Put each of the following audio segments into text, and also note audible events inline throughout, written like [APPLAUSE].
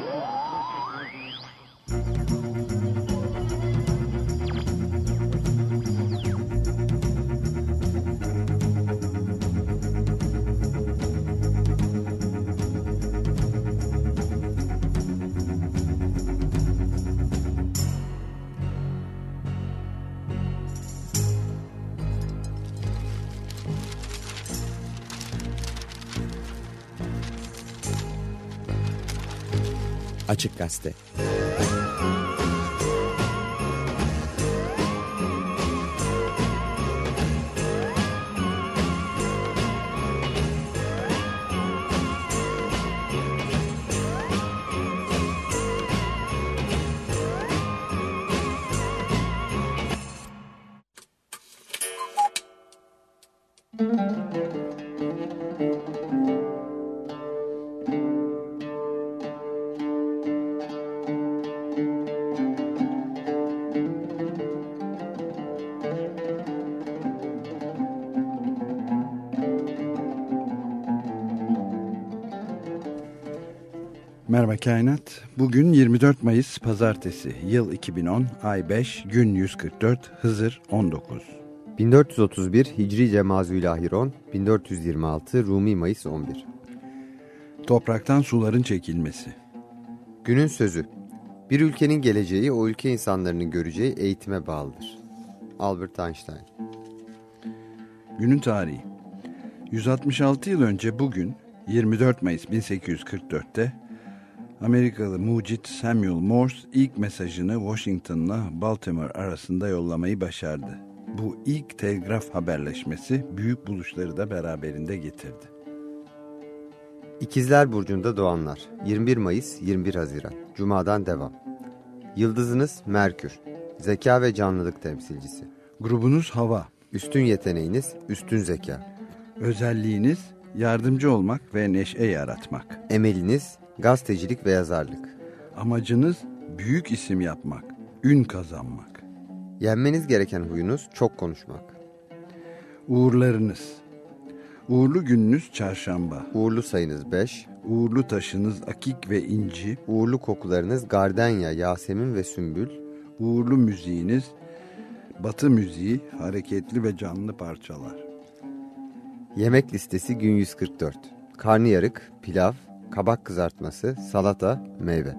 Yeah. Açık Gazete Merhaba Kainat. Bugün 24 Mayıs Pazartesi. Yıl 2010, ay 5, gün 144, Hızır 19. 1431 Hicri Cemazülahiron, 1426 Rumi Mayıs 11. Topraktan suların çekilmesi. Günün sözü. Bir ülkenin geleceği o ülke insanlarının göreceği eğitime bağlıdır. Albert Einstein. Günün tarihi. 166 yıl önce bugün 24 Mayıs 1844'te Amerikalı mucit Samuel Morse ilk mesajını Washington'la Baltimore arasında yollamayı başardı. Bu ilk telgraf haberleşmesi büyük buluşları da beraberinde getirdi. İkizler Burcu'nda doğanlar 21 Mayıs 21 Haziran Cuma'dan devam. Yıldızınız Merkür, zeka ve canlılık temsilcisi. Grubunuz hava. Üstün yeteneğiniz üstün zeka. Özelliğiniz yardımcı olmak ve neşe yaratmak. Emeliniz gazetecilik ve yazarlık. Amacınız büyük isim yapmak, ün kazanmak. Yenmeniz gereken huyunuz çok konuşmak. Uğurlarınız. Uğurlu gününüz çarşamba. Uğurlu sayınız 5. Uğurlu taşınız akik ve inci. Uğurlu kokularınız gardenya, yasemin ve sümbül. Uğurlu müziğiniz batı müziği, hareketli ve canlı parçalar. Yemek listesi gün 144. Karnıyarık, pilav, kabak kızartması, salata, meyve.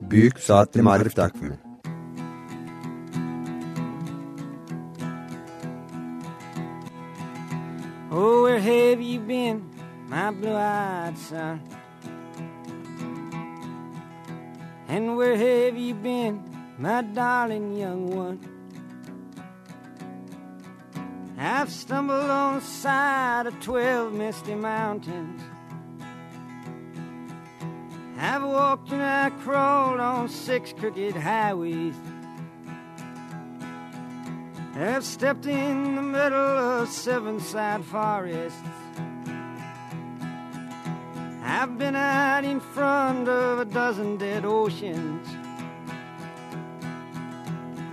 Büyük Saatli Marif Takvimi Oh, where have you been, my blue-eyed son? And where have you been, my darling young one? I've stumbled on the side of twelve misty mountains. I've walked and I crawled on six crooked highways. I've stepped in the middle of seven sad forests. I've been out in front of a dozen dead oceans.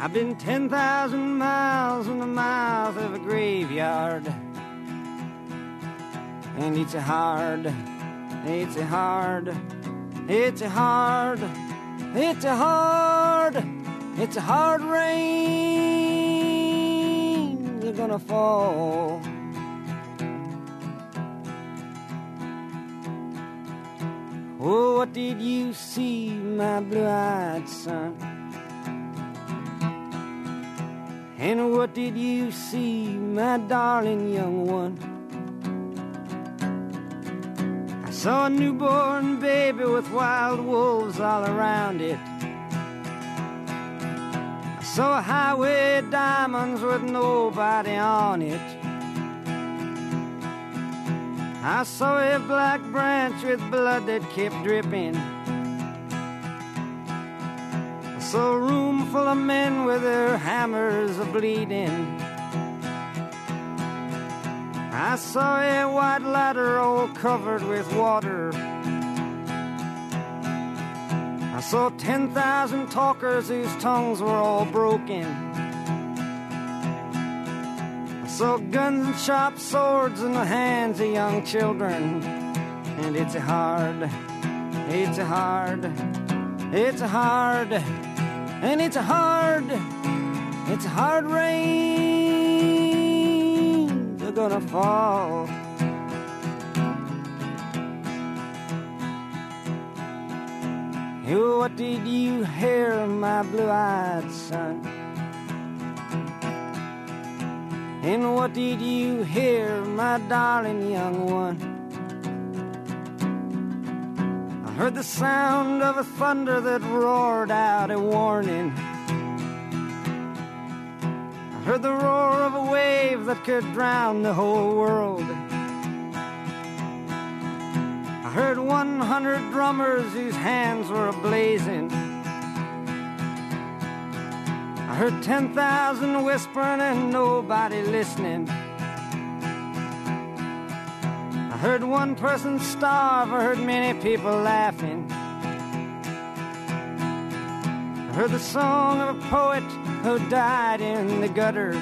I've been 10,000 miles in the mouth of a graveyard. And it's a hard, it's a hard, it's a hard, it's a hard, it's a hard rain. You're gonna fall. Oh, what did you see, my blue-eyed son? And what did you see, my darling young one? Saw a newborn baby with wild wolves all around it. I saw a highway diamonds with nobody on it. I saw a black branch with blood that kept dripping. I saw a room full of men with their hammers a bleeding. I saw a white ladder all covered with water. I saw 10,000 talkers whose tongues were all broken. I saw guns and sharp swords in the hands of young children. And it's hard, It's hard, it's hard, and it's hard, it's a hard rain. Gonna fall. What did you hear, my blue-eyed son? And what did you hear, my darling young one? I heard the sound of a thunder that roared out a warning. Heard the roar of a wave that could drown the whole world. I heard 100 drummers whose hands were ablazing. I heard 10,000 whispering and nobody listening. I heard one person starve, I heard many people laughing. I heard the song of a poet who died in the gutter.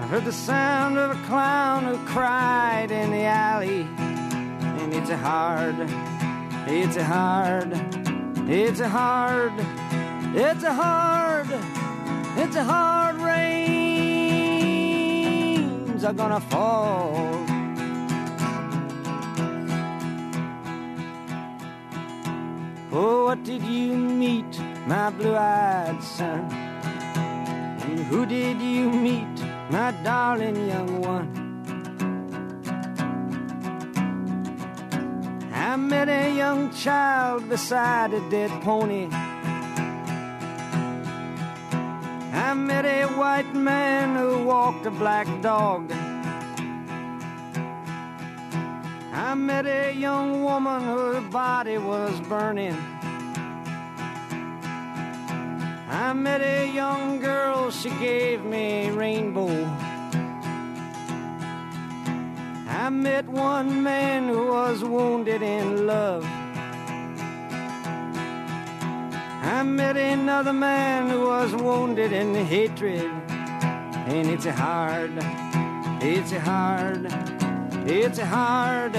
I heard the sound of a clown who cried in the alley. And it's a hard, it's a hard, it's a hard, it's a hard, it's a hard rains are gonna fall. Oh, what did you meet, my blue-eyed son? And who did you meet? my darling young one. I met a young child beside a dead pony. I met a white man who walked a black dog. I met a young woman whose body was burning. I met a young girl, she gave me a rainbow. I met one man who was wounded in love. I met another man who was wounded in hatred. And it's hard, it's hard, it's hard,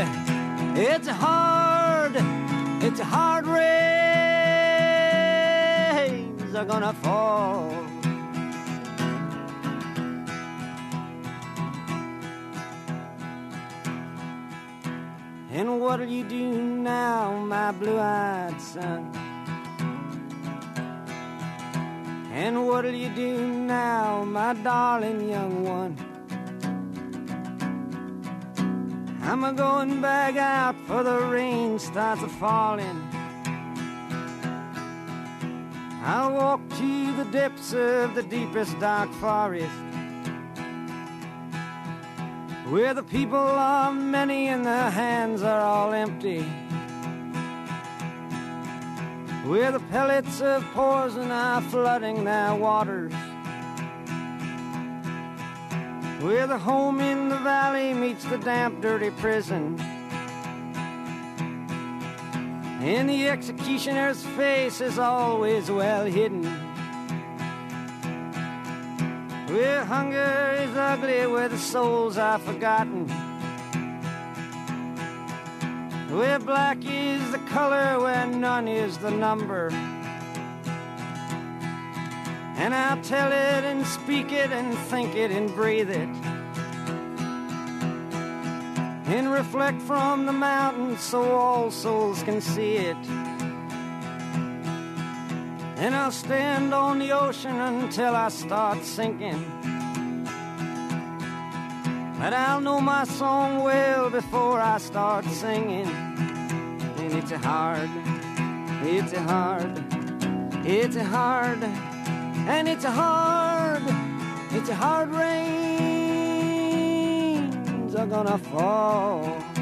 it's hard, it's a hard race are gonna fall. And what'll you do now, my blue eyed son? And what'll you do now, my darling young one? I'm a going back out for the rain starts a falling. I'll walk to the depths of the deepest dark forest where the people are many and their hands are all empty. Where the pellets of poison are flooding their waters. Where the home in the valley meets the damp, dirty prison. And the executioner's face is always well hidden. Where hunger is ugly, where the souls are forgotten. Where black is the color, where none is the number. And I'll tell it and speak it and think it and breathe it and reflect from the mountains so all souls can see it. And I'll stand on the ocean until I start sinking. But I'll know my song well before I start singing. And it's a hard, it's a hard, it's a hard, and it's a hard, it's a hard rain are gonna fall.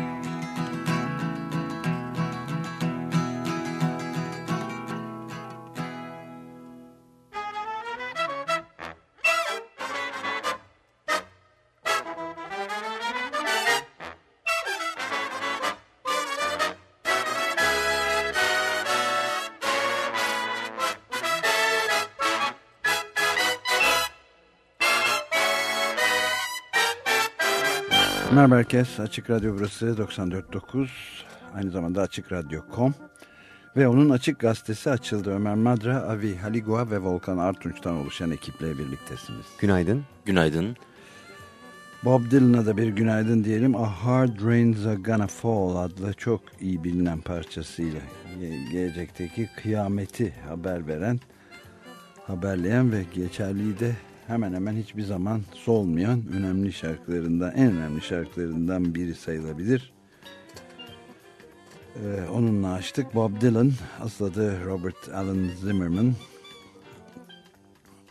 Merhaba herkes. Açık Radyo burası 94.9. aynı zamanda Açık Radyo.com ve onun Açık Gazetesi açıldı. Ömer Madra, Avi Haligua ve Volkan Artunç'tan oluşan ekiple birliktesiniz. Günaydın. Günaydın. Bob Dylan'a da bir günaydın diyelim. A Hard Rain's a Gonna Fall adlı çok iyi bilinen parçasıyla gelecekteki kıyameti haber veren, haberleyen ve geçerliği de hemen hemen hiçbir zaman solmayan önemli şarkılarından, en önemli şarkılarından biri sayılabilir. Ee, onunla açtık. Bob Dylan, asıl adı Robert Allen Zimmerman.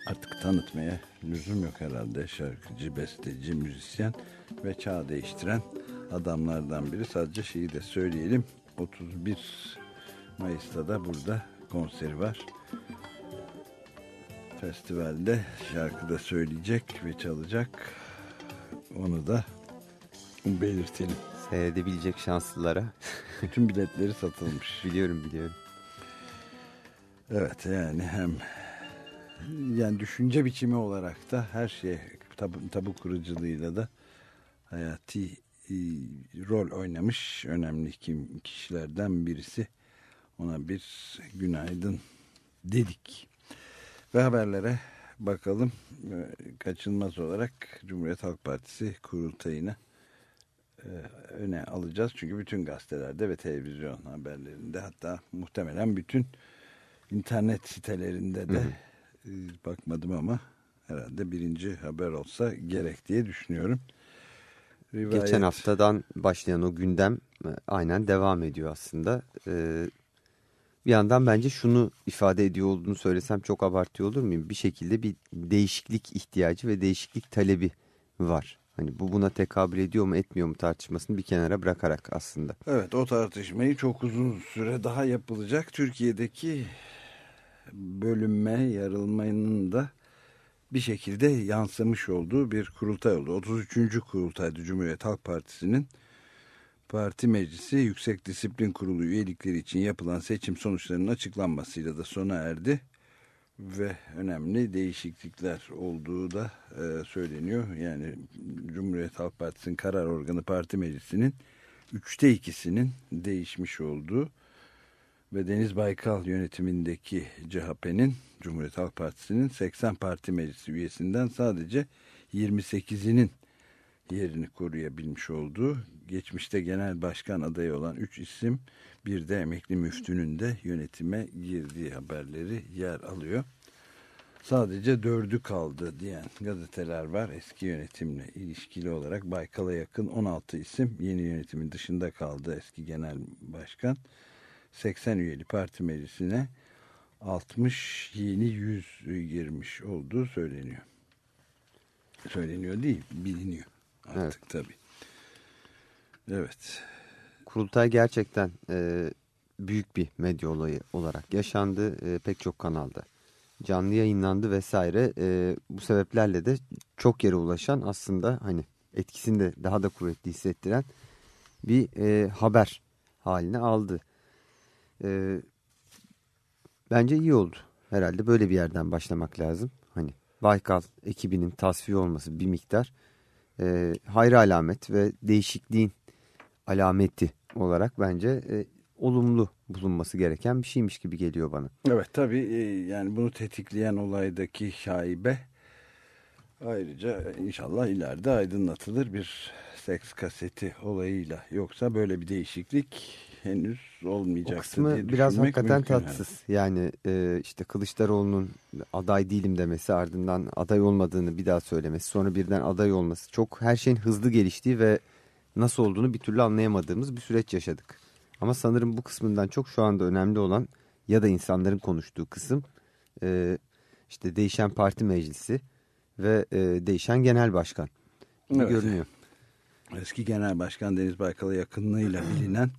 Artık tanıtmaya lüzum yok herhalde. Şarkıcı, besteci, müzisyen ve çağ değiştiren adamlardan biri. Sadece şeyi de söyleyelim. 31 Mayıs'ta da burada konseri var. Festivalde şarkı da söyleyecek ve çalacak. Onu da belirtelim. Seyredebilecek şanslılara. Bütün biletleri satılmış. [LAUGHS] biliyorum biliyorum. Evet yani hem yani düşünce biçimi olarak da her şey tabu, tabu kuruculuğuyla da hayati e, rol oynamış önemli kim kişilerden birisi. Ona bir günaydın dedik. Ve haberlere bakalım. E, kaçınılmaz olarak Cumhuriyet Halk Partisi kurultayını e, öne alacağız. Çünkü bütün gazetelerde ve televizyon haberlerinde hatta muhtemelen bütün internet sitelerinde de hı hı. E, bakmadım ama herhalde birinci haber olsa gerek diye düşünüyorum. Rivayet... Geçen haftadan başlayan o gündem aynen devam ediyor aslında. Ee, bir yandan bence şunu ifade ediyor olduğunu söylesem çok abartıyor olur muyum? Bir şekilde bir değişiklik ihtiyacı ve değişiklik talebi var. Hani bu buna tekabül ediyor mu etmiyor mu tartışmasını bir kenara bırakarak aslında. Evet o tartışmayı çok uzun süre daha yapılacak. Türkiye'deki bölünme, yarılmanın da bir şekilde yansımış olduğu bir kurultay oldu. 33. kurultaydı Cumhuriyet Halk Partisi'nin Parti Meclisi Yüksek Disiplin Kurulu üyelikleri için yapılan seçim sonuçlarının açıklanmasıyla da sona erdi. Ve önemli değişiklikler olduğu da e, söyleniyor. Yani Cumhuriyet Halk Partisi'nin karar organı Parti Meclisi'nin üçte ikisinin değişmiş olduğu ve Deniz Baykal yönetimindeki CHP'nin Cumhuriyet Halk Partisi'nin 80 parti meclisi üyesinden sadece 28'inin yerini koruyabilmiş olduğu geçmişte genel başkan adayı olan 3 isim bir de emekli müftünün de yönetime girdiği haberleri yer alıyor. Sadece dördü kaldı diyen gazeteler var. Eski yönetimle ilişkili olarak Baykal'a yakın 16 isim yeni yönetimin dışında kaldı eski genel başkan. 80 üyeli parti meclisine 60 yeni yüz girmiş olduğu söyleniyor. Söyleniyor değil, biliniyor artık evet. tabii. Evet. Kurultay gerçekten e, büyük bir medya olayı olarak yaşandı e, pek çok kanalda. Canlı yayınlandı vesaire. E, bu sebeplerle de çok yere ulaşan aslında hani etkisini de daha da kuvvetli hissettiren bir e, haber haline aldı. E, bence iyi oldu. Herhalde böyle bir yerden başlamak lazım. Hani Baykal ekibinin tasfiye olması bir miktar e, hayra alamet ve değişikliğin alameti olarak bence e, olumlu bulunması gereken bir şeymiş gibi geliyor bana. Evet tabii e, yani bunu tetikleyen olaydaki şaibe ayrıca inşallah ileride aydınlatılır bir seks kaseti olayıyla yoksa böyle bir değişiklik henüz olmayacaktır o kısmı diye biraz hakikaten tatsız. Yani, yani e, işte Kılıçdaroğlu'nun aday değilim demesi ardından aday olmadığını bir daha söylemesi sonra birden aday olması çok her şeyin hızlı geliştiği ve nasıl olduğunu bir türlü anlayamadığımız bir süreç yaşadık. Ama sanırım bu kısmından çok şu anda önemli olan ya da insanların konuştuğu kısım e, işte değişen parti meclisi ve e, değişen genel başkan evet. görünüyor. Eski genel başkan Deniz Baykal'a yakınlığıyla [CLEARS THROAT] bilinen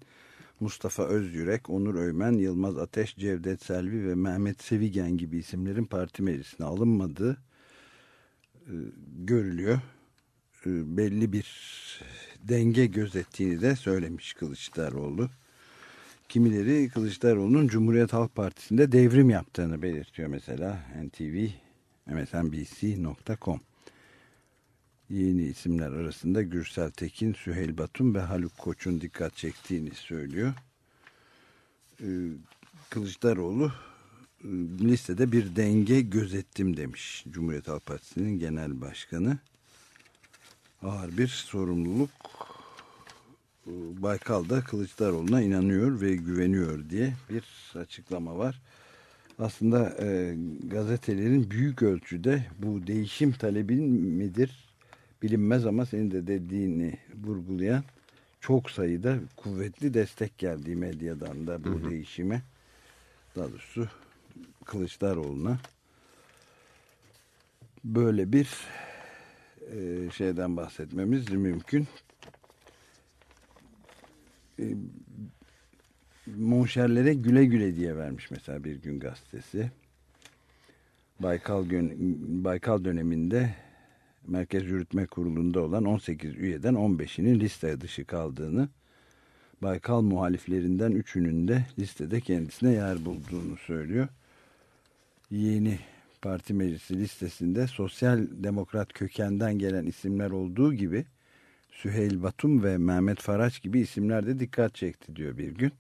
Mustafa Özyürek, Onur Öymen, Yılmaz Ateş, Cevdet Selvi ve Mehmet Sevigen gibi isimlerin parti meclisine alınmadığı e, görülüyor. E, belli bir denge gözettiğini de söylemiş Kılıçdaroğlu. Kimileri Kılıçdaroğlu'nun Cumhuriyet Halk Partisi'nde devrim yaptığını belirtiyor mesela NTV, MSNBC.com. Yeni isimler arasında Gürsel Tekin, Süheyl Batum ve Haluk Koç'un dikkat çektiğini söylüyor. Ee, Kılıçdaroğlu e, listede bir denge gözettim demiş Cumhuriyet Halk Partisi'nin genel başkanı. Ağır bir sorumluluk e, Baykal da Kılıçdaroğlu'na inanıyor ve güveniyor diye bir açıklama var. Aslında e, gazetelerin büyük ölçüde bu değişim talebin midir bilinmez ama senin de dediğini vurgulayan çok sayıda kuvvetli destek geldiği medyadan da bu hı hı. değişime daha doğrusu Kılıçdaroğlu'na böyle bir e, şeyden bahsetmemiz mümkün. E, monşerlere güle güle diye vermiş mesela bir gün gazetesi. Baykal, Baykal döneminde Merkez Yürütme Kurulu'nda olan 18 üyeden 15'inin liste dışı kaldığını, Baykal muhaliflerinden 3'ünün de listede kendisine yer bulduğunu söylüyor. Yeni parti meclisi listesinde sosyal demokrat kökenden gelen isimler olduğu gibi Süheyl Batum ve Mehmet Faraç gibi isimler de dikkat çekti diyor bir gün.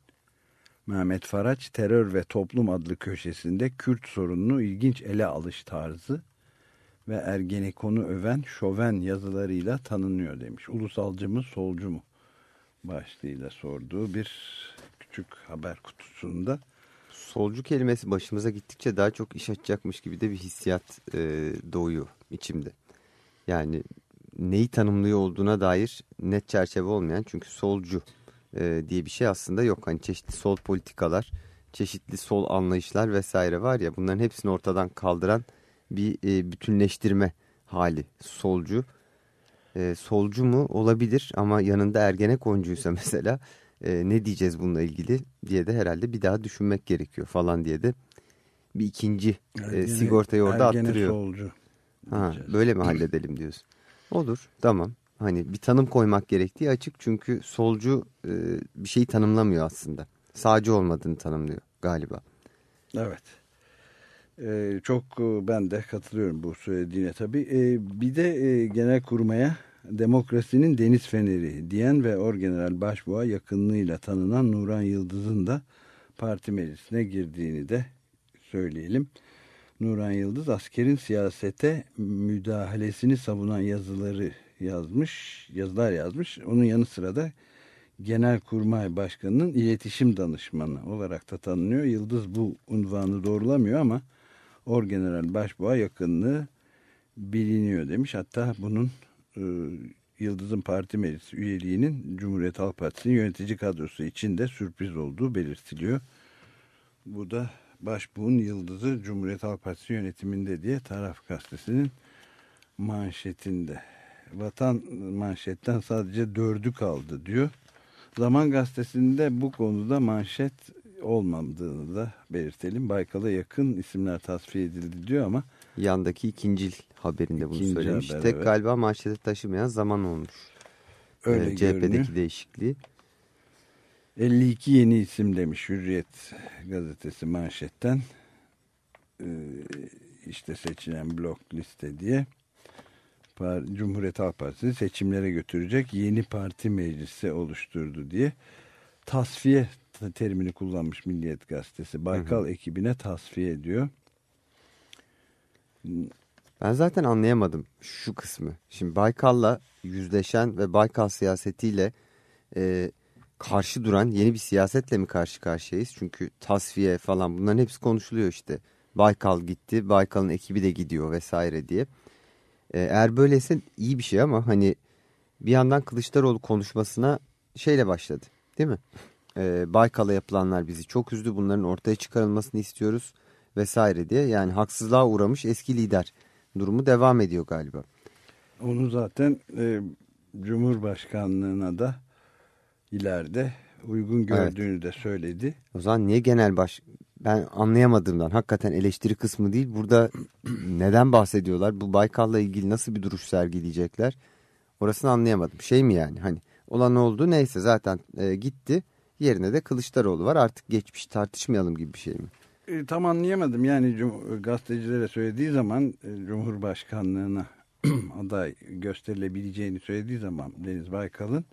Mehmet Faraç Terör ve Toplum adlı köşesinde Kürt sorununu ilginç ele alış tarzı ve Ergenekon'u öven şoven yazılarıyla tanınıyor demiş. Ulusalcı mı solcu mu başlığıyla sorduğu bir küçük haber kutusunda. Solcu kelimesi başımıza gittikçe daha çok iş açacakmış gibi de bir hissiyat e, doğuyor içimde. Yani neyi tanımlıyor olduğuna dair net çerçeve olmayan çünkü solcu e, diye bir şey aslında yok. Hani çeşitli sol politikalar, çeşitli sol anlayışlar vesaire var ya bunların hepsini ortadan kaldıran bir e, bütünleştirme hali solcu. E, solcu mu olabilir ama yanında Ergenekoncuysa [LAUGHS] mesela e, ne diyeceğiz bununla ilgili diye de herhalde bir daha düşünmek gerekiyor falan diye de bir ikinci Ergene, e, sigortayı orada Ergene attırıyor. solcu. Ha, böyle mi halledelim diyorsun. Olur tamam. Hani bir tanım koymak gerektiği açık çünkü solcu e, bir şeyi tanımlamıyor aslında. Sağcı olmadığını tanımlıyor galiba. Evet. Ee, çok e, ben de katılıyorum bu söylediğine tabii. Ee, bir de e, genel kurmaya demokrasinin deniz feneri diyen ve Orgeneral Başbuğa yakınlığıyla tanınan Nuran Yıldız'ın da parti meclisine girdiğini de söyleyelim. Nuran Yıldız askerin siyasete müdahalesini savunan yazıları yazmış, yazılar yazmış. Onun yanı sıra da Genelkurmay Başkanı'nın iletişim danışmanı olarak da tanınıyor. Yıldız bu unvanı doğrulamıyor ama Orgeneral Başbuğa yakınlığı biliniyor demiş. Hatta bunun e, Yıldız'ın parti meclisi üyeliğinin Cumhuriyet Halk Partisi'nin yönetici kadrosu için de sürpriz olduğu belirtiliyor. Bu da Başbuğ'un Yıldız'ı Cumhuriyet Halk Partisi yönetiminde diye taraf gazetesinin manşetinde. Vatan manşetten sadece dördü kaldı diyor. Zaman gazetesinde bu konuda manşet olmadığını da belirtelim. Baykal'a yakın isimler tasfiye edildi diyor ama yandaki ikincil haberinde bunu İkinci söylemiş. Haber, Tek evet. galiba manşete taşımayan zaman olmuş. Öyle ee, CHP'deki görünüyor. değişikliği. 52 yeni isim demiş Hürriyet gazetesi manşetten. Ee, işte seçilen blok liste diye. Cumhuriyet Halk Partisi seçimlere götürecek yeni parti meclisi oluşturdu diye tasfiye terimini kullanmış Milliyet Gazetesi. Baykal hı hı. ekibine tasfiye ediyor. Ben zaten anlayamadım şu kısmı. Şimdi Baykal'la yüzleşen ve Baykal siyasetiyle e, karşı duran yeni bir siyasetle mi karşı karşıyayız? Çünkü tasfiye falan bunların hepsi konuşuluyor işte. Baykal gitti, Baykal'ın ekibi de gidiyor vesaire diye. E, eğer böyleyse iyi bir şey ama hani bir yandan Kılıçdaroğlu konuşmasına şeyle başladı değil mi? E, Baykal'a yapılanlar bizi çok üzdü bunların ortaya çıkarılmasını istiyoruz vesaire diye. Yani haksızlığa uğramış eski lider durumu devam ediyor galiba. Onu zaten e, Cumhurbaşkanlığına da ileride uygun gördüğünü evet. de söyledi. O zaman niye genel baş ben anlayamadığımdan hakikaten eleştiri kısmı değil. Burada [CLEARS THROAT] neden bahsediyorlar? Bu Baykal'la ilgili nasıl bir duruş sergileyecekler? Orasını anlayamadım. Şey mi yani hani olan oldu neyse zaten e, gitti. Yerine de Kılıçdaroğlu var artık geçmiş tartışmayalım gibi bir şey mi? E, tam anlayamadım yani gazetecilere söylediği zaman e, Cumhurbaşkanlığına [CLEARS THROAT] aday gösterilebileceğini söylediği zaman Deniz Baykal'ın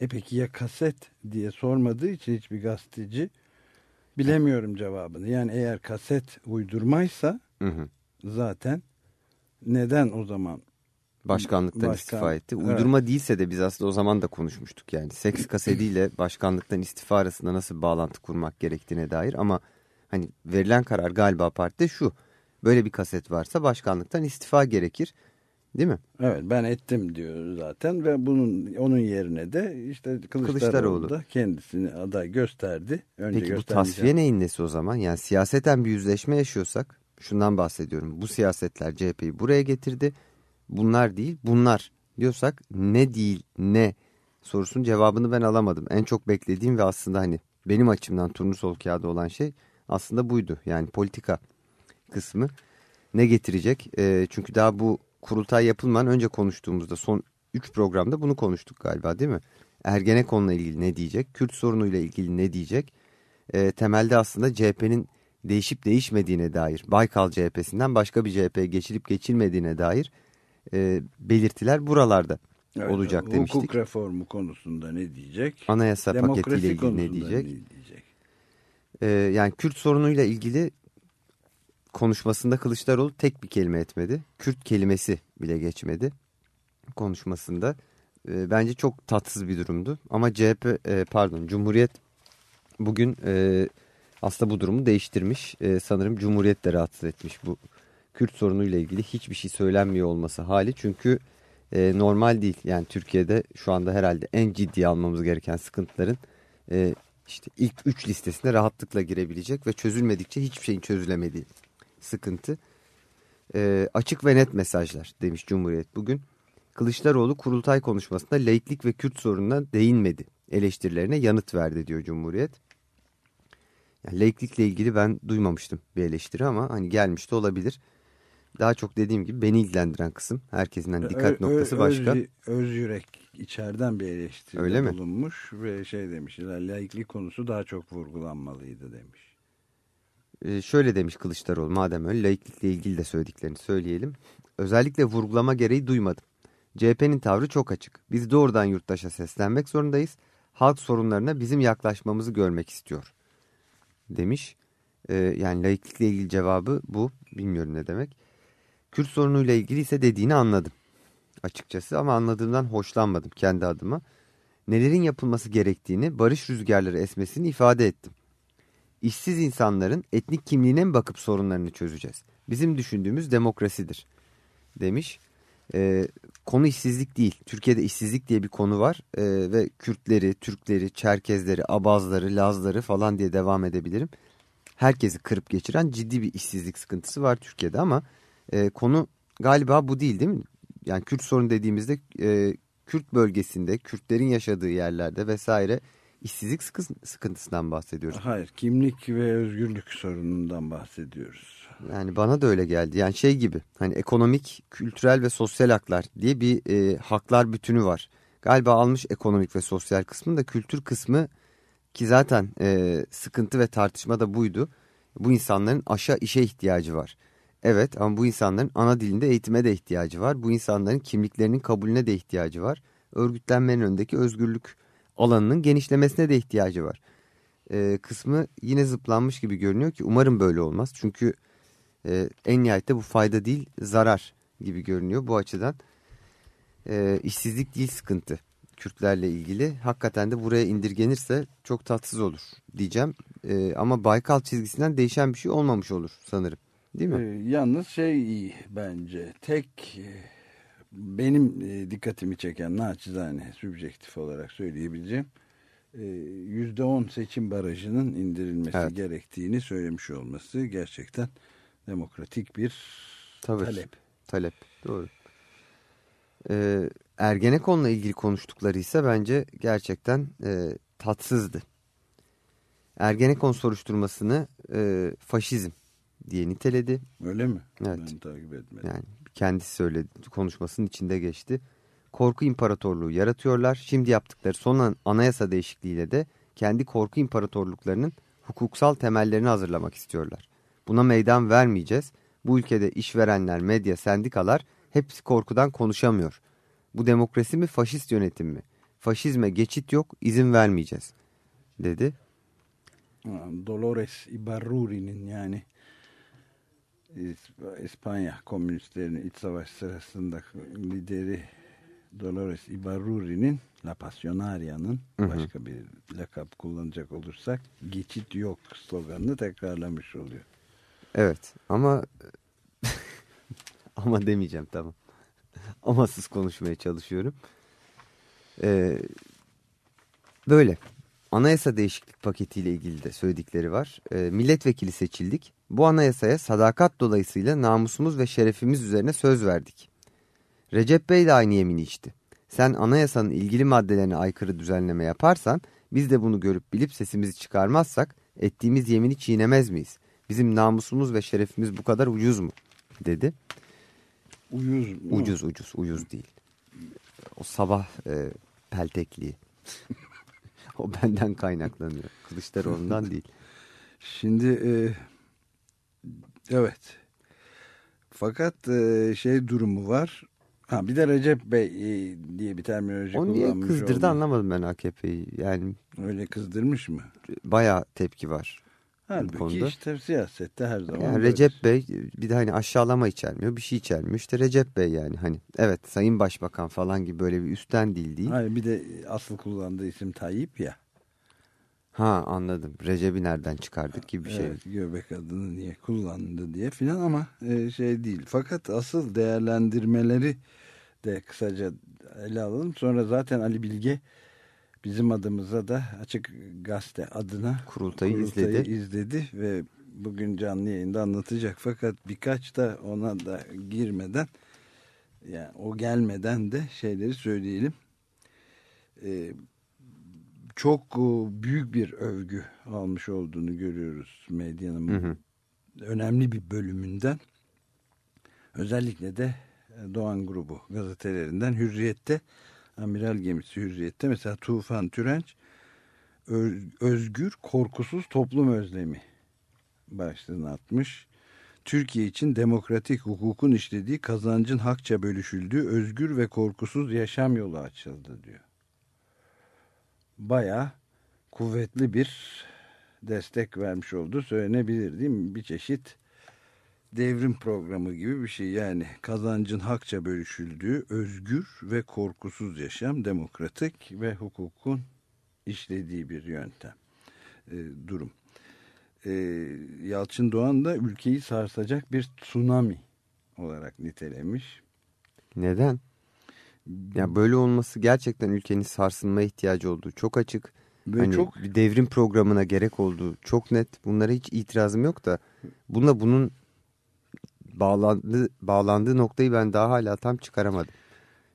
e peki ya kaset diye sormadığı için hiçbir gazeteci bilemiyorum cevabını. Yani eğer kaset uydurmaysa Hı hı. zaten neden o zaman Başkanlıktan Başkan- istifa etti. Evet. Uydurma değilse de biz aslında o zaman da konuşmuştuk yani. Seks kasetiyle [CLEARS THROAT] başkanlıktan istifa arasında nasıl bağlantı kurmak gerektiğine dair ama hani verilen karar galiba partide şu. Böyle bir kaset varsa başkanlıktan istifa gerekir. Değil mi? Evet ben ettim diyor zaten ve bunun onun yerine de işte Kılıçdaroğlu, Kılıçdaroğlu. da kendisini aday gösterdi. Önce Peki bu tasfiye neyin nesi o zaman? Yani siyaseten bir yüzleşme yaşıyorsak şundan bahsediyorum. Bu siyasetler CHP'yi buraya getirdi. Bunlar değil bunlar diyorsak ne değil ne sorusunun cevabını ben alamadım. En çok beklediğim ve aslında hani benim açımdan turnusol kağıdı olan şey aslında buydu. Yani politika kısmı ne getirecek? Ee, çünkü daha bu kurultay yapılmadan önce konuştuğumuzda son 3 programda bunu konuştuk galiba değil mi? Ergenekon'la ilgili ne diyecek? Kürt sorunuyla ilgili ne diyecek? Ee, temelde aslında CHP'nin değişip değişmediğine dair Baykal CHP'sinden başka bir CHP'ye geçilip geçilmediğine dair e, belirtiler buralarda Evet, olacak demiştik. Hukuk reformu konusunda ne diyecek? Anayasa Demokrasi paketiyle ilgili ne diyecek? diyecek? Ee, yani Kürt sorunuyla ilgili konuşmasında Kılıçdaroğlu tek bir kelime etmedi. Kürt kelimesi bile geçmedi konuşmasında. Ee, bence çok tatsız bir durumdu. Ama CHP e, pardon Cumhuriyet bugün e, aslında bu durumu değiştirmiş. E, sanırım Cumhuriyet de rahatsız etmiş bu Kürt sorunuyla ilgili hiçbir şey söylenmiyor olması hali. Çünkü e, normal değil. Yani Türkiye'de şu anda herhalde en ciddiye almamız gereken sıkıntıların e, işte ilk 3 listesine rahatlıkla girebilecek ve çözülmedikçe hiçbir şeyin çözülemediği sıkıntı. E, açık ve net mesajlar demiş Cumhuriyet bugün. Kılıçdaroğlu kurultay konuşmasında laiklik ve Kürt sorununa değinmedi. Eleştirilerine yanıt verdi diyor Cumhuriyet. Yani laiklikle ilgili ben duymamıştım bir eleştiri ama hani gelmiş de olabilir. Daha çok dediğim gibi beni ilgilendiren kısım. Herkesin hani dikkat Ö- ö- noktası başka. Öz, öz yürek içeriden bir eleştiride Öyle mi? bulunmuş ve şey demişler laiklik konusu daha çok vurgulanmalıydı demiş. Ee, şöyle demiş Kılıçdaroğlu madem öyle laiklikle ilgili de söylediklerini söyleyelim. Özellikle vurgulama gereği duymadım. CHP'nin tavrı çok açık. Biz doğrudan yurttaşa seslenmek zorundayız. Halk sorunlarına bizim yaklaşmamızı görmek istiyor. Demiş. Ee, yani laiklikle ilgili cevabı bu. Bilmiyorum ne demek. Kürt sorunuyla ilgili ise dediğini anladım. Açıkçası ama anladığımdan hoşlanmadım kendi adıma. Nelerin yapılması gerektiğini, barış rüzgarları esmesini ifade ettim. İşsiz insanların etnik kimliğine mi bakıp sorunlarını çözeceğiz? Bizim düşündüğümüz demokrasidir demiş. Ee, konu işsizlik değil. Türkiye'de işsizlik diye bir konu var ee, ve Kürtleri, Türkleri, Çerkezleri, Abazları, Lazları falan diye devam edebilirim. Herkesi kırıp geçiren ciddi bir işsizlik sıkıntısı var Türkiye'de ama e, konu galiba bu değil değil mi? Yani Kürt sorunu dediğimizde e, Kürt bölgesinde, Kürtlerin yaşadığı yerlerde vesaire işsizlik sıkı- sıkıntısından bahsediyoruz. Hayır kimlik ve özgürlük sorunundan bahsediyoruz. Yani bana da öyle geldi. Yani şey gibi hani ekonomik, kültürel ve sosyal haklar diye bir e, haklar bütünü var. Galiba almış ekonomik ve sosyal kısmını da kültür kısmı ki zaten e, sıkıntı ve tartışma da buydu. Bu insanların aşağı işe ihtiyacı var. Evet ama bu insanların ana dilinde eğitime de ihtiyacı var. Bu insanların kimliklerinin kabulüne de ihtiyacı var. Örgütlenmenin önündeki özgürlük alanının genişlemesine de ihtiyacı var. E, kısmı yine zıplanmış gibi görünüyor ki umarım böyle olmaz. Çünkü e, en nihayette bu fayda değil zarar gibi görünüyor bu açıdan. E, işsizlik değil sıkıntı Kürtlerle ilgili. Hakikaten de buraya indirgenirse çok tatsız olur diyeceğim. E, ama Baykal çizgisinden değişen bir şey olmamış olur sanırım. Değil mi? Ee, yalnız şey iyi bence tek e, benim e, dikkatimi çeken naçizane sübjektif olarak söyleyebileceğim e, yüzde on seçim barajının indirilmesi Evet. gerektiğini söylemiş olması gerçekten demokratik bir Tabii. talep. Talep. Doğru. Ee, Ergenekon'la ilgili konuştukları ise bence gerçekten e, tatsızdı. Ergenekon soruşturmasını e, faşizm diye niteledi. Öyle mi? Evet. Ben takip etmedim. Yani kendisi söyledi konuşmasının içinde geçti. Korku imparatorluğu yaratıyorlar. Şimdi yaptıkları son an- anayasa değişikliğiyle de kendi korku imparatorluklarının hukuksal temellerini hazırlamak istiyorlar. Buna meydan vermeyeceğiz. Bu ülkede işverenler, medya, sendikalar Hepsi korkudan konuşamıyor. Bu demokrasi mi faşist yönetim mi? Faşizme geçit yok izin vermeyeceğiz dedi. Dolores Ibarruri'nin yani İspanya komünistlerinin iç savaş sırasında lideri Dolores Ibarruri'nin La Pasionaria'nın başka bir lakap kullanacak olursak geçit yok sloganını tekrarlamış oluyor. Evet ama ama demeyeceğim tamam. Amasız konuşmaya çalışıyorum. Ee, böyle. Anayasa değişiklik paketiyle ilgili de söyledikleri var. Ee, milletvekili seçildik. Bu anayasaya sadakat dolayısıyla namusumuz ve şerefimiz üzerine söz verdik. Recep Bey de aynı yemini içti. Sen anayasanın ilgili maddelerine aykırı düzenleme yaparsan biz de bunu görüp bilip sesimizi çıkarmazsak ettiğimiz yemini çiğnemez miyiz? Bizim namusumuz ve şerefimiz bu kadar ucuz mu? dedi. Uyuz mu? Ucuz ucuz uyuz değil. O sabah e, peltekliği. [LAUGHS] o benden kaynaklanıyor. Kılıçdaroğlu'ndan değil. Şimdi e, evet. Fakat e, şey durumu var. Ha bir de Recep Bey e, diye bir terminoloji Onu kullanmış. niye kızdırdı oldu. anlamadım ben AKP'yi. Yani Öyle kızdırmış mı? baya tepki var. Halbuki konuda. işte siyasette her zaman. Yani böyle. Recep Bey bir de hani aşağılama içermiyor bir şey içermiyor. İşte Recep Bey yani hani evet Sayın Başbakan falan gibi böyle bir üstten dil değil. Hayır bir de asıl kullandığı isim Tayyip ya. Ha anladım. Recep'i nereden çıkardık gibi bir şey. Evet, göbek adını niye kullandı diye filan ama e, şey değil. Fakat asıl değerlendirmeleri de kısaca ele alalım. Sonra zaten Ali Bilge bizim adımıza da Açık Gazete adına Kurultayı izledi. izledi ve bugün canlı yayında anlatacak. Fakat birkaç da ona da girmeden yani o gelmeden de şeyleri söyleyelim. Ee, çok e, büyük bir övgü almış olduğunu görüyoruz medyanın Hı hı. önemli bir bölümünden. Özellikle de e, Doğan grubu gazetelerinden Hürriyet'te Amiral gemisi Hürriyet'te mesela Tufan Türenç özgür korkusuz toplum özlemi başlığını atmış. Türkiye için demokratik hukukun işlediği kazancın hakça bölüşüldüğü özgür ve korkusuz yaşam yolu açıldı diyor. Baya kuvvetli bir destek vermiş olduğu söylenebilir değil mi? Bir çeşit devrim programı gibi bir şey. Yani kazancın hakça bölüşüldüğü özgür ve korkusuz yaşam, demokratik ve hukukun işlediği bir yöntem, e, durum. E, Yalçın Doğan da ülkeyi sarsacak bir tsunami olarak nitelemiş. Neden? Ya böyle olması gerçekten ülkenin sarsılmaya ihtiyacı olduğu çok açık. Hani çok bir devrim programına gerek olduğu çok net. Bunlara hiç itirazım yok da bununla bunun bağlandığı, bağlandığı noktayı ben daha hala tam çıkaramadım.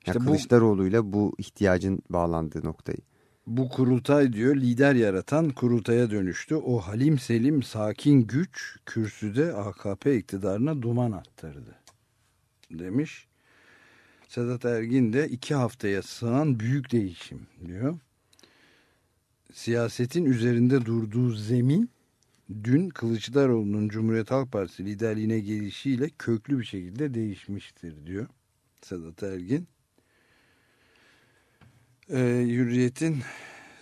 Ya İşte bu- Kılıçdaroğlu'yla bu ihtiyacın bağlandığı noktayı. bu kurultay diyor lider yaratan kurultaya dönüştü. O halim selim sakin güç kürsüde AKP iktidarına duman attırdı demiş. Sedat Ergin de iki haftaya sığan büyük değişim diyor. Siyasetin üzerinde durduğu zemin dün Kılıçdaroğlu'nun Cumhuriyet Halk Partisi liderliğine gelişiyle köklü bir şekilde değişmiştir diyor Sedat Ergin. Ee, Hürriyet'in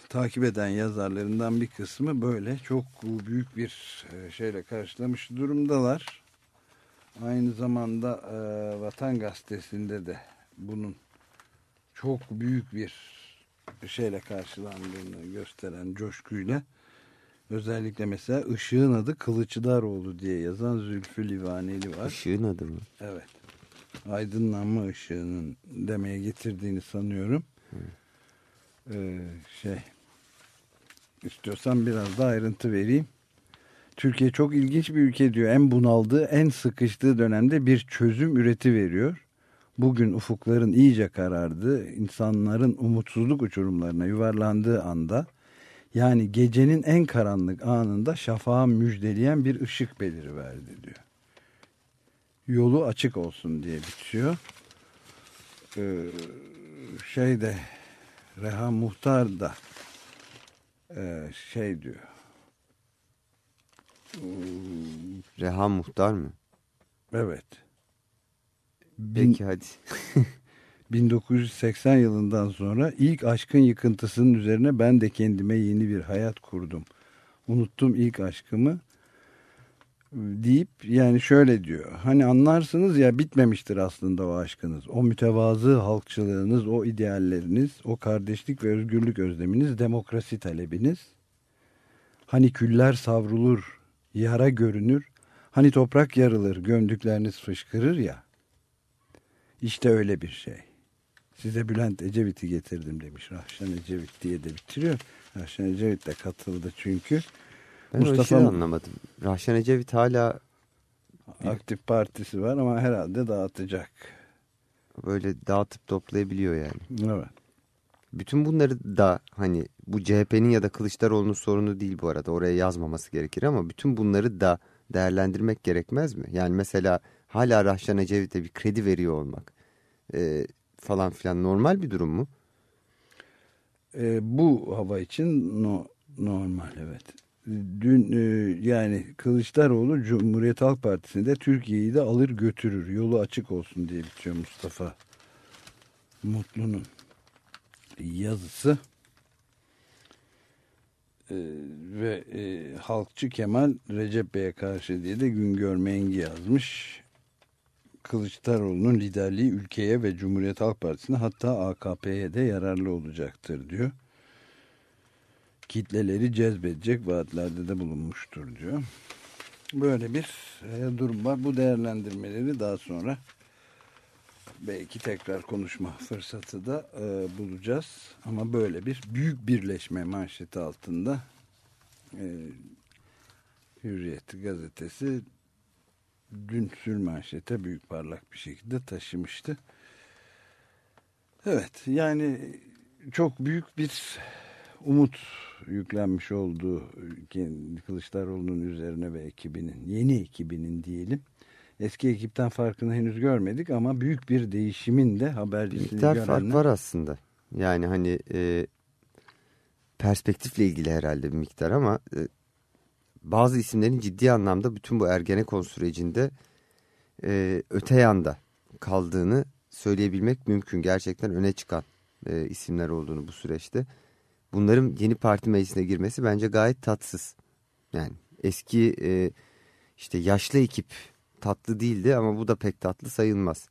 takip eden yazarlarından bir kısmı böyle çok büyük bir e, şeyle karşılamış durumdalar. Aynı zamanda e, Vatan Gazetesi'nde de bunun çok büyük bir şeyle karşılandığını gösteren coşkuyla özellikle mesela Işığın adı Kılıçdaroğlu diye yazan Zülfü Livaneli var. Işığın adı mı? Evet. Aydınlanma ışığının demeye getirdiğini sanıyorum. Ee, şey istiyorsan biraz daha ayrıntı vereyim. Türkiye çok ilginç bir ülke diyor. En bunaldığı, en sıkıştığı dönemde bir çözüm üreti veriyor. Bugün ufukların iyice karardığı, insanların umutsuzluk uçurumlarına yuvarlandığı anda yani gecenin en karanlık anında şafağı müjdeleyen bir ışık beliriverdi diyor yolu açık olsun diye bitiyor. Ee, şey de Reha Muhtar da e, şey diyor. Reha Muhtar mı? Evet. Bin, Peki hadi. [LAUGHS] 1980 yılından sonra ilk aşkın yıkıntısının üzerine ben de kendime yeni bir hayat kurdum. Unuttum ilk aşkımı deyip yani şöyle diyor. Hani anlarsınız ya bitmemiştir aslında o aşkınız. O mütevazı halkçılığınız, o idealleriniz, o kardeşlik ve özgürlük özleminiz, demokrasi talebiniz. Hani küller savrulur, yara görünür. Hani toprak yarılır, gömdükleriniz fışkırır ya. İşte öyle bir şey. Size Bülent Ecevit'i getirdim demiş. Rahşan Ecevit diye de bitiriyor. Rahşan Ecevit de katıldı çünkü. Ben Mustafa öyle anlamadım. Rahşan Ecevit hala aktif partisi var ama herhalde dağıtacak. Böyle dağıtıp toplayabiliyor yani. Evet. Bütün bunları da hani bu CHP'nin ya da Kılıçdaroğlu'nun sorunu değil bu arada. Oraya yazmaması gerekir ama bütün bunları da değerlendirmek gerekmez mi? Yani mesela hala Rahşan Ecevit'e bir kredi veriyor olmak e, falan filan normal bir durum mu? E, bu hava için no, normal evet dün e, yani Kılıçdaroğlu Cumhuriyet Halk Partisi'nde Türkiye'yi de alır götürür. Yolu açık olsun diye bitiyor Mustafa Mutlu'nun yazısı. Ee, ve e, Halkçı Kemal Recep Bey'e karşı diye de Güngör Mengi yazmış. Kılıçdaroğlu'nun liderliği ülkeye ve Cumhuriyet Halk Partisi'ne hatta AKP'ye de yararlı olacaktır diyor kitleleri cezbedecek vaatlerde de bulunmuştur diyor. Böyle bir e, durum var. Bu değerlendirmeleri daha sonra belki tekrar konuşma fırsatı da e, bulacağız. Ama böyle bir büyük birleşme manşeti altında e, Hürriyet gazetesi dün sür manşete büyük parlak bir şekilde taşımıştı. Evet yani çok büyük bir umut yüklenmiş olduğu Kılıçdaroğlu'nun üzerine ve ekibinin, yeni ekibinin diyelim. Eski ekipten farkını henüz görmedik ama büyük bir değişimin de habercisini Miktar görenler... fark var aslında. Yani hani e, perspektifle ilgili herhalde bir miktar ama e, bazı isimlerin ciddi anlamda bütün bu Ergenekon sürecinde e, öte yanda kaldığını söyleyebilmek mümkün. Gerçekten öne çıkan e, isimler olduğunu bu süreçte bunların yeni parti meclisine girmesi bence gayet tatsız. Yani eski e, işte yaşlı ekip tatlı değildi ama bu da pek tatlı sayılmaz.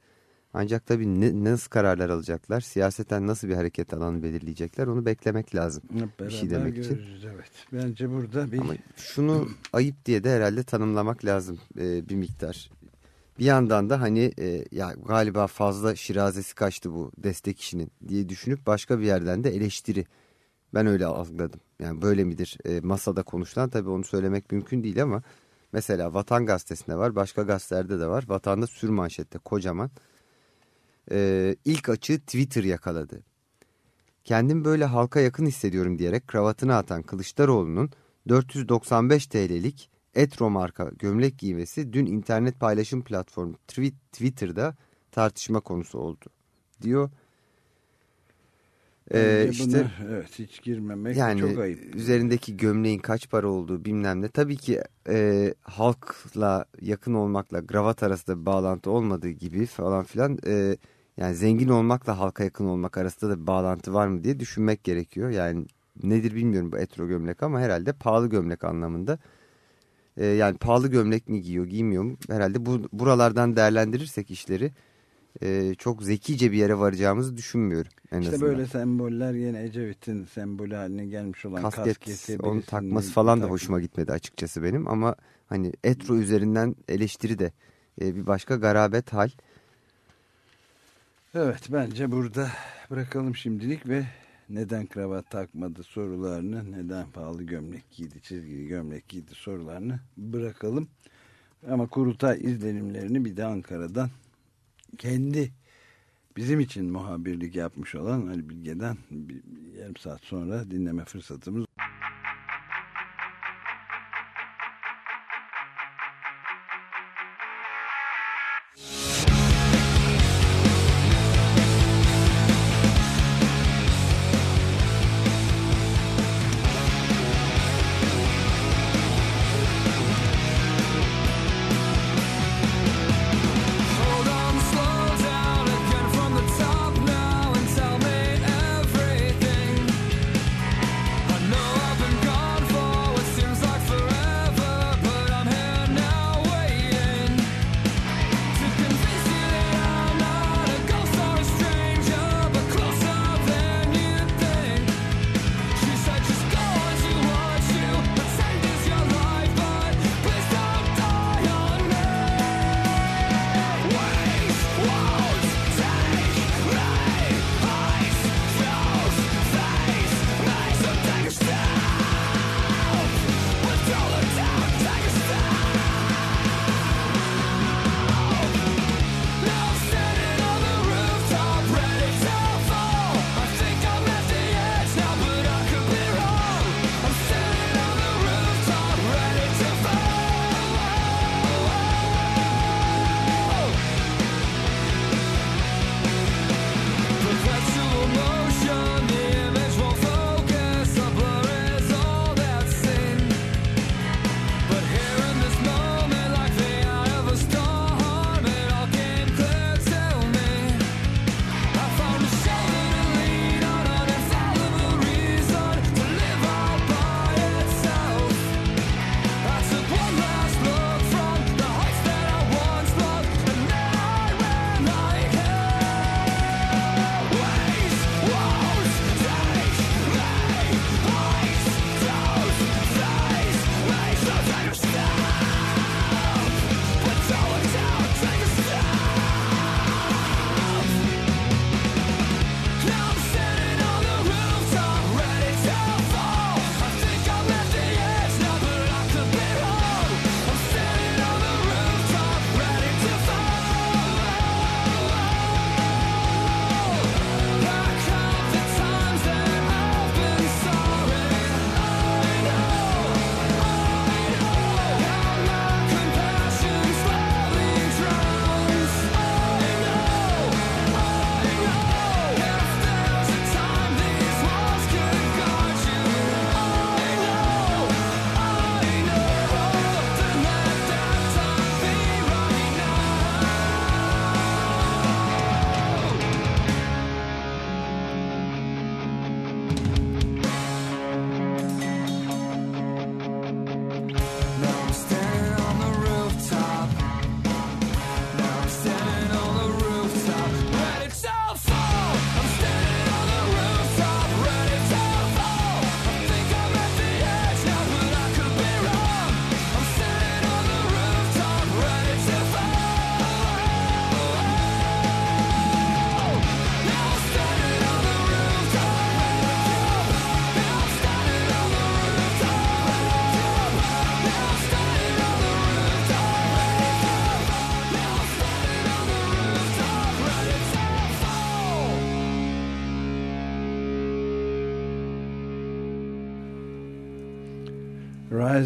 Ancak tabii ne, nasıl kararlar alacaklar, siyaseten nasıl bir hareket alanı belirleyecekler onu beklemek lazım. bir şey demek görürüz, için. Evet. Bence burada bir... Ama şunu ayıp diye de herhalde tanımlamak lazım e, bir miktar. Bir yandan da hani e, ya galiba fazla şirazesi kaçtı bu destek işinin diye düşünüp başka bir yerden de eleştiri ben öyle algıladım. Yani böyle midir e, masada konuşulan tabii onu söylemek mümkün değil ama mesela Vatan Gazetesi'nde var başka gazetelerde de var. Vatan'da sür manşette kocaman. E, ilk açığı Twitter yakaladı. Kendim böyle halka yakın hissediyorum diyerek kravatını atan Kılıçdaroğlu'nun 495 TL'lik Etro marka gömlek giymesi dün internet paylaşım platformu Twitter'da tartışma konusu oldu. Diyor ee, işte buna, evet hiç girmemek yani, çok ayıp. Üzerindeki gömleğin kaç para olduğu bilmem ne. Tabii ki e, halkla yakın olmakla gravat arasında bir bağlantı olmadığı gibi falan filan. E, yani zengin olmakla halka yakın olmak arasında da bir bağlantı var mı diye düşünmek gerekiyor. Yani nedir bilmiyorum bu etro gömlek ama herhalde pahalı gömlek anlamında. E, yani pahalı gömlek mi giyiyor giymiyor mu? Herhalde bu, buralardan değerlendirirsek işleri e, çok zekice bir yere varacağımızı düşünmüyorum. En işte azından. böyle semboller yine Ecevit'in sembolü haline gelmiş olan kasket, kasketi. Onu takması falan da hoşuma gitmedi açıkçası benim ama hani etro üzerinden eleştiri de e, bir başka garabet hal. Evet bence burada bırakalım şimdilik ve neden kravat takmadı sorularını, neden pahalı gömlek giydi, çizgili gömlek giydi sorularını bırakalım. Ama kurultay izlenimlerini bir de Ankara'dan kendi bizim için muhabirlik yapmış olan Ali Bilge'den bir, yarım saat sonra dinleme fırsatımız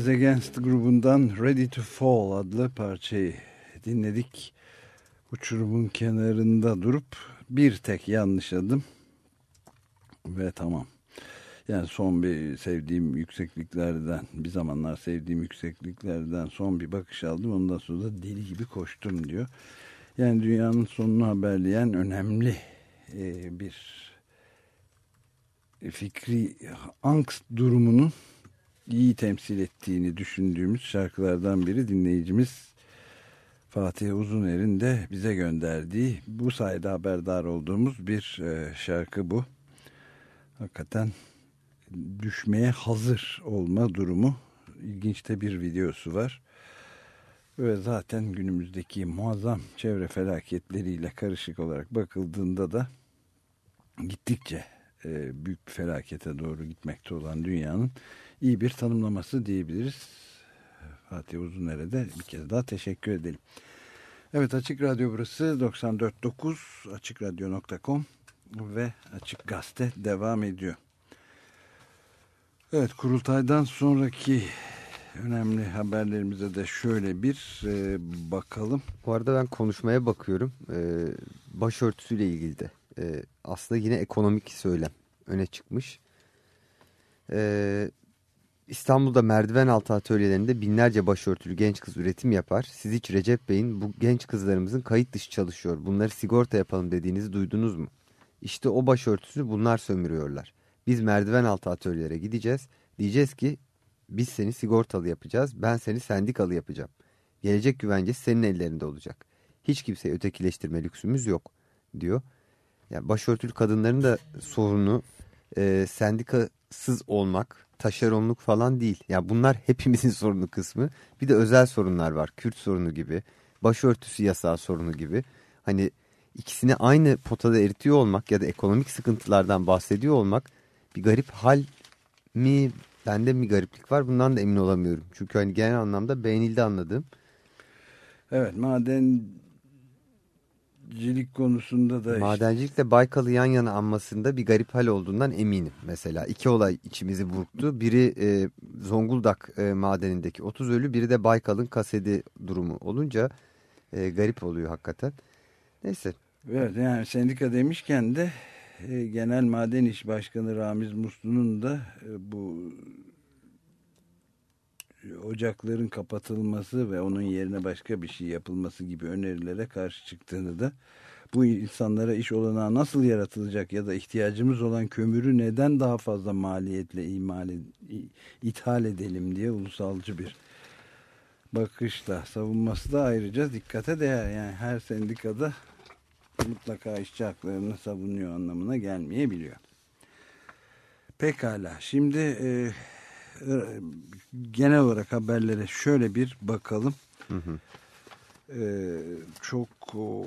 Rise Against grubundan Ready to Fall adlı parçayı dinledik. Uçurumun kenarında durup bir tek yanlış adım ve tamam. Yani son bir sevdiğim yüksekliklerden, bir zamanlar sevdiğim yüksekliklerden son bir bakış aldım. Ondan sonra da deli gibi koştum diyor. Yani dünyanın sonunu haberleyen önemli e, bir fikri angst durumunun iyi temsil ettiğini düşündüğümüz şarkılardan biri dinleyicimiz Fatih Uzuner'in de bize gönderdiği bu sayede haberdar olduğumuz bir e, şarkı bu. Hakikaten düşmeye hazır olma durumu ilginç de bir videosu var. Ve zaten günümüzdeki muazzam çevre felaketleriyle karışık olarak bakıldığında da gittikçe e, büyük felakete doğru gitmekte olan dünyanın iyi bir tanımlaması diyebiliriz. Fatih Uzuner'e de bir kez daha teşekkür edelim. Evet Açık Radyo burası 94.9 AçıkRadyo.com ve Açık Gazete devam ediyor. Evet kurultaydan sonraki önemli haberlerimize de şöyle bir e, bakalım. Bu arada ben konuşmaya bakıyorum. E, başörtüsüyle ilgili de. E, aslında yine ekonomik söylem öne çıkmış. E, İstanbul'da merdiven altı atölyelerinde binlerce başörtülü genç kız üretim yapar. Siz hiç Recep Bey'in bu genç kızlarımızın kayıt dışı çalışıyor. Bunları sigorta yapalım dediğinizi duydunuz mu? İşte o başörtüsü bunlar sömürüyorlar. Biz merdiven altı atölyelere gideceğiz. Diyeceğiz ki biz seni sigortalı yapacağız. Ben seni sendikalı yapacağım. Gelecek güvencesi senin ellerinde olacak. Hiç kimseyi ötekileştirme lüksümüz yok diyor. Yani başörtülü kadınların da sorunu e, sendikasız olmak, taşeronluk falan değil. Yani bunlar [LAUGHS] hepimizin sorunu kısmı. Bir de özel sorunlar var. Kürt sorunu gibi, başörtüsü yasağı sorunu gibi. Hani ikisini aynı potada eritiyor olmak ya da ekonomik sıkıntılardan bahsediyor olmak bir garip hal mi bende mi gariplik var bundan da emin olamıyorum. Çünkü hani genel anlamda beğenildi anladığım. Evet maden madencilik konusunda da Madencilikle işte... Baykal'ı yan yana anmasında bir garip hal olduğundan eminim. Mesela iki olay içimizi burktu. Biri e, Zonguldak e, madenindeki 30 ölü, biri de Baykal'ın kasedi durumu olunca e, garip oluyor hakikaten. Neyse. Evet yani sendika demişken de e, Genel Maden İş Başkanı Ramiz Muslu'nun da e, bu ocakların kapatılması ve onun yerine başka bir şey yapılması gibi önerilere karşı çıktığını da bu insanlara iş olanağı nasıl yaratılacak ya da ihtiyacımız olan kömürü neden daha fazla maliyetle imal ithal edelim diye ulusalcı bir bakışla savunması da ayrıca dikkate değer. Yani her sendikada mutlaka işçi haklarını savunuyor anlamına gelmeyebiliyor. Pekala şimdi e, genel olarak haberlere şöyle bir bakalım. Hı hı. Ee, çok o,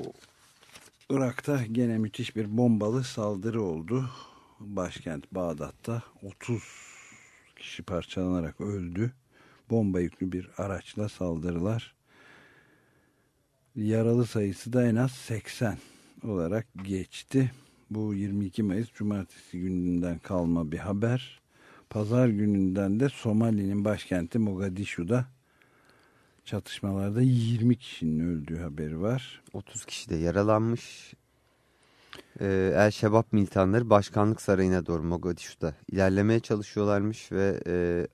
Irak'ta gene müthiş bir bombalı saldırı oldu. Başkent Bağdat'ta 30 kişi parçalanarak öldü. Bomba yüklü bir araçla saldırılar. Yaralı sayısı da en az 80 olarak geçti. Bu 22 Mayıs Cumartesi gününden kalma bir haber. Pazar gününden de Somali'nin başkenti Mogadishu'da çatışmalarda 20 kişinin öldüğü haberi var. 30 kişi de yaralanmış. Ee, El Şebab militanları başkanlık sarayına doğru Mogadishu'da ilerlemeye çalışıyorlarmış ve e,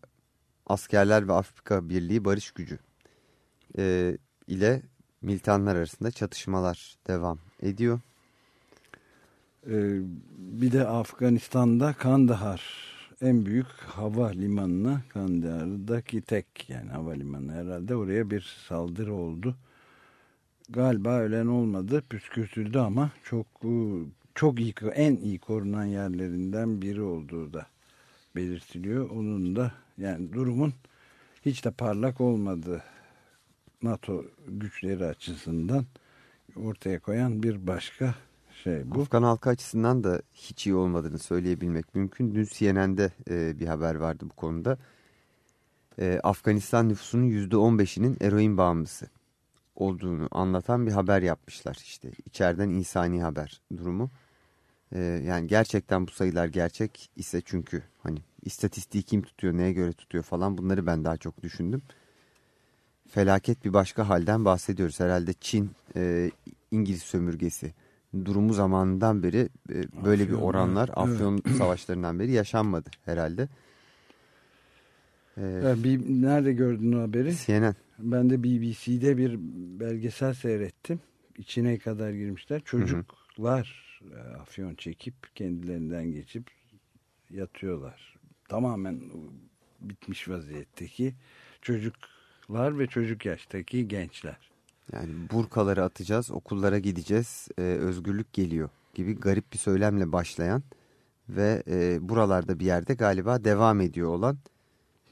askerler ve Afrika Birliği barış gücü e, ile militanlar arasında çatışmalar devam ediyor. Ee, bir de Afganistan'da Kandahar en büyük hava limanına Kandahar'daki tek yani havalimanı herhalde oraya bir saldırı oldu. Galiba ölen olmadı püskürtüldü ama çok çok iyi en iyi korunan yerlerinden biri olduğu da belirtiliyor. Onun da yani durumun hiç de parlak olmadığı NATO güçleri açısından ortaya koyan bir başka şey bu. Afgan halkı açısından da hiç iyi olmadığını söyleyebilmek mümkün. Dün CNN'de e, bir haber vardı bu konuda. E, Afganistan nüfusunun %15'inin eroin bağımlısı olduğunu anlatan bir haber yapmışlar. İşte içeriden insani haber durumu. E, yani gerçekten bu sayılar gerçek ise çünkü hani istatistiği kim tutuyor, neye göre tutuyor falan bunları ben daha çok düşündüm. Felaket bir başka halden bahsediyoruz. Herhalde Çin e, İngiliz sömürgesi durumu zamanından beri e, böyle Afyon, bir oranlar evet. Afyon [CLEARS THROAT] savaşlarından beri yaşanmadı herhalde. Ee, bir, nerede gördün o haberi? CNN. Ben de BBC'de bir belgesel seyrettim. İçine kadar girmişler. Çocuklar hı hı. E, afyon çekip kendilerinden geçip yatıyorlar. Tamamen bitmiş vaziyetteki çocuklar ve çocuk yaştaki gençler. Yani burkaları atacağız, okullara gideceğiz, e, özgürlük geliyor gibi garip bir söylemle başlayan ve e, buralarda bir yerde galiba devam ediyor olan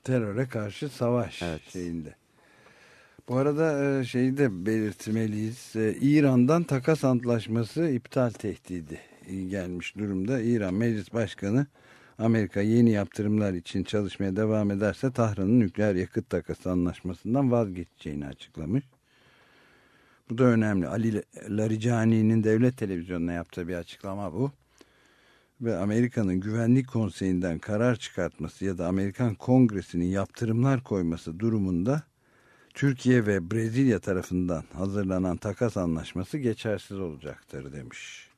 teröre karşı savaş evet. şeyinde. Bu arada e, şeyi de belirtmeliyiz. E, İran'dan takas antlaşması iptal tehdidi gelmiş durumda. İran Meclis Başkanı Amerika yeni yaptırımlar için çalışmaya devam ederse Tahran'ın nükleer yakıt takası anlaşmasından vazgeçeceğini açıklamış. Bu da önemli. Ali Laricani'nin devlet televizyonuna yaptığı bir açıklama bu. Ve Amerika'nın Güvenlik Konseyi'nden karar çıkartması ya da Amerikan Kongresi'nin yaptırımlar koyması durumunda Türkiye ve Brezilya tarafından hazırlanan takas anlaşması geçersiz olacaktır demiş.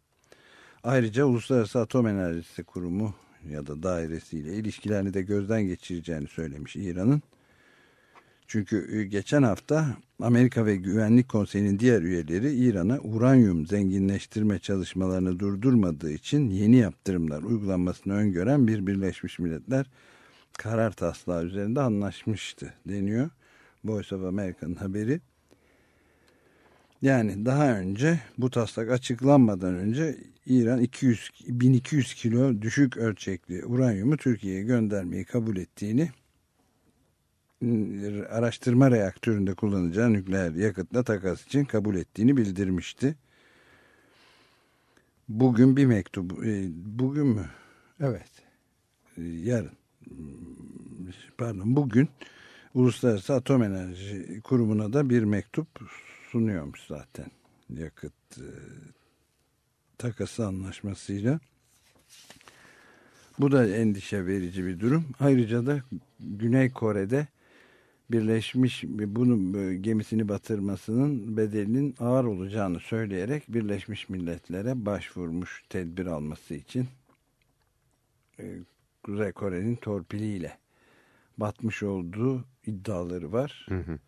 Ayrıca Uluslararası Atom Enerjisi Kurumu ya da dairesiyle ilişkilerini de gözden geçireceğini söylemiş İran'ın. Çünkü e, geçen hafta Amerika ve Güvenlik Konseyi'nin diğer üyeleri İran'a uranyum zenginleştirme çalışmalarını durdurmadığı için yeni yaptırımlar uygulanmasını öngören bir Birleşmiş Milletler karar taslağı üzerinde anlaşmıştı deniyor. Voice of America'nın haberi. Yani daha önce bu taslak açıklanmadan önce İran 200 1200 kilo düşük ölçekli uranyumu Türkiye'ye göndermeyi kabul ettiğini araştırma reaktöründe kullanacağı nükleer yakıtla takas için kabul ettiğini bildirmişti. Bugün bir mektup, e, bugün mü? Evet, e, yarın, pardon bugün Uluslararası Atom Enerji Kurumu'na da bir mektup sunuyormuş zaten yakıt e, takası anlaşmasıyla. Bu da endişe verici bir durum. Ayrıca da Güney Kore'de Birleşmiş bunun gemisini batırmasının bedelinin ağır olacağını söyleyerek Birleşmiş Milletler'e başvurmuş tedbir alması için e, Kuzey Kore'nin torpiliyle batmış olduğu iddiaları var. Hı hı.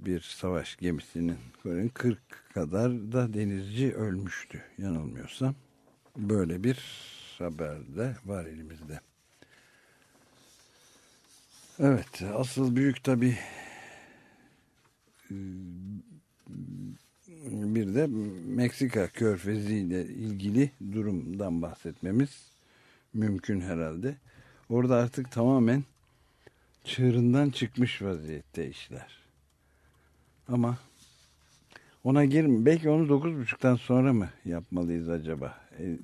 Bir savaş gemisinin Kore'nin 40 kadar da denizci ölmüştü yanılmıyorsam. Böyle bir haber de var elimizde. Evet asıl büyük tabi bir de Meksika körfezi ile ilgili durumdan bahsetmemiz mümkün herhalde. Orada artık tamamen çığırından çıkmış vaziyette işler. Ama ona girme. Belki onu dokuz buçuktan sonra mı yapmalıyız acaba? E,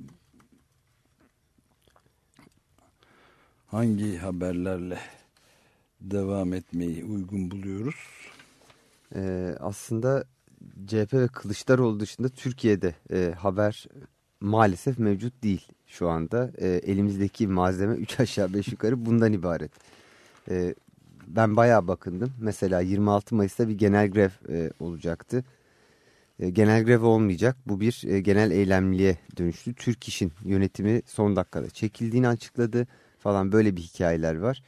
hangi haberlerle devam etmeyi uygun buluyoruz. Ee, aslında CHP ve Kılıçdaroğlu dışında Türkiye'de e, haber maalesef mevcut değil şu anda. E, elimizdeki malzeme 3 aşağı 5 yukarı bundan ibaret. E, ben bayağı bakındım. Mesela 26 Mayıs'ta bir genel grev e, olacaktı. E, genel grev olmayacak. Bu bir e, genel eylemliğe dönüştü. Türk İş'in yönetimi son dakikada çekildiğini açıkladı falan böyle bir hikayeler var.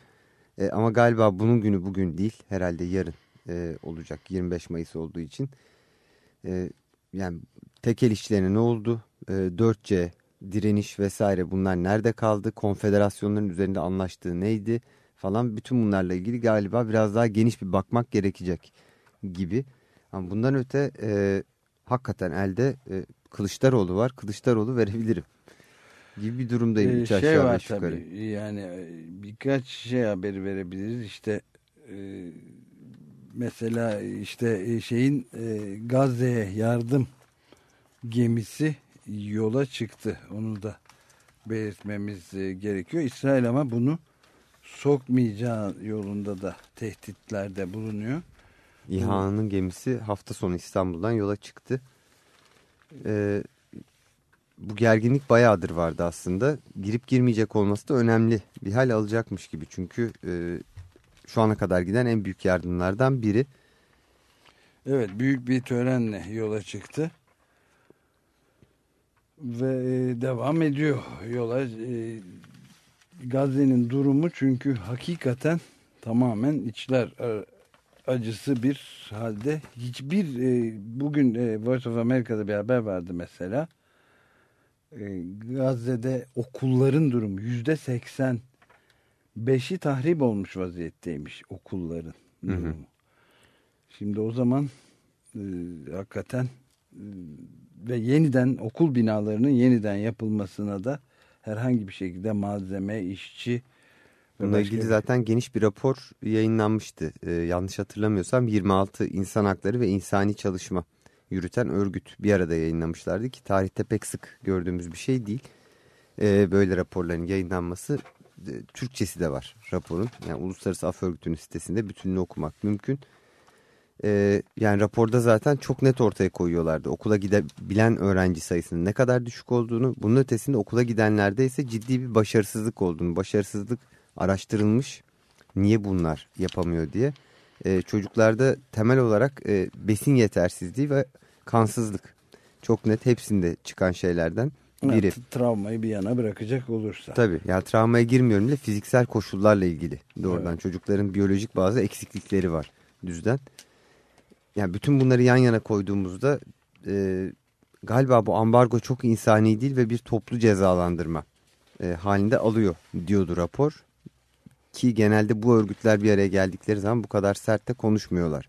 E, ama galiba bunun günü bugün değil. Herhalde yarın e, olacak 25 Mayıs olduğu için. E, yani tekel işlerine ne oldu? E, 4C, direniş vesaire bunlar nerede kaldı? Konfederasyonların üzerinde anlaştığı neydi? Falan bütün bunlarla ilgili galiba biraz daha geniş bir bakmak gerekecek gibi. Ama bundan öte e, hakikaten elde e, Kılıçdaroğlu var. Kılıçdaroğlu verebilirim gibi bir durumdayım. Ee, şey var tabii yani e, birkaç şey haberi verebiliriz işte e, mesela işte e, şeyin e, Gazze'ye yardım gemisi yola çıktı onu da belirtmemiz e, gerekiyor İsrail ama bunu sokmayacağı yolunda da tehditlerde bulunuyor. İHA'nın gemisi hafta sonu İstanbul'dan yola çıktı. Ee, bu gerginlik bayağıdır vardı aslında. Girip girmeyecek olması da önemli bir hal alacakmış gibi. Çünkü e, şu ana kadar giden en büyük yardımlardan biri. Evet büyük bir törenle yola çıktı. Ve e, devam ediyor yola. E, Gazze'nin durumu çünkü hakikaten tamamen içler e, acısı bir halde. Hiçbir e, bugün e, Voice of America'da bir haber vardı mesela. E, Gazze'de okulların durumu yüzde seksen beşi tahrip olmuş vaziyetteymiş okulların durumu. Hı hı. Şimdi o zaman e, hakikaten e, ve yeniden okul binalarının yeniden yapılmasına da herhangi bir şekilde malzeme, işçi Bununla ilgili zaten geniş bir rapor yayınlanmıştı. Ee, yanlış hatırlamıyorsam 26 insan hakları ve insani çalışma yürüten örgüt bir arada yayınlamışlardı ki tarihte pek sık gördüğümüz bir şey değil. Ee, böyle raporların yayınlanması e, Türkçesi de var raporun. Yani Uluslararası Af Örgütü'nün sitesinde bütününü okumak mümkün. Ee, yani raporda zaten çok net ortaya koyuyorlardı. Okula gidebilen öğrenci sayısının ne kadar düşük olduğunu, bunun ötesinde okula gidenlerde ise ciddi bir başarısızlık olduğunu, başarısızlık araştırılmış niye bunlar yapamıyor diye. Ee, çocuklarda temel olarak e, besin yetersizliği ve kansızlık çok net hepsinde çıkan şeylerden biri. Evet, travmayı bir yana bırakacak olursa. Tabii yani travmaya girmiyorum bile fiziksel koşullarla ilgili doğrudan evet. çocukların biyolojik bazı eksiklikleri var düzden yani bütün bunları yan yana koyduğumuzda e, galiba bu ambargo çok insani değil ve bir toplu cezalandırma e, halinde alıyor diyordu rapor. Ki genelde bu örgütler bir araya geldikleri zaman bu kadar sert de konuşmuyorlar.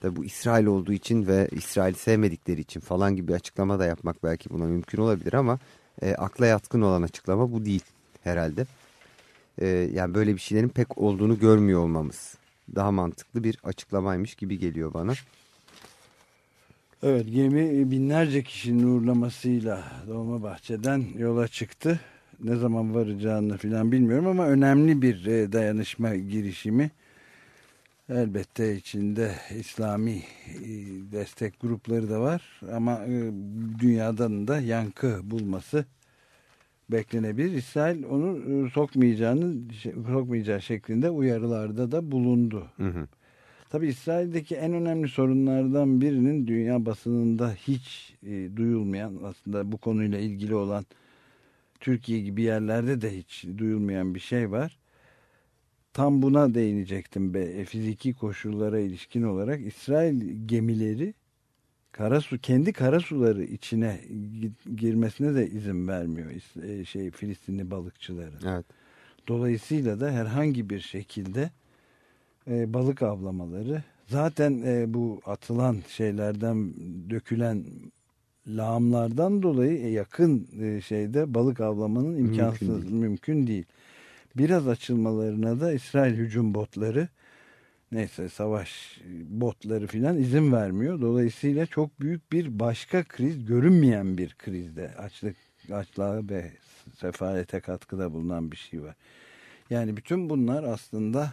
Tabi bu İsrail olduğu için ve İsrail sevmedikleri için falan gibi açıklama da yapmak belki buna mümkün olabilir ama e, akla yatkın olan açıklama bu değil herhalde. E, yani böyle bir şeylerin pek olduğunu görmüyor olmamız daha mantıklı bir açıklamaymış gibi geliyor bana. Evet gemi binlerce kişinin uğurlamasıyla Dolmabahçe'den yola çıktı. Ne zaman varacağını falan bilmiyorum ama önemli bir e, dayanışma girişimi. Elbette içinde İslami e, destek grupları da var ama e, dünyadan da yankı bulması beklenebilir. İsrail onu sokmayacağını sokmayacağı şeklinde uyarılarda da bulundu. Hı hı. Tabi İsrail'deki en önemli sorunlardan birinin dünya basınında hiç e, duyulmayan aslında bu konuyla ilgili olan Türkiye gibi yerlerde de hiç duyulmayan bir şey var. Tam buna değinecektim be, e, fiziki koşullara ilişkin olarak İsrail gemileri karasu kendi karasuları içine girmesine de izin vermiyor e, şey Filistinli balıkçıların. Evet. Dolayısıyla da herhangi bir şekilde e, balık avlamaları zaten e, bu atılan şeylerden dökülen lağımlardan dolayı e, yakın e, şeyde balık avlamanın imkansız mümkün değil. mümkün değil. Biraz açılmalarına da İsrail hücum botları neyse savaş botları filan izin vermiyor. Dolayısıyla çok büyük bir başka kriz görünmeyen bir krizde açlık açlığa ve sefalete katkıda bulunan bir şey var. Yani bütün bunlar aslında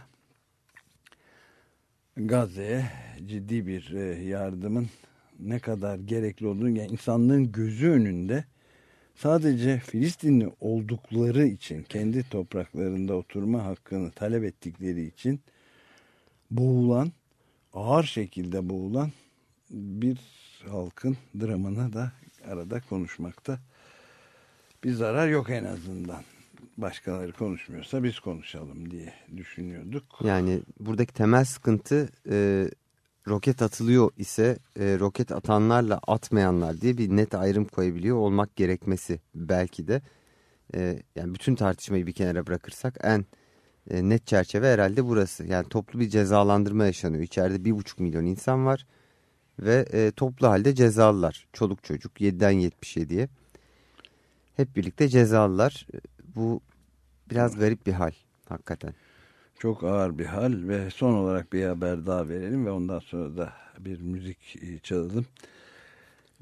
Gazze'ye ciddi bir e, yardımın ne kadar gerekli olduğunu yani insanlığın gözü önünde sadece Filistinli oldukları için kendi topraklarında oturma hakkını talep ettikleri için boğulan ağır şekilde boğulan bir halkın dramını da arada konuşmakta bir zarar yok en azından başkaları konuşmuyorsa biz konuşalım diye düşünüyorduk. Yani buradaki temel sıkıntı e, roket atılıyor ise e, roket atanlarla atmayanlar diye bir net ayrım koyabiliyor olmak gerekmesi belki de. E, yani bütün tartışmayı bir kenara bırakırsak en e, net çerçeve herhalde burası. Yani toplu bir cezalandırma yaşanıyor. İçeride bir buçuk milyon insan var ve e, toplu halde cezalılar. Çoluk çocuk 7'den 77'ye. Hep birlikte cezalılar. Bu biraz garip bir hal hakikaten. Çok ağır bir hal ve son olarak bir haber daha verelim ve ondan sonra da bir müzik çalalım.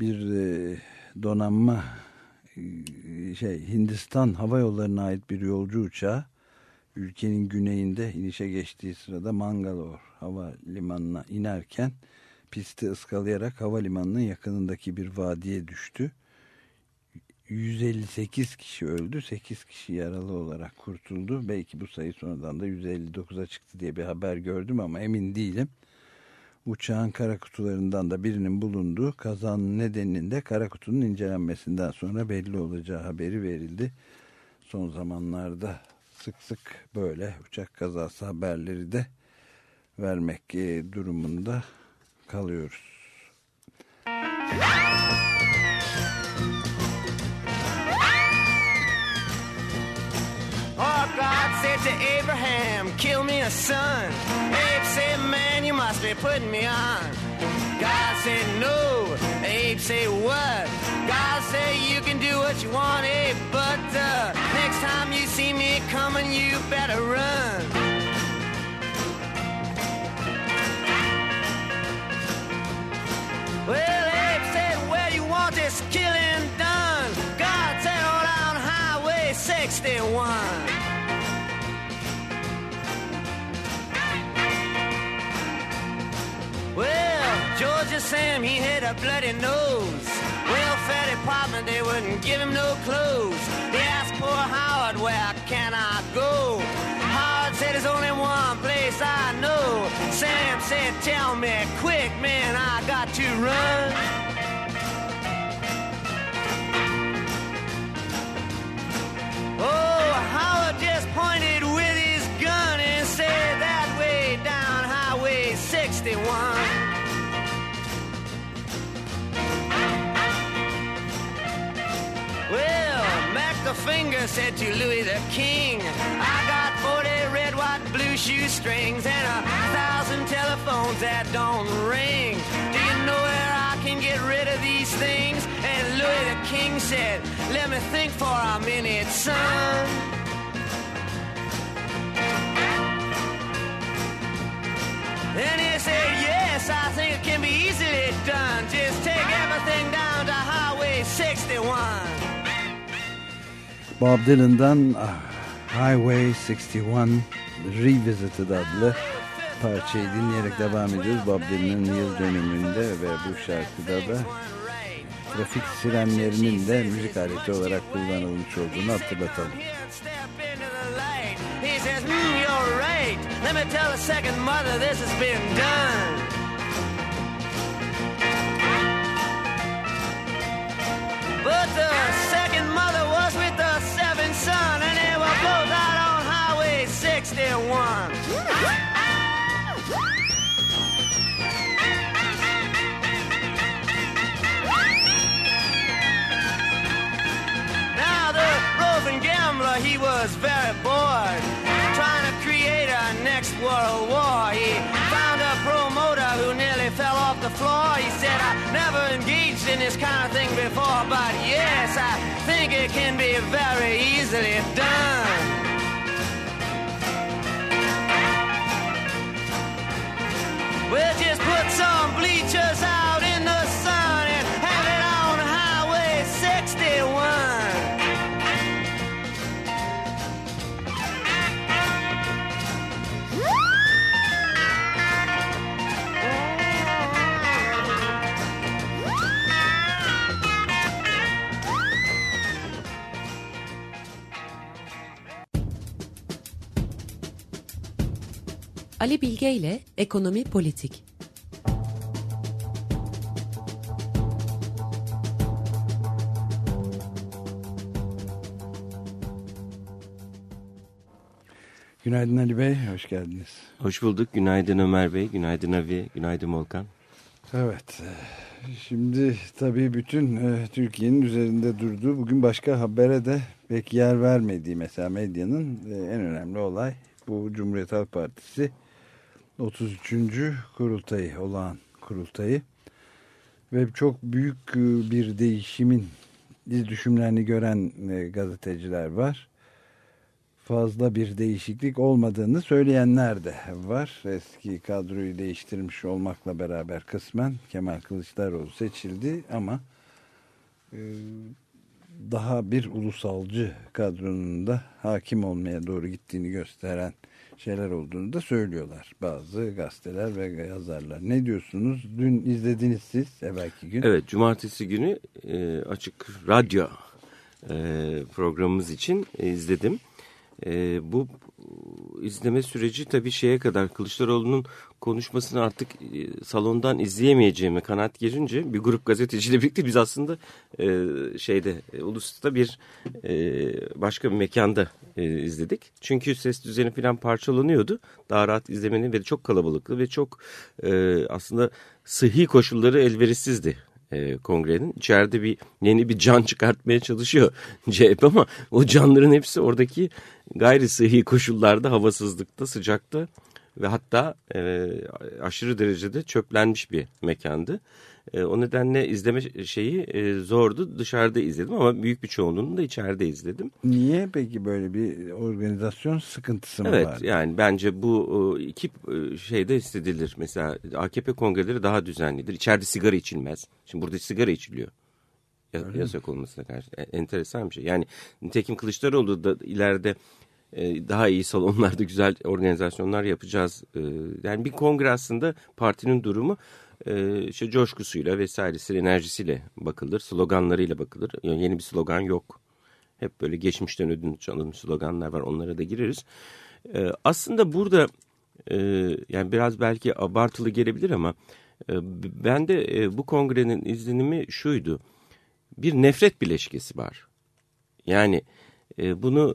Bir e, donanma e, şey Hindistan Hava Yolları'na ait bir yolcu uçağı ülkenin güneyinde inişe geçtiği sırada Mangalore hava limanına inerken pisti ıskalayarak havalimanının yakınındaki bir vadiye düştü. 158 kişi öldü, 8 kişi yaralı olarak kurtuldu. Belki bu sayı sonradan da 159'a çıktı diye bir haber gördüm ama emin değilim. Uçağın kara kutularından da birinin bulunduğu kazanın nedeninin de kara kutunun incelenmesinden sonra belli olacağı haberi verildi. Son zamanlarda sık sık böyle uçak kazası haberleri de vermek e, durumunda kalıyoruz. Said to Abraham, kill me a son. Abe said, man, you must be putting me on. God said, no. Abe said, what? God said, you can do what you want, Abe, but uh, next time you see me coming, you better run. Sam, he had a bloody nose. Welfare department, they wouldn't give him no clothes. They asked poor Howard, where can I go? Howard said, there's only one place I know. Sam said, tell me quick, man, I got to run. Finger said to Louis the King, I got 40 red, white, blue shoestrings and a thousand telephones that don't ring. Do you know where I can get rid of these things? And Louis the King said, Let me think for a minute, son. Then he said, Yes, I think Bob Dylan'dan ah, Highway 61 Revisited adlı parçayı dinleyerek devam ediyoruz. Bob Dylan'ın yıl dönümünde ve bu şarkıda da trafik sirenlerinin de müzik aleti olarak kullanılmış olduğunu hatırlatalım. Mm, right. Let me tell the second mother this has been done. But the 61. Now the roving gambler, he was very bored, trying to create a next world war. He found a promoter who nearly fell off the floor. He said, I never engaged in this kind of thing before, but yes, I think it can be very easily done. We'll just put some bleachers out Ali Bilge ile Ekonomi Politik. Günaydın Ali Bey, hoş geldiniz. Hoş bulduk. Günaydın Ömer Bey, günaydın Avi, günaydın Volkan. Evet, e, şimdi tabii bütün e, Türkiye'nin üzerinde durduğu, bugün başka habere de pek yer vermediği mesela medyanın e, en önemli olay bu Cumhuriyet Halk Partisi 33. kurultayı, olağan kurultayı ve çok büyük e, bir değişimin iz düşümlerini gören e, gazeteciler var. Fazla bir değişiklik olmadığını söyleyenler de var. Eski kadroyu değiştirmiş olmakla beraber kısmen Kemal Kılıçdaroğlu seçildi ama e, daha bir ulusalcı kadronun da hakim olmaya doğru gittiğini gösteren şeyler olduğunu da söylüyorlar bazı gazeteler ve yazarlar. Ne diyorsunuz? Dün izlediniz siz evvelki gün. Evet, cumartesi günü e, açık radyo e, programımız için izledim. E, bu izleme süreci tabii şeye kadar Kılıçdaroğlu'nun konuşmasını artık e, salondan izleyemeyeceğime kanaat gelince bir grup gazeteciyle [LAUGHS] birlikte biz aslında e, şeyde e, Ulus'ta bir e, başka bir mekanda e, izledik. Çünkü ses düzeni falan parçalanıyordu. Daha rahat izlemenin ve çok kalabalıklı ve çok e, aslında sıhhi koşulları elverişsizdi e, kongrenin. İçeride bir yeni bir can [LAUGHS] çıkartmaya çalışıyor [LAUGHS] CHP ama o canların hepsi oradaki gayri sıhhi koşullarda, havasızlıkta, sıcakta ve hatta e, aşırı derecede çöplenmiş bir mekandı. E, o nedenle izleme şeyi e, zordu. Dışarıda izledim ama büyük bir çoğunluğunu da içeride izledim. Niye peki böyle bir organizasyon sıkıntısı mı evet, var? Evet yani bence bu iki e, şeyde hissedilir. Mesela AKP kongreleri daha düzenlidir. İçeride sigara içilmez. Şimdi burada sigara içiliyor. Öyle yasak mi? olmasına karşı. E, enteresan bir şey. Yani nitekim Kılıçdaroğlu da ileride e, daha iyi salonlarda güzel organizasyonlar yapacağız. Yani bir kongre aslında partinin durumu e, işte coşkusuyla vesairesi enerjisiyle bakılır, sloganlarıyla bakılır. Yani yeni bir slogan yok. Hep böyle geçmişten ödünç alınmış sloganlar var. Onlara da gireriz. E, aslında burada e, yani biraz belki abartılı gelebilir ama e, ben de e, bu kongrenin izlenimi şuydu. Bir nefret bileşkesi var. Yani bunu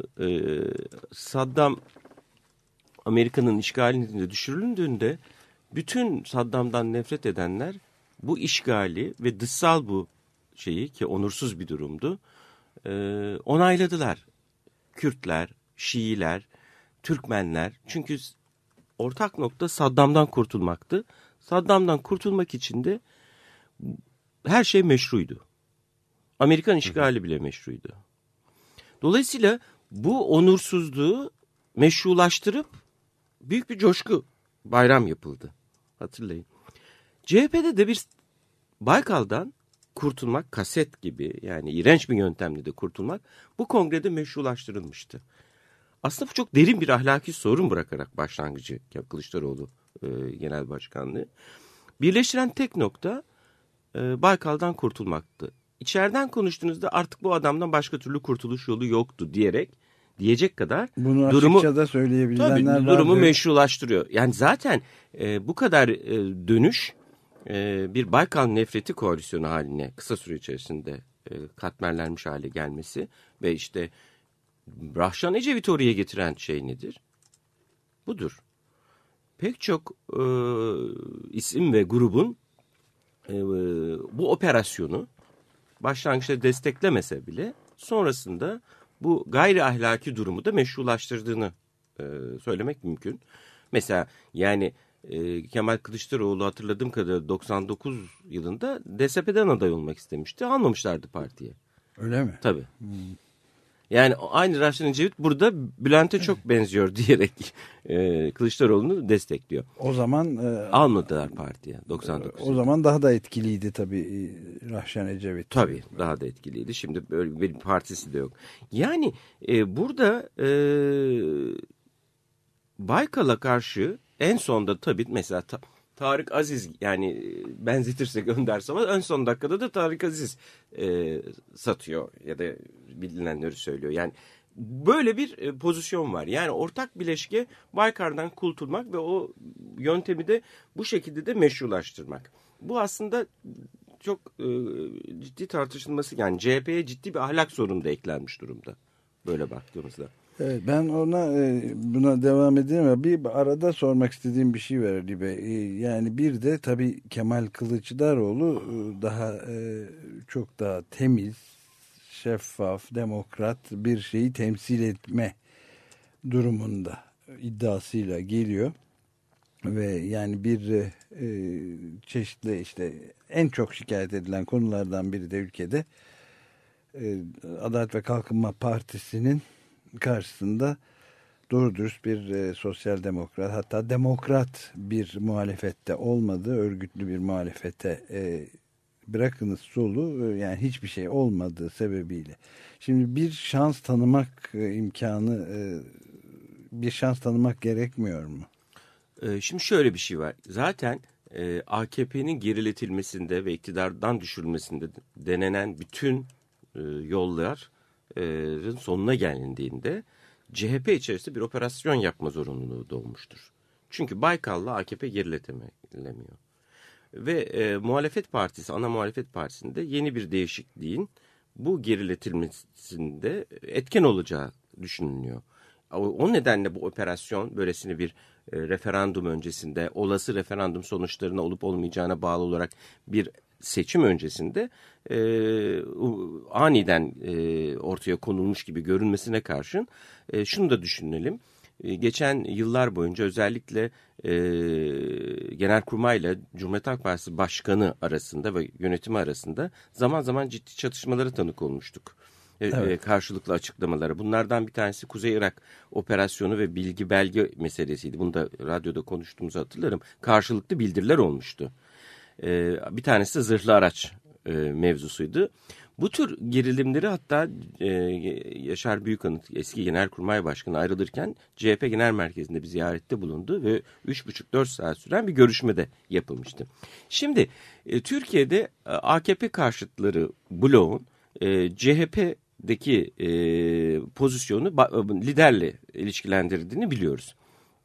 Saddam Amerika'nın işgalinde düşürüldüğünde bütün Saddam'dan nefret edenler bu işgali ve dışsal bu şeyi ki onursuz bir durumdu e, onayladılar. Kürtler, Şiiler, Türkmenler çünkü ortak nokta Saddam'dan kurtulmaktı. Saddam'dan kurtulmak için de her şey meşruydu. Amerikan işgali bile meşruydu. Dolayısıyla bu onursuzluğu meşrulaştırıp büyük bir coşku bayram yapıldı. Hatırlayın. CHP'de de bir Baykal'dan kurtulmak kaset gibi yani iğrenç bir yöntemle de kurtulmak bu kongrede meşrulaştırılmıştı. Aslında bu çok derin bir ahlaki sorun bırakarak başlangıcı Kılıçdaroğlu e, genel başkanlığı. Birleştiren tek nokta e, Baykal'dan kurtulmaktı. İçeriden konuştuğunuzda artık bu adamdan başka türlü kurtuluş yolu yoktu diyerek diyecek kadar Bunu durumu, da söyleyebilenler tabii, durumu meşrulaştırıyor. Yani zaten e, bu kadar e, dönüş e, bir Baykal nefreti koalisyonu haline kısa süre içerisinde e, katmerlenmiş hale gelmesi ve işte Rahşan Ecevit'i oraya getiren şey nedir? Budur. Pek çok e, isim ve grubun e, bu operasyonu başlangıçta desteklemese bile sonrasında bu gayri ahlaki durumu da meşrulaştırdığını e, söylemek mümkün. Mesela yani e, Kemal Kılıçdaroğlu hatırladığım kadarıyla 99 yılında DSP'den aday olmak istemişti. Almamışlardı partiye. Öyle mi? Tabii. Hmm. Yani aynı Raşit Ecevit burada Bülent'e çok benziyor [LAUGHS] diyerek e, Kılıçdaroğlu'nu destekliyor. O zaman e, almadılar partiye 99. O zaman daha da etkiliydi tabii e, Rahşan Ecevit. Tabii daha da etkiliydi. Şimdi böyle bir partisi de yok. Yani e, burada e, Baykal'a karşı en sonda tabii mesela ta, Tarık Aziz yani benzetirsek [LAUGHS] Önder ama en son dakikada da Tarık Aziz e, satıyor ya da bilinenleri söylüyor. Yani böyle bir e, pozisyon var. Yani ortak bileşke Baykar'dan kurtulmak ve o yöntemi de bu şekilde de meşrulaştırmak. Bu aslında çok e, ciddi tartışılması yani CHP'ye ciddi bir ahlak sorunu da eklenmiş durumda. Böyle baktığımızda. Evet, ben ona e, buna devam edeyim ama bir arada sormak istediğim bir şey var Ali Bey. E, yani bir de tabii Kemal Kılıçdaroğlu e, daha çok daha temiz, şeffaf, demokrat bir şeyi temsil etme durumunda iddiasıyla geliyor. Ve yani bir çeşitli işte en çok şikayet edilen konulardan biri de ülkede Adalet ve Kalkınma Partisi'nin karşısında doğru dürüst bir e, sosyal demokrat hatta demokrat bir muhalefette olmadığı örgütlü bir muhalefete e, bırakınız solu e, yani hiçbir şey olmadığı sebebiyle. Şimdi bir şans tanımak e, imkanı e, bir şans tanımak gerekmiyor mu? E, şimdi şöyle bir şey var. Zaten e, AKP'nin geriletilmesinde ve iktidardan düşürülmesinde denenen bütün e, yollar sonuna gelindiğinde CHP içerisinde bir operasyon yapma zorunluluğu doğmuştur. Çünkü Baykal'la AKP geriletememiyor. Ve e, muhalefet partisi, ana muhalefet partisinde yeni bir değişikliğin bu geriletilmesinde etken olacağı düşünülüyor. O nedenle bu operasyon böylesine bir e, referandum öncesinde olası referandum sonuçlarına olup olmayacağına bağlı olarak bir seçim öncesinde e, aniden e, ortaya konulmuş gibi görünmesine karşın e, şunu da düşünelim. E, geçen yıllar boyunca özellikle e, Genelkurmay ile Cumhuriyet Halk Partisi Başkanı arasında ve yönetimi arasında zaman zaman ciddi çatışmalara tanık olmuştuk. E, evet. karşılıklı açıklamaları. Bunlardan bir tanesi Kuzey Irak operasyonu ve bilgi belge meselesiydi. Bunu da radyoda konuştuğumuzu hatırlarım. Karşılıklı bildiriler olmuştu. E, bir tanesi de zırhlı araç e, mevzusuydu. Bu tür gerilimleri hatta e, Yaşar Büyükanıt eski Genelkurmay Başkanı ayrılırken CHP Genel Merkezi'nde bir ziyarette bulundu ve 3,5-4 saat süren bir görüşmede yapılmıştı. Şimdi e, Türkiye'de e, AKP karşıtları bloğun e, CHP'deki e, pozisyonu liderle ilişkilendirdiğini biliyoruz.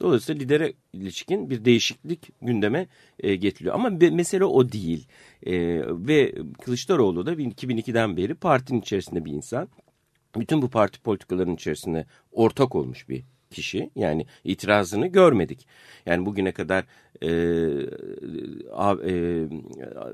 Dolayısıyla lidere ilişkin bir değişiklik gündeme e, getiriliyor. Ama mesele o değil. E, ve Kılıçdaroğlu da 2002'den beri partinin içerisinde bir insan. Bütün bu parti politikalarının içerisinde ortak olmuş bir kişi. Yani itirazını görmedik. Yani bugüne kadar e, e,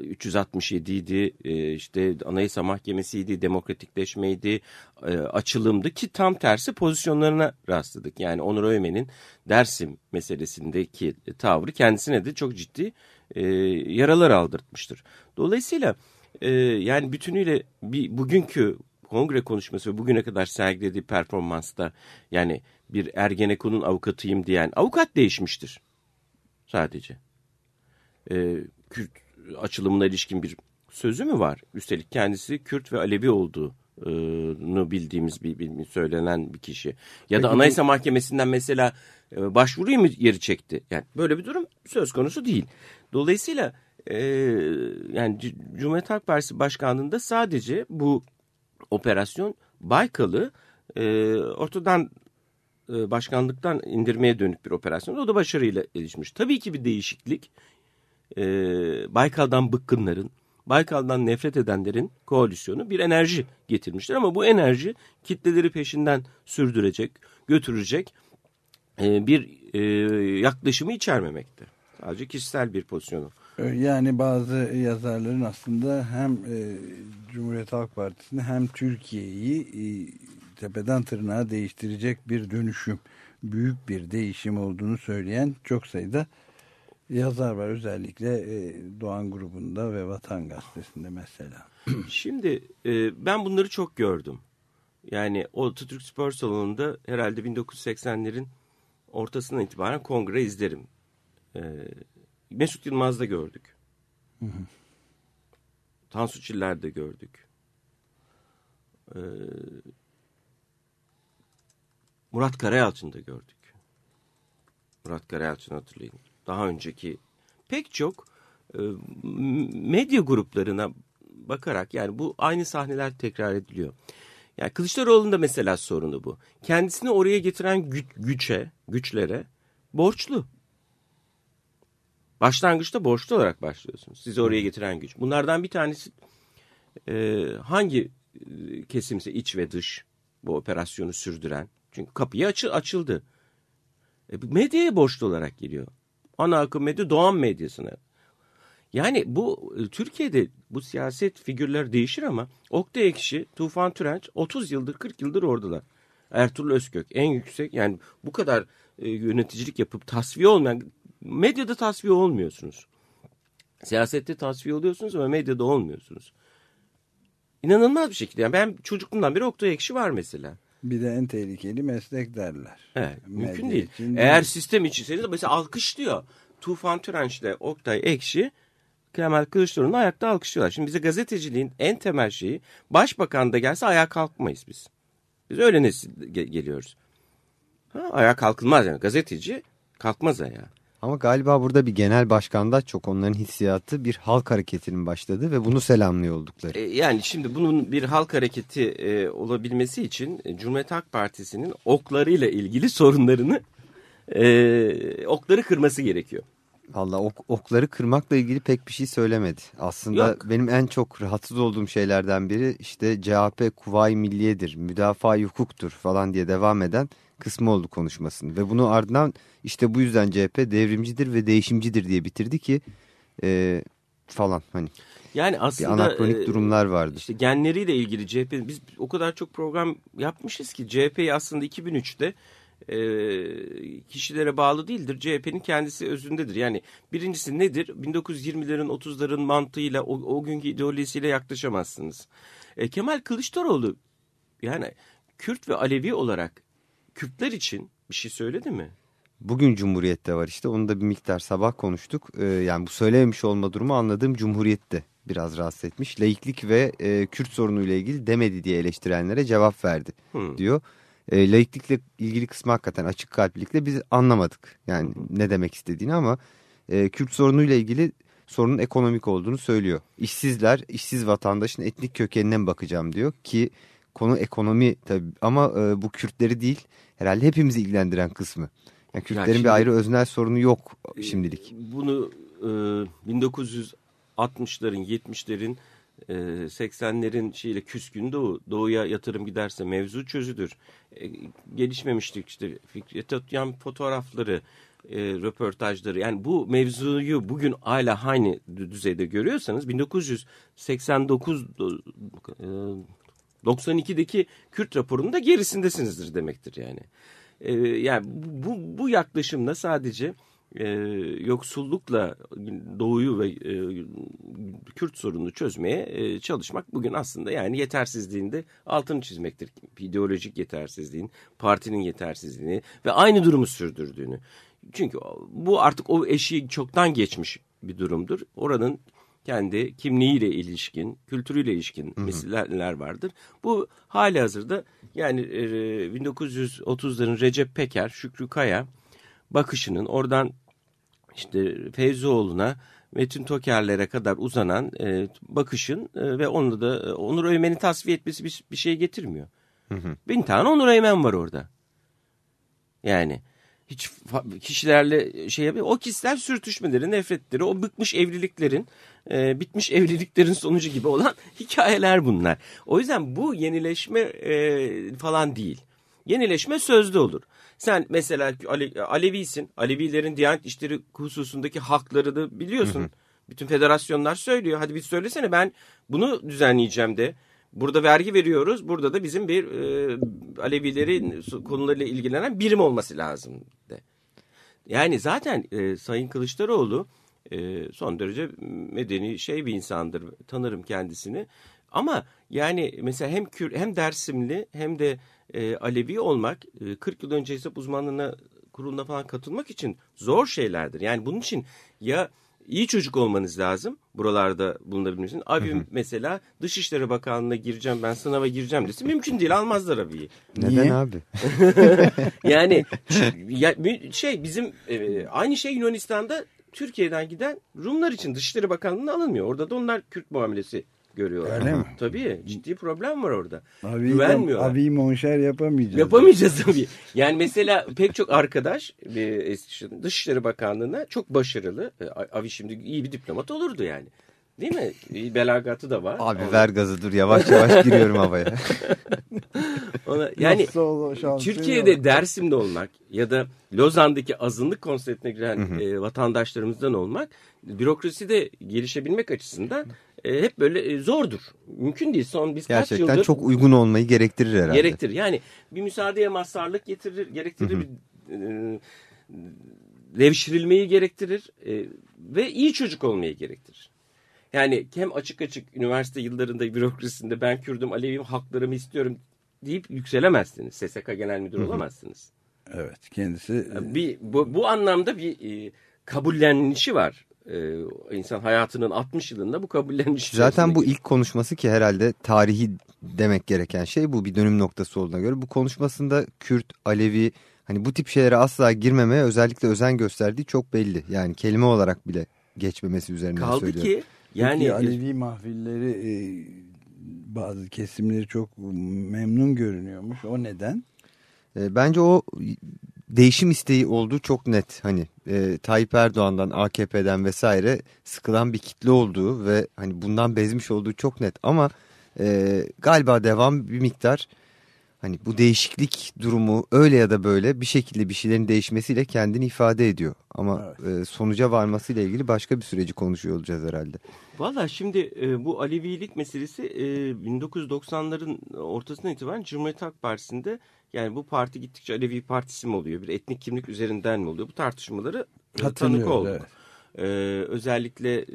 367 idi, e, işte Anayasa Mahkemesi'ydi, demokratikleşmeydi, e, açılımdı ki tam tersi pozisyonlarına rastladık. Yani Onur Öymen'in Dersim meselesindeki tavrı kendisine de çok ciddi e, yaralar aldırtmıştır. Dolayısıyla e, yani bütünüyle bir bugünkü kongre konuşması ve bugüne kadar sergilediği performansta yani bir Ergenekon'un avukatıyım diyen avukat değişmiştir. Sadece. Ee, Kürt açılımına ilişkin bir sözü mü var? Üstelik kendisi Kürt ve Alevi olduğunu bildiğimiz bir, bir, söylenen bir kişi. Ya Peki, da Anayasa Mahkemesi'nden mesela e, başvuruyu mu yeri çekti? Yani böyle bir durum söz konusu değil. Dolayısıyla e, yani Cumhuriyet Halk Partisi Başkanlığı'nda sadece bu operasyon Baykal'ı e, ortadan e, başkanlıktan indirmeye dönük bir operasyon. O da başarıyla gelişmiş. Tabii ki bir değişiklik e, Baykal'dan bıkkınların, Baykal'dan nefret edenlerin koalisyonu bir enerji getirmiştir. Ama bu enerji kitleleri peşinden sürdürecek, götürecek e, bir yaklaşımı içermemekte. Sadece kişisel bir pozisyonu. Yani bazı yazarların aslında hem Cumhuriyet Halk Partisi'ni hem Türkiye'yi tepeden tırnağa değiştirecek bir dönüşüm, büyük bir değişim olduğunu söyleyen çok sayıda yazar var. Özellikle e, Doğan grubunda ve Vatan Gazetesi'nde mesela. [CLEARS THROAT] Şimdi e, ben bunları çok gördüm. Yani o Atatürk Spor Salonu'nda herhalde 1980'lerin ortasından itibaren kongre izlerim. E, Mesut Yılmaz'da gördük. Hı hı. Tansu Çiller'de gördük. Ee, Murat Karayalçın'da gördük. Murat Karayalçın'ı hatırlayın. Daha önceki pek çok e, medya gruplarına bakarak yani bu aynı sahneler tekrar ediliyor. Yani Kılıçdaroğlu'nun da mesela sorunu bu. Kendisini oraya getiren güç, güçe, güçlere borçlu. Başlangıçta borçlu olarak başlıyorsunuz. Sizi oraya getiren güç. Bunlardan bir tanesi e, hangi e, kesimse iç ve dış bu operasyonu sürdüren. Çünkü kapıyı açı, açıldı. E, medyaya borçlu olarak geliyor. Ana akım medya Doğan medyasına. Yani bu e, Türkiye'de bu siyaset figürler değişir ama Oktay Ekşi, Tufan Türenç 30 yıldır 40 yıldır oradalar. Ertuğrul Özkök en yüksek yani bu kadar e, yöneticilik yapıp tasfiye olmayan medyada tasfiye olmuyorsunuz. Siyasette tasfiye oluyorsunuz ama medyada olmuyorsunuz. İnanılmaz bir şekilde. Yani ben çocukluğumdan beri Oktay Ekşi var mesela. Bir de en tehlikeli meslek derler. Evet, mümkün değil. Eğer değil. sistem içiyseniz mesela alkışlıyor. Tufan Türenç ile Oktay Ekşi Kemal Kılıçdaroğlu'nu ayakta alkışlıyorlar. Şimdi bize gazeteciliğin en temel şeyi başbakan da gelse ayağa kalkmayız biz. Biz öyle nesil geliyoruz. Ha, ayağa kalkılmaz yani gazeteci kalkmaz ayağa. Ama galiba burada bir genel başkandan çok onların hissiyatı bir halk hareketinin başladığı ve bunu selamlıyor oldukları. E, yani şimdi bunun bir halk hareketi e, olabilmesi için e, Cumhuriyet Halk Partisi'nin oklarıyla ilgili sorunlarını e, okları kırması gerekiyor. Valla ok, okları kırmakla ilgili pek bir şey söylemedi. Aslında Yok. benim en çok rahatsız olduğum şeylerden biri işte CHP Kuvayi Milliye'dir, müdafaa hukuktur falan diye devam eden kısmı oldu konuşmasının. Ve bunu ardından işte bu yüzden CHP devrimcidir ve değişimcidir diye bitirdi ki e, falan hani Yani bir aslında anakronik e, durumlar vardı. işte genleriyle ilgili CHP biz o kadar çok program yapmışız ki CHP'yi aslında 2003'te e, kişilere bağlı değildir. CHP'nin kendisi özündedir. Yani birincisi nedir? 1920'lerin 30'ların mantığıyla o, o günkü ideolojisiyle yaklaşamazsınız. E, Kemal Kılıçdaroğlu yani Kürt ve Alevi olarak Kürtler için bir şey söyledi mi? Bugün Cumhuriyet'te var işte onu da bir miktar sabah konuştuk. Ee, yani bu söylememiş olma durumu anladığım Cumhuriyet'te biraz rahatsız etmiş. Laiklik ve e, Kürt sorunuyla ilgili demedi diye eleştirenlere cevap verdi Hmm. diyor. E, laiklikle ilgili kısmı hakikaten açık kalplilikle biz anlamadık. Yani ne demek istediğini ama e, Kürt sorunuyla ilgili sorunun ekonomik olduğunu söylüyor. İşsizler, işsiz vatandaşın etnik kökenine bakacağım diyor ki konu ekonomi tabii ama e, bu Kürtleri değil herhalde hepimizi ilgilendiren kısmı. Yani Kürtlerin şimdi- bir ayrı öznel sorunu yok şimdilik. Bunu e, 1960'ların, 70'lerin, e, 80'lerin şeyle küskün doğu, doğuya yatırım giderse mevzu çözülür. E, gelişmemiştik işte Fikret Ötyan fotoğrafları, e, röportajları yani bu mevzuyu bugün hala aynı düzeyde görüyorsanız 1989 e, 92'deki Kürt raporunda gerisindesinizdir demektir yani. Ee, yani bu, bu yaklaşımla sadece e, yoksullukla doğuyu ve e, Kürt sorununu çözmeye e, çalışmak bugün aslında yani yetersizliğinde altını çizmektir. İdeolojik yetersizliğin, partinin yetersizliğini ve aynı durumu sürdürdüğünü. Çünkü bu artık o eşiği çoktan geçmiş bir durumdur. Oranın kendi kimliğiyle ilişkin, kültürüyle ilişkin meseleler vardır. Bu hali hazırda yani e, 1930'ların Recep Peker, Şükrü Kaya bakışının oradan işte Feyzioğlu'na, Metin Tokerlere kadar uzanan e, bakışın e, ve onu da e, Onur Öymen'i tasfiye etmesi bir, bir şey getirmiyor. Bin tane Onur Öymen var orada. Yani hiç kişilerle şey yapıyor. O kişiler sürtüşmeleri, nefretleri, o bıkmış evliliklerin, e, bitmiş [LAUGHS] evliliklerin sonucu gibi olan [LAUGHS] hikayeler bunlar. O yüzden bu yenileşme e, falan değil. Yenileşme sözde olur. Sen mesela Ale, Alevisin. Alevilerin Diyanet İşleri hususundaki haklarını biliyorsun. Bütün federasyonlar söylüyor. Hadi bir söylesene ben bunu düzenleyeceğim de. Burada vergi veriyoruz. Burada da bizim bir e, Alevilerin konularıyla ilgilenen birim olması lazım de. Yani zaten e, Sayın Kılıçdaroğlu e, son derece medeni şey bir insandır. Tanırım kendisini. Ama yani mesela hem Kür, hem Dersimli hem de e, Alevi olmak e, 40 yıl önce hesap uzmanlığına kuruluna falan katılmak için zor şeylerdir. Yani bunun için ya iyi çocuk olmanız lazım buralarda bulunabilmeniz için. Abi mesela Dışişleri Bakanlığı'na gireceğim ben sınava gireceğim desin mümkün değil almazlar abiyi. Neden Niye? abi? [LAUGHS] Yani ya, şey bizim e, aynı şey Yunanistan'da Türkiye'den giden Rumlar için Dışişleri Bakanlığı'na alınmıyor. Orada da onlar Kürt muamelesi görüyorlar. Öyle mi? [LAUGHS] Tabii ciddi problem var orada. Abi, Güvenmiyorlar. abi monşer yapamayacağız. Yapamayacağız tabii. Yani mesela pek çok arkadaş Eskişehir Dışişleri Bakanlığı'na çok başarılı. E, Avi şimdi iyi bir diplomat olurdu yani. Değil mi? Belagatı da var. Abi Ona- ver gazı dur yavaş yavaş giriyorum havaya. [LAUGHS] ona- yani Türkiye'de yok. Dersim'de olmak ya da Lozan'daki azınlık konseptine giren e, vatandaşlarımızdan olmak bürokraside gelişebilmek açısından e, hep böyle e, zordur. Mümkün değil. Son biz kaç Gerçekten yıldır çok uygun olmayı gerektirir herhalde. gerektirir. Yani bir müsaadeye mazharlık getirir, gerektirir bir e, devşirilmeyi gerektirir e, ve iyi çocuk olmayı gerektirir. Yani hem açık açık üniversite yıllarında bürokrasisinde ben Kürdüm, Aleviyim, haklarımı istiyorum deyip yükselemezsiniz. SSK Genel Müdürü olamazsınız. Evet kendisi Bir, bu, bu anlamda bir e, kabullenişi var. E, insan hayatının 60 yılında bu kabulleniş Zaten bu ilk konuşması ki herhalde tarihi demek gereken şey bu bir dönüm noktası olduğuna göre. Bu konuşmasında Kürt, Alevi hani bu tip şeylere asla girmemeye özellikle özen gösterdiği çok belli. Yani kelime olarak bile geçmemesi üzerinden Kaldı söylüyorum. ki yani Yani Alevi mahvilleri e, bazı kesimleri çok memnun görünüyormuş. O neden? E, bence o değişim isteği olduğu çok net. Hani e, Tayyip Erdoğan'dan, AKP'den vesaire sıkılan bir kitle olduğu ve hani bundan bezmiş olduğu çok net. Ama e, galiba devam bir miktar hani bu değişiklik durumu öyle ya da böyle bir şekilde bir şeylerin değişmesiyle kendini ifade ediyor. Ama e, sonuca varmasıyla ilgili başka bir süreci konuşuyor olacağız herhalde. Valla şimdi e, bu Alevilik meselesi e, 1990'ların ortasından itibaren Cumhuriyet Halk Partisi'nde yani bu parti gittikçe Alevi partisi mi oluyor? Bir etnik kimlik üzerinden mi oluyor? Bu tartışmaları e, tanık olduk. evet. Ee, özellikle e,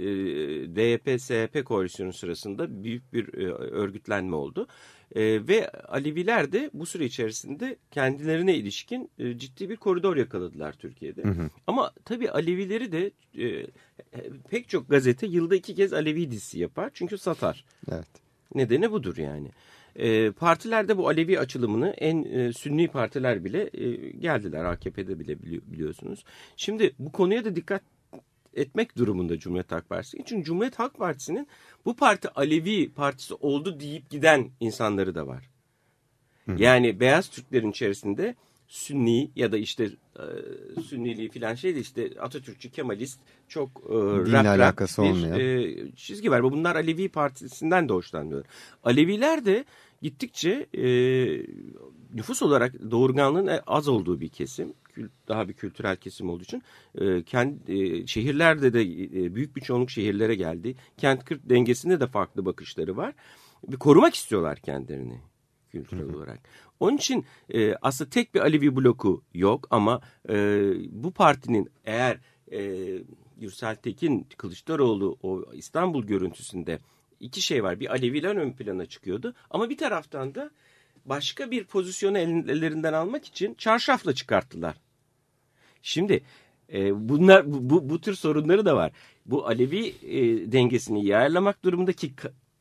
DYP-SHP koalisyonu sırasında büyük bir e, örgütlenme oldu. E, ve Aleviler de bu süre içerisinde kendilerine ilişkin e, ciddi bir koridor yakaladılar Türkiye'de. Hı hı. Ama tabii Alevileri de e, pek çok gazete yılda iki kez Alevi dizisi yapar. Çünkü satar. Evet. Nedeni budur yani. E, partilerde bu Alevi açılımını en e, sünni partiler bile e, geldiler. AKP'de bile bili biliyorsunuz. Şimdi bu konuya da dikkat etmek durumunda Cumhuriyet Halk Partisi. Çünkü Cumhuriyet Halk Partisi'nin bu parti Alevi partisi oldu deyip giden insanları da var. Yani beyaz Türklerin içerisinde Sünni ya da işte e, Sünniliği filan şey de işte Atatürkçü, Kemalist çok e, Dinle alakası bir olmayan. e, çizgi var. Bunlar Alevi Partisi'nden de hoşlanmıyorlar. Aleviler de gittikçe e, nüfus olarak doğurganlığın e, az olduğu bir kesim. Daha bir kültürel kesim olduğu için e, kendi, e, şehirlerde de e, büyük bir çoğunluk şehirlere geldi. Kent kırt dengesinde de farklı bakışları var. Bir korumak istiyorlar kendilerini kültürel olarak. Onun için e, aslında tek bir Alevi bloku yok ama e, bu partinin eğer e, Gürsel Tekin Kılıçdaroğlu o İstanbul görüntüsünde iki şey var. Bir Aleviler ön plana çıkıyordu ama bir taraftan da başka bir pozisyonu ellerinden almak için çarşafla çıkarttılar. Şimdi e, bunlar bu, bu, bu tür sorunları da var. Bu Alevi e, dengesini iyi ayarlamak durumundaki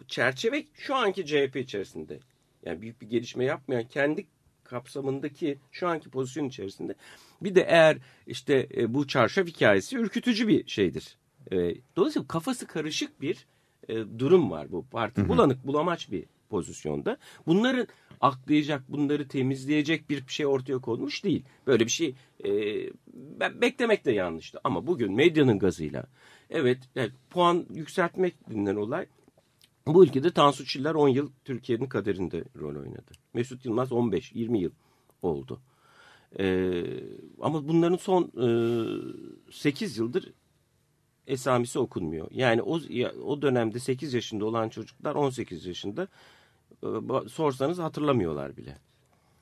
çerçeve şu anki CHP içerisinde. Yani büyük bir gelişme yapmayan kendi kapsamındaki şu anki pozisyon içerisinde. Bir de eğer işte e, bu çarşaf hikayesi ürkütücü bir şeydir. E, dolayısıyla kafası karışık bir e, durum var bu parti. Bulanık bulamaç bir pozisyonda. Bunların aklayacak, bunları temizleyecek bir şey ortaya konmuş değil. Böyle bir şey e, beklemek de yanlıştı. Ama bugün medyanın gazıyla evet, evet puan yükseltmek denilen olay bu ülkede Tansu Çiller 10 yıl Türkiye'nin kaderinde rol oynadı. Mesut Yılmaz 15-20 yıl oldu. Ee, ama bunların son e, 8 yıldır esamisi okunmuyor. Yani o, o dönemde 8 yaşında olan çocuklar 18 yaşında sorsanız hatırlamıyorlar bile.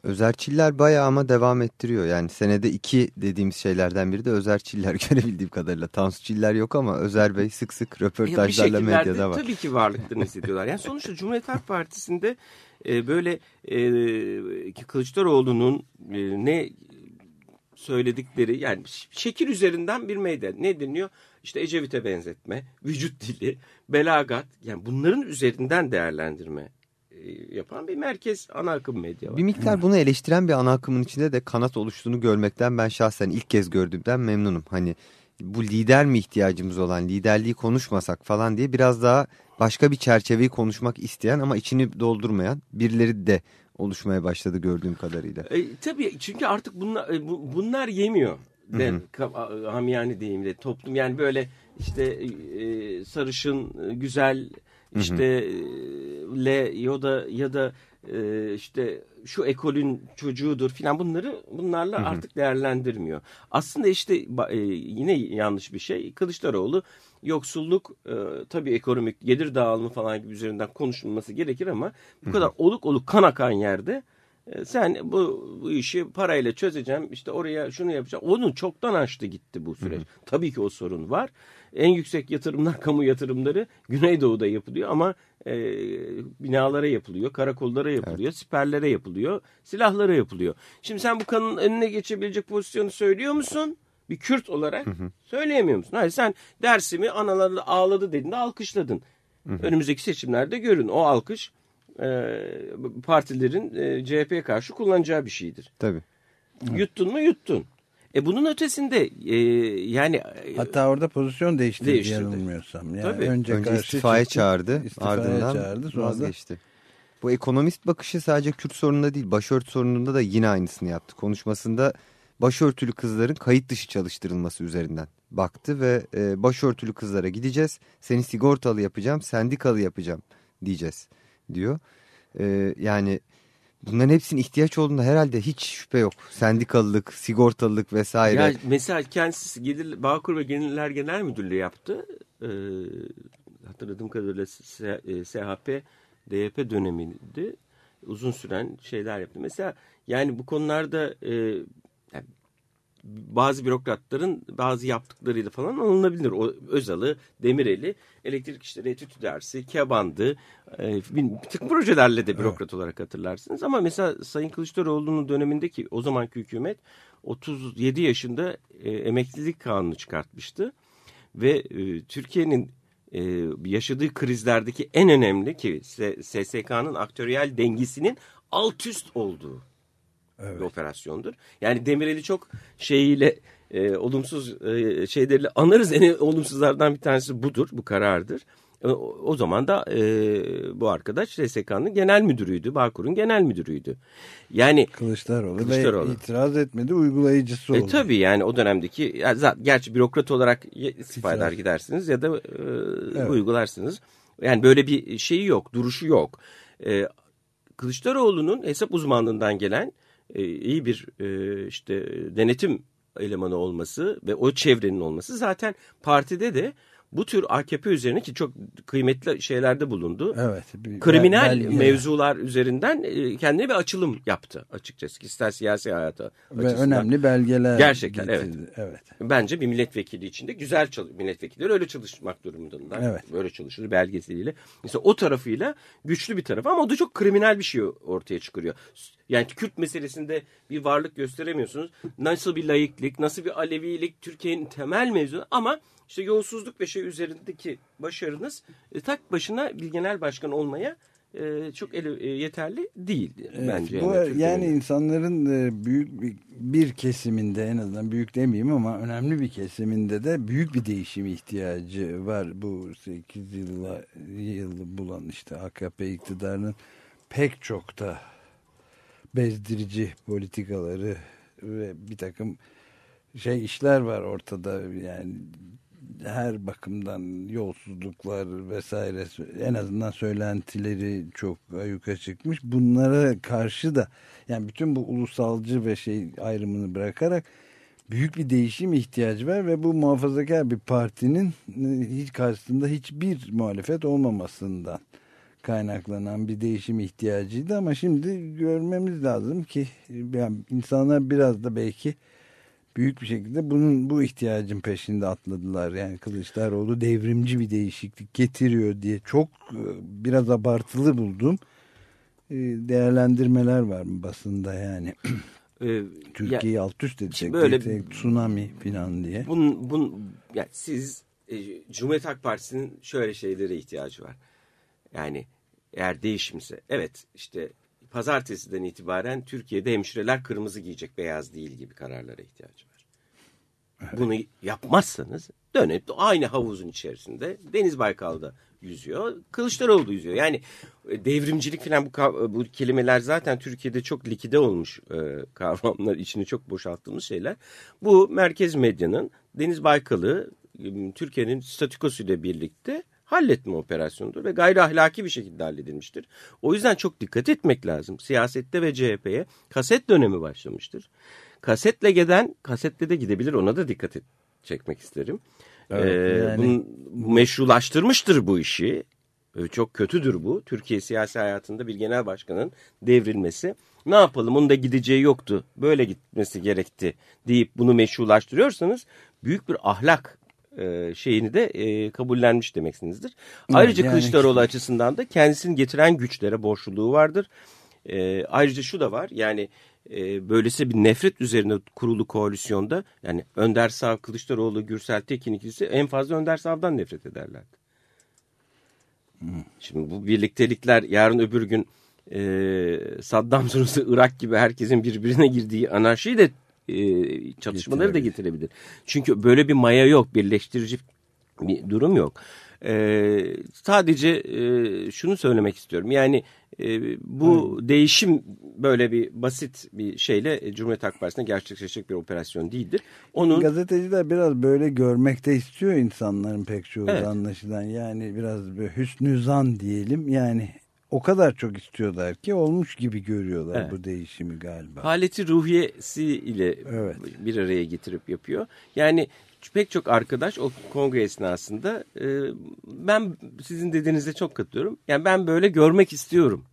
Özerçiller bayağı ama devam ettiriyor. Yani senede iki dediğimiz şeylerden biri de Özerçiller [LAUGHS] görebildiğim kadarıyla. Tansuçiller yok ama Özer Bey sık sık röportajlarla medyada var. tabii ki varlıklarını hissediyorlar. Yani sonuçta Cumhuriyet Halk Partisi'nde e, böyle e, Kılıçdaroğlu'nun e, ne söyledikleri yani şekil üzerinden bir meydan. Ne deniyor? İşte Ecevit'e benzetme, vücut dili, belagat. Yani bunların üzerinden değerlendirme e, yapan bir merkez ana akım medya var. Bir miktar bunu eleştiren bir ana akımın içinde de kanat oluştuğunu görmekten ben şahsen ilk kez gördüğümden memnunum. Hani bu lider mi ihtiyacımız olan liderliği konuşmasak falan diye biraz daha başka bir çerçeveyi konuşmak isteyen ama içini doldurmayan birileri de oluşmaya başladı gördüğüm kadarıyla. E, tabii çünkü artık bunlar, e, bu- bunlar yemiyor. De, ka- hamiyane deyimle toplum yani böyle işte e, sarışın e, güzel işte e, le ya da ya da e, işte şu ekolün çocuğudur filan bunları bunlarla artık değerlendirmiyor. Aslında işte e, yine yanlış bir şey. Kılıçdaroğlu yoksulluk e, tabii ekonomik gelir dağılımı falan gibi üzerinden konuşulması gerekir ama bu kadar oluk oluk kan akan yerde e, sen bu, bu işi parayla çözeceğim işte oraya şunu yapacağım. Onun çoktan açtı gitti bu süreç. Tabii ki o sorun var. En yüksek yatırımlar [LAUGHS] kamu yatırımları Güneydoğu'da yapılıyor ama e, binalara yapılıyor, karakollara yapılıyor, siperlere yapılıyor, silahlara yapılıyor. Şimdi sen bu kanın önüne geçebilecek pozisyonu söylüyor musun? Bir Kürt olarak söyleyemiyor musun? Hayır sen Dersim'i analarla ağladı dediğinde alkışladın. Önümüzdeki seçimlerde görün o alkış e, partilerin e, CHP'ye karşı kullanacağı bir şeydir. Tabii. Yuttun mu yuttun. E bunun ötesinde e, yani e, Hatta orada pozisyon değiştirdi, Değiştirdi. yanılmıyorsam. Yani Tabii. Önce, Önce istifaya çıktı, çağırdı. istifaya ardından çağırdı. Sonra da vazgeçti. Bu ekonomist bakışı sadece Kürt sorununda değil başörtü sorununda da yine aynısını yaptı. Konuşmasında başörtülü kızların kayıt dışı çalıştırılması üzerinden baktı ve e, başörtülü kızlara gideceğiz. Seni sigortalı yapacağım, sendikalı yapacağım diyeceğiz diyor. E, yani bunların hepsinin ihtiyaç olduğunda herhalde hiç şüphe yok. Sendikalılık, sigortalılık vesaire. ya mesela kendisi Gelir, Bağkur ve Gelirler Genel Müdürlüğü yaptı. E, hatırladığım kadarıyla S- e, SHP DYP dönemiydi. Uzun süren şeyler yaptı. Mesela yani bu konularda e, yani bazı bürokratların bazı yaptıklarıyla falan alınabilir. O Özal'ı, Demirel'i, elektrik işleri etütü dersi, Keban'dı. E, bir, tık projelerle de bürokrat olarak hatırlarsınız. Ama mesela Sayın Kılıçdaroğlu'nun dönemindeki o zamanki hükümet 37 yaşında e, emeklilik kanunu çıkartmıştı. Ve e, Türkiye'nin e, yaşadığı krizlerdeki en önemli ki SSK'nın aktöriyel dengesinin alt üst olduğu Evet. bir operasyondur. Yani Demirel'i çok şeyiyle e, olumsuz e, şeyleriyle anarız. En olumsuzlardan bir tanesi budur, bu karardır. E, o, o zaman da e, bu arkadaş SSK'nın genel müdürüydü, Bağkur'un genel müdürüydü. Yani Kılıçdaroğlu, Kılıçdaroğlu. ve itiraz etmedi uygulayıcısı e, oldu. tabii yani o dönemdeki, ya zaten, gerçi bürokrat olarak istifa eder gidersiniz ya da e, Evet. uygularsınız. Yani böyle bir şeyi yok, duruşu yok. E, Kılıçdaroğlu'nun hesap uzmanlığından gelen e, iyi bir e, işte denetim elemanı olması ve o çevrenin olması zaten partide de bu tür AKP üzerine ki çok kıymetli şeylerde bulundu. Evet. bir- Kriminal belge- mevzular üzerinden e, kendine bir açılım yaptı açıkçası. İster siyasi hayata Ve açısından. önemli belgeler Gerçekten, evet. getirdi. evet. Bence bir milletvekili içinde güzel milletvekilleri öyle çalışmak durumundalar. Evet. Böyle çalışır belgeseliyle. Mesela o tarafıyla güçlü bir tarafı ama o da çok kriminal bir şey ortaya çıkarıyor. Yani Kürt meselesinde bir varlık gösteremiyorsunuz. Nasıl bir layıklık, nasıl bir Alevilik Türkiye'nin temel mevzu ama işte yolsuzluk ve şey üzerindeki başarınız e, tak başına bir genel başkan olmaya e, çok ele, e, yeterli değil Evet, bence. bu Türkiye'nin. yani insanların e, büyük bir, bir kesiminde en azından büyük demeyeyim ama önemli bir kesiminde de büyük bir değişim ihtiyacı var. Bu 8 yılla yıl bulan işte AKP iktidarının pek çok da bezdirici politikaları ve bir takım şey işler var ortada yani her bakımdan yolsuzluklar vesaire en azından söylentileri çok ayyuka çıkmış. Bunlara karşı da yani bütün bu ulusalcı ve şey ayrımını bırakarak büyük bir değişim ihtiyacı var ve bu muhafazakar bir partinin e, hiç karşısında hiçbir muhalefet olmamasından kaynaklanan bir değişim ihtiyacıydı ama şimdi görmemiz lazım ki yani insanlar biraz da belki büyük bir şekilde bunun bu ihtiyacın peşinde atladılar. Yani Kılıçdaroğlu devrimci bir değişiklik getiriyor diye çok e, biraz abartılı buldum. E, Değerlendirmeler var basında yani. [CLEARS THROAT] E, ya- Türkiye'yi alt üst edecek. böyle- Böyle... Tsunami falan diye. Bun, bun, yani siz e, Cumhuriyet Halk Partisi'nin şöyle şeylere ihtiyacı var. Yani eğer değişimse evet işte pazartesiden itibaren Türkiye'de hemşireler kırmızı giyecek beyaz değil gibi kararlara ihtiyacı var. Bunu yapmazsanız dönüp aynı havuzun içerisinde Deniz Baykal'da yüzüyor. Kılıçdaroğlu yüzüyor. Yani e, devrimcilik falan bu, bu kelimeler zaten Türkiye'de çok likide olmuş e, kavramlar. içini çok boşalttığımız şeyler. Bu merkez medyanın Deniz Baykal'ı Türkiye'nin statükosuyla birlikte halletme operasyonudur ve gayri ahlaki bir şekilde halledilmiştir. O yüzden çok dikkat etmek lazım. Siyasette ve CHP'ye kaset dönemi başlamıştır. Kasetle giden, kasetle de gidebilir ona da dikkat et, çekmek isterim. Evet, Ee, yani- bunun- bu meşrulaştırmıştır bu işi. Ee, Çok kötüdür bu. Türkiye siyasi hayatında bir genel başkanın devrilmesi. Ne yapalım onun da gideceği yoktu. Böyle gitmesi gerekti deyip bunu meşrulaştırıyorsanız büyük bir ahlak e, şeyini de e, kabullenmiş demeksinizdir. Ayrıca yani- Kılıçdaroğlu açısından da kendisini getiren güçlere borçluluğu vardır. E, ayrıca şu da var yani e, böylesi bir nefret üzerine kurulu koalisyonda yani Önder Sav, Kılıçdaroğlu, Gürsel Tekin ikisi en fazla Önder Sav'dan nefret ederlerdi. Şimdi bu birliktelikler yarın öbür gün e, Saddam sonrası Irak gibi herkesin birbirine girdiği anarşiyi de e, çatışmaları da getirebilir. Çünkü böyle bir maya yok, birleştirici bir durum yok. E, sadece e, şunu söylemek istiyorum. Yani e, bu evet. değişim böyle bir basit bir şeyle Cumhuriyet Halk Partisi'ne gerçekleşecek bir operasyon değildir. Onun gazeteciler biraz böyle görmekte istiyor insanların pek çoğu evet. anlaşılan. Yani biraz bir hüsnü zan diyelim. Yani o kadar çok istiyorlar ki olmuş gibi görüyorlar evet. bu değişimi galiba. Haleti ruhiyesi ile evet. bir araya getirip yapıyor. Yani pek çok arkadaş o kongre esnasında e, ben sizin dediğinizde çok katılıyorum. Yani ben böyle görmek istiyorum.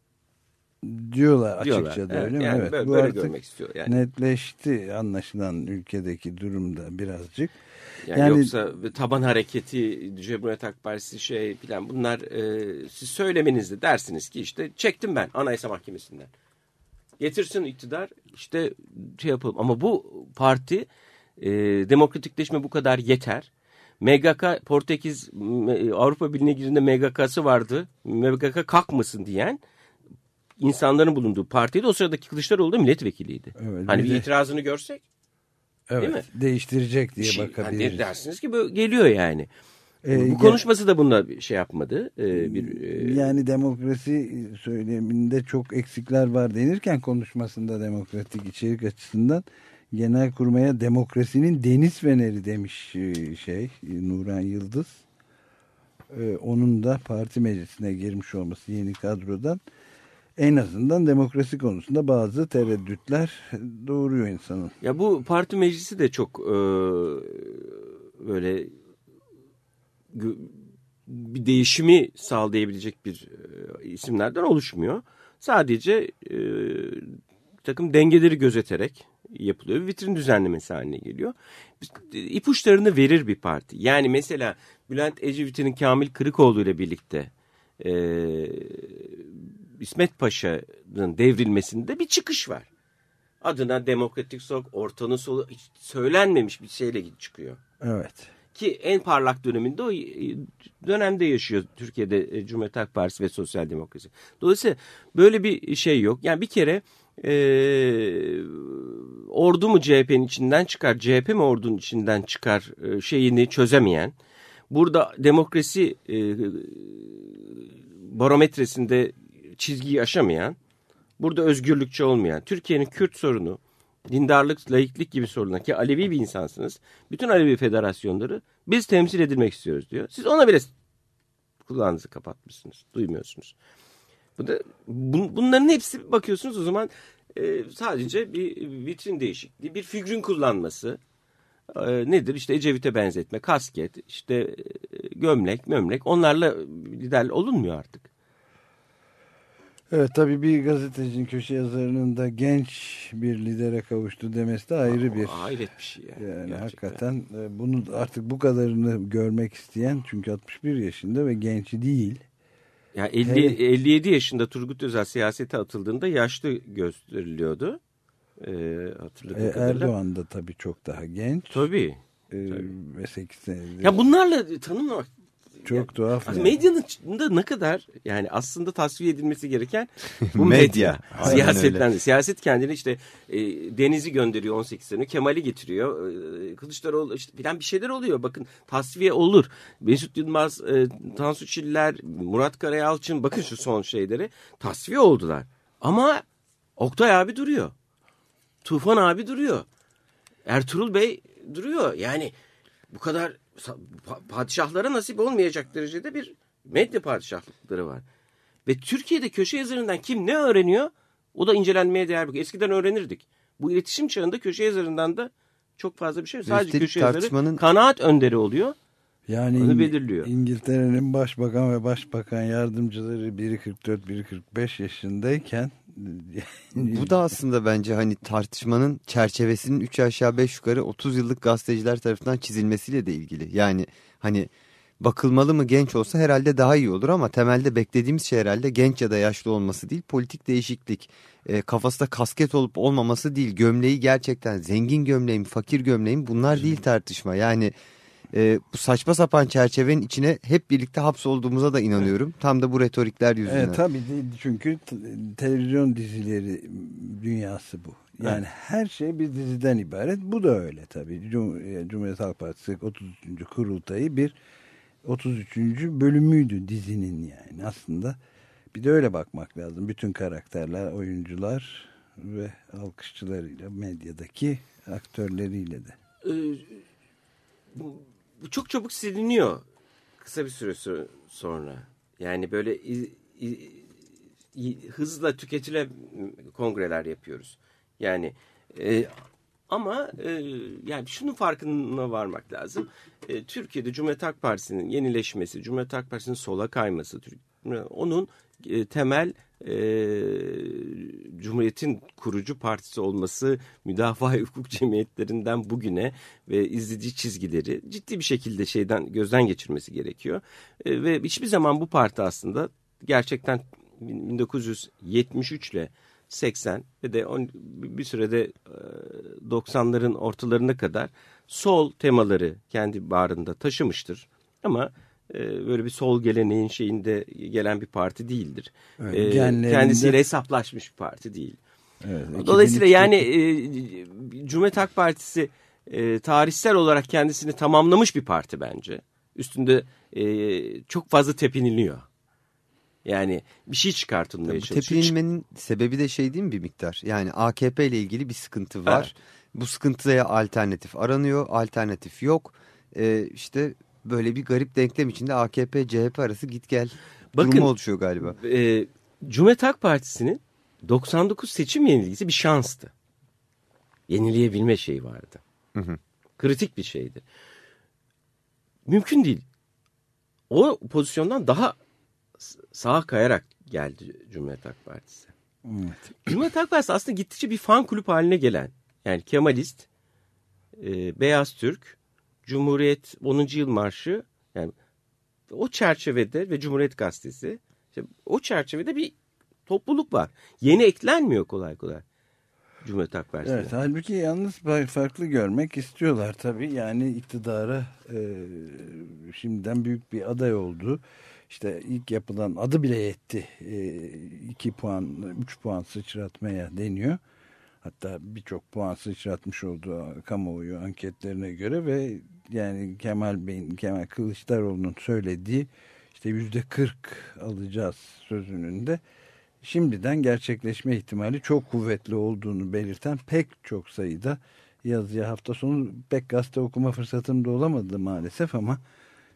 Diyorlar, diyorlar. açıkça da evet, öyle mi? Yani evet, böyle, bu böyle artık görmek istiyor. Yani. netleşti anlaşılan ülkedeki durumda birazcık. Yani, yani yoksa taban hareketi, Cumhuriyet Halk Partisi şey falan bunlar e, siz söylemenizde dersiniz ki işte çektim ben Anayasa Mahkemesi'nden. Getirsin iktidar işte şey yapalım ama bu parti e, demokratikleşme bu kadar yeter. MGK Portekiz Avrupa Birliği'ne girdiğinde MGK'sı vardı. MGK kalkmasın diyen insanların bulunduğu partiydi. O sıradaki Kılıçdaroğlu da milletvekiliydi. Evet, hani bir de... itirazını görsek Evet, Değil mi? Değiştirecek diye şey, bakabiliriz. Yani dersiniz ki böyle geliyor yani. Ee, bu konuşması da bununla şey yapmadı. Ee, bir, e... Yani demokrasi söyleminde çok eksikler var denirken konuşmasında demokratik içerik açısından genel kurmaya demokrasinin deniz feneri demiş e, şey Nuran Yıldız. Ee, onun da parti meclisine girmiş olması yeni kadrodan en azından demokrasi konusunda bazı tereddütler doğuruyor insanın. Ya bu parti meclisi de çok e, böyle bir değişimi sağlayabilecek bir e, isimlerden oluşmuyor. Sadece e, takım dengeleri gözeterek yapılıyor. Vitrin düzenlemesi haline geliyor. İpuçlarını verir bir parti. Yani mesela Bülent Ecevit'in Kamil Kırıkoğlu ile birlikte e, İsmet Paşa'nın devrilmesinde bir çıkış var. Adına demokratik sol, ortanın solu hiç söylenmemiş bir şeyle çıkıyor. Evet. Ki en parlak döneminde o e, dönemde yaşıyor Türkiye'de e, Cumhuriyet Halk Partisi ve Sosyal Demokrasi. Dolayısıyla böyle bir şey yok. Yani bir kere e, ordu mu CHP'nin içinden çıkar, CHP mi ordunun içinden çıkar e, şeyini çözemeyen, burada demokrasi e, barometresinde çizgiyi aşamayan, burada özgürlükçü olmayan, Türkiye'nin Kürt sorunu, dindarlık, laiklik gibi sorunlar ki Alevi bir insansınız. Bütün Alevi federasyonları biz temsil edilmek istiyoruz diyor. Siz ona bile kulağınızı kapatmışsınız, duymuyorsunuz. Bu da, bunların hepsi bakıyorsunuz o zaman e, sadece bir vitrin değişikliği, bir figürün kullanması. E, nedir? İşte Ecevit'e benzetme, kasket, işte e, gömlek, mömlek onlarla lider olunmuyor artık. Evet tabii bir gazetecinin köşe yazarının da genç bir lidere kavuştu demesi de ayrı bir. Hayret bir şey yani. yani gerçekten. hakikaten e, bunu artık bu kadarını görmek isteyen çünkü 61 yaşında ve genç değil. Ya 50, Hele, 57 yaşında Turgut Özal siyasete atıldığında yaşlı gösteriliyordu. Ee, e, Erdoğan da tabii çok daha genç. Tabii. Ee, ve 8 senedir. Ya bunlarla tanımlamak çok yani, tuhaf. Yani. Medyanın da ne kadar yani aslında tasfiye edilmesi gereken [LAUGHS] bu medya. Siyasetten siyaset kendini işte e, Deniz'i gönderiyor 18 sene. Kemal'i getiriyor. E, Kılıçdaroğlu işte falan bir şeyler oluyor. Bakın tasfiye olur. Mesut Yılmaz, e, Tansu Çiller, Murat Karayalçın bakın şu son şeyleri tasfiye oldular. Ama Oktay abi duruyor. Tufan abi duruyor. Ertuğrul Bey duruyor. Yani bu kadar padişahlara nasip olmayacak derecede bir medya padişahlıkları var. Ve Türkiye'de köşe yazarından kim ne öğreniyor o da incelenmeye değer. Eskiden öğrenirdik. Bu iletişim çağında köşe yazarından da çok fazla bir şey yok. Sadece Üstelik köşe yazarı kanaat önderi oluyor. Yani Onu belirliyor. İngiltere'nin başbakan ve başbakan yardımcıları biri 44 biri 45 yaşındayken bu da aslında bence hani tartışmanın çerçevesinin 3 aşağı 5 yukarı 30 yıllık gazeteciler tarafından çizilmesiyle de ilgili. Yani hani bakılmalı mı genç olsa herhalde daha iyi olur ama temelde beklediğimiz şey herhalde genç ya da yaşlı olması değil politik değişiklik. E, kafasında kasket olup olmaması değil gömleği gerçekten zengin gömleğim fakir gömleğim bunlar değil tartışma yani e, bu saçma sapan çerçevenin içine hep birlikte hapsolduğumuza da inanıyorum. Tam da bu retorikler yüzünden. Evet tabii çünkü televizyon dizileri dünyası bu. Yani her şey bir diziden ibaret. Bu da öyle tabii. Cum e, Cumhuriyet Halk Partisi 33. kurultayı bir 33. bölümüydü dizinin yani aslında. Bir de öyle bakmak lazım. Bütün karakterler, oyuncular ve alkışçılarıyla, medyadaki aktörleriyle de. Ee, bu çok çabuk siliniyor kısa bir süre so- sonra. Yani böyle i- i- i- hızla tüketilen kongreler yapıyoruz. Yani e, ama e, yani şunun farkına varmak lazım. E, Türkiye'de Cumhuriyet Halk Partisi'nin yenileşmesi, Cumhuriyet Halk Partisi'nin sola kayması, onun e, temel e, Cumhuriyet'in kurucu partisi olması, müdafaa [LAUGHS] hukuk cemiyetlerinden bugüne ve izleyici çizgileri ciddi bir şekilde şeyden gözden geçirmesi gerekiyor. E, ve hiçbir zaman bu parti aslında gerçekten 1973 ile 80 ve de on, bir sürede e, 90'ların ortalarına kadar sol temaları kendi bağrında taşımıştır. Ama e, böyle bir sol geleneğin şeyinde gelen bir parti değildir. Evet, E, genlerinde- kendisiyle hesaplaşmış bir parti değil. Evet, Dolayısıyla 2003'teki yani e, Cumhuriyet Halk Partisi e, tarihsel olarak kendisini tamamlamış bir parti bence. Üstünde e, çok fazla tepiniliyor. Yani bir şey çıkartılmaya çalışıyor. tepinilmenin sebebi de şey değil mi bir miktar? Yani AKP ile ilgili bir sıkıntı var. Bu sıkıntıya alternatif aranıyor. Alternatif yok. Ee, işte böyle bir garip denklem içinde AKP CHP arası git gel Bakın- durumu oluşuyor galiba. e, Cumhuriyet Halk Partisi'nin 99 seçim yenilgisi bir şanstı. Yenileyebilme şeyi vardı. Hı hı. Kritik bir şeydi. Mümkün değil. O pozisyondan daha sağa kayarak geldi Cumhuriyet Halk Partisi. Evet. Cumhuriyet Halk Partisi aslında gittikçe bir fan kulüp haline gelen. Yani Kemalist, e, Beyaz Türk, Cumhuriyet 10. Yıl Marşı yani o çerçevede ve Cumhuriyet Gazetesi işte o çerçevede bir topluluk var. Yeni eklenmiyor kolay kolay Cumhuriyet Halk Partisi'ne. Evet, halbuki yalnız fa- farklı görmek istiyorlar tabii. Yani iktidara e, şimdiden büyük bir aday oldu. İşte ilk yapılan adı bile yetti. 2 puan, 3 puan sıçratmaya deniyor. Hatta birçok puan sıçratmış oldu kamuoyu anketlerine göre ve yani Kemal Bey'in, Kemal Kılıçdaroğlu'nun söylediği işte yüzde 40 alacağız sözünün de şimdiden gerçekleşme ihtimali çok kuvvetli olduğunu belirten pek çok sayıda yazıya hafta sonu pek gazete okuma fırsatım da olamadı maalesef ama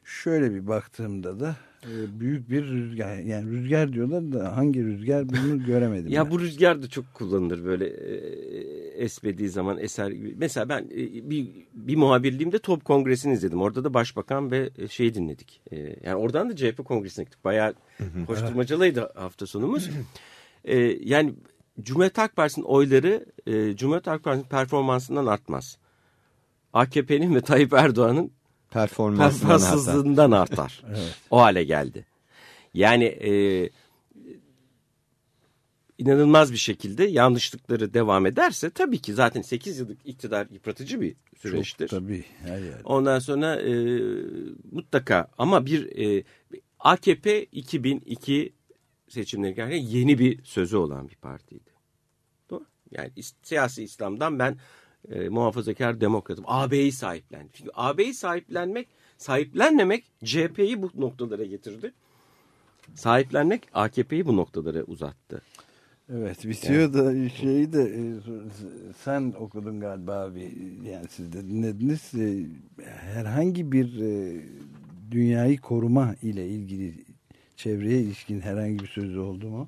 şöyle bir baktığımda da e, büyük bir rüzgar yani rüzgar diyorlar da hangi rüzgar bunu göremedim. Ya ben. bu rüzgar da çok kullanılır böyle e, esmediği zaman eser gibi. Mesela ben e, bir, bir muhabirliğimde Top Kongresi'ni izledim. Orada da başbakan ve şeyi dinledik. Yani oradan da CHP Kongresi'ne gittik. Bayağı koşturmacalıydı hafta sonumuz. Yani Cumhuriyet Halk Partisi'nin oyları Cumhuriyet Halk Partisi'nin performansından artmaz. AKP'nin ve Tayyip Erdoğan'ın Performansından artar. performanssızlığından artar. O hale geldi. Yani e, inanılmaz bir şekilde yanlışlıkları devam ederse tabii ki zaten 8 yıllık iktidar yıpratıcı bir süreçtir. Çok tabii her yerde. Ondan sonra e, mutlaka ama bir e, AKP 2002 seçimleri gelirken yeni bir sözü olan bir partiydi. Doğru. Yani siyasi İslam'dan ben e, muhafazakar demokratım. AB'yi sahiplendim. Çünkü AB'yi sahiplenmek, sahiplenmemek CHP'yi bu noktalara getirdi. Sahiplenmek AKP'yi bu noktalara uzattı. Evet bitiyor da şeyi de e, sen okudun galiba abi yani siz de dinlediniz E, herhangi bir e, dünyayı koruma ile ilgili çevreye ilişkin herhangi bir sözü oldu mu?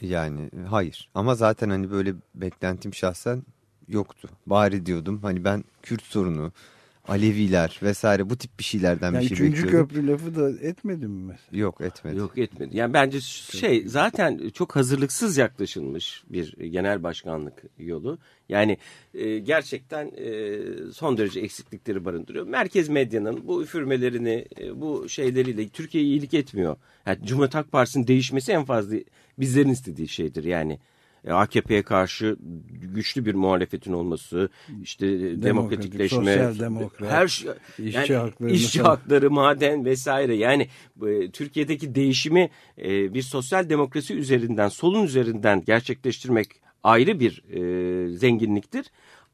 Yani hayır ama zaten hani böyle beklentim şahsen yoktu. Bari diyordum hani ben Kürt sorunu, Aleviler vesaire bu tip bir şeylerden Yani bir şey üçüncü bekliyordum. köprü lafı da etmedin mi mesela? Yok etmedi. Yok etmedi. Yani bence şey zaten çok hazırlıksız yaklaşılmış bir genel başkanlık yolu. Yani e, gerçekten e, son derece eksiklikleri barındırıyor. Merkez medyanın bu üfürmelerini, e, bu şeyleriyle Türkiye'ye iyilik etmiyor. Yani Cumhuriyet Halk Partisi'nin değişmesi en fazla bizlerin istediği şeydir. Yani AKP'ye karşı güçlü bir muhalefetin olması, işte Demokratik, demokratikleşme, demokrat, her şey, işçi yani haklarını işçi hakları, maden vesaire. Yani e, Türkiye'deki değişimi e, bir sosyal demokrasi üzerinden, solun üzerinden gerçekleştirmek ayrı bir e, zenginliktir.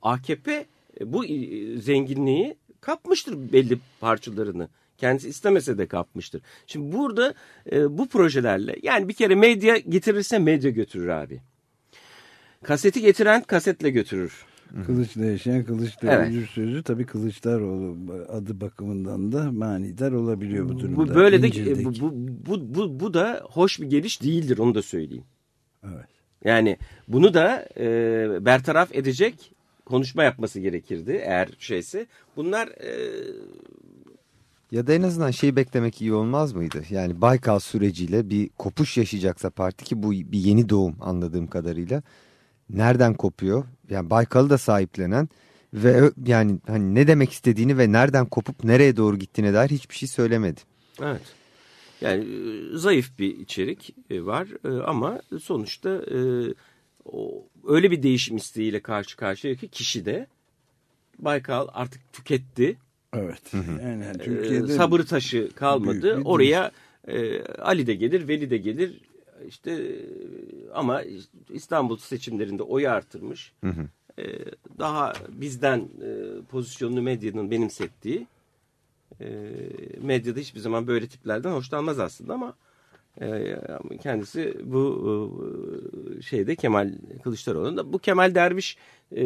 AKP e, bu e, zenginliği kapmıştır belli parçalarını. Kendisi istemese de kapmıştır. Şimdi burada e, bu projelerle yani bir kere medya getirirse medya götürür abi. Kaseti getiren kasetle götürür. Kılıçla yaşayan kılıçla Evet. ölür sözü tabii Kılıçdaroğlu adı bakımından da manidar olabiliyor bu durumda. Bu böyle de İncil'deki. bu, bu, bu, bu, bu da hoş bir geliş değildir onu da söyleyeyim. Evet. Yani bunu da e, bertaraf edecek konuşma yapması gerekirdi eğer şeyse. Bunlar e, Ya da en azından şey beklemek iyi olmaz mıydı? Yani Baykal süreciyle bir kopuş yaşayacaksa parti ki bu bir yeni doğum anladığım kadarıyla. Nereden kopuyor? Yani Baykal'ı da sahiplenen ve yani hani ne demek istediğini ve nereden kopup nereye doğru gittiğine dair hiçbir şey söylemedi. evet. Yani e, zayıf bir içerik e, var e, ama sonuçta o, öyle bir değişim isteğiyle karşı karşıya ki kişi de Baykal artık tüketti. Evet. Yani Türkiye'de sabır taşı kalmadı. Oraya e, Ali de gelir, Veli de gelir. İşte ama İstanbul seçimlerinde oyu artırmış. E, daha bizden e, pozisyonunu medyanın benimsettiği e, medyada hiçbir zaman böyle tiplerden hoşlanmaz aslında ama kendisi bu e, şeyde Kemal Kılıçdaroğlu'nda bu Kemal Derviş e,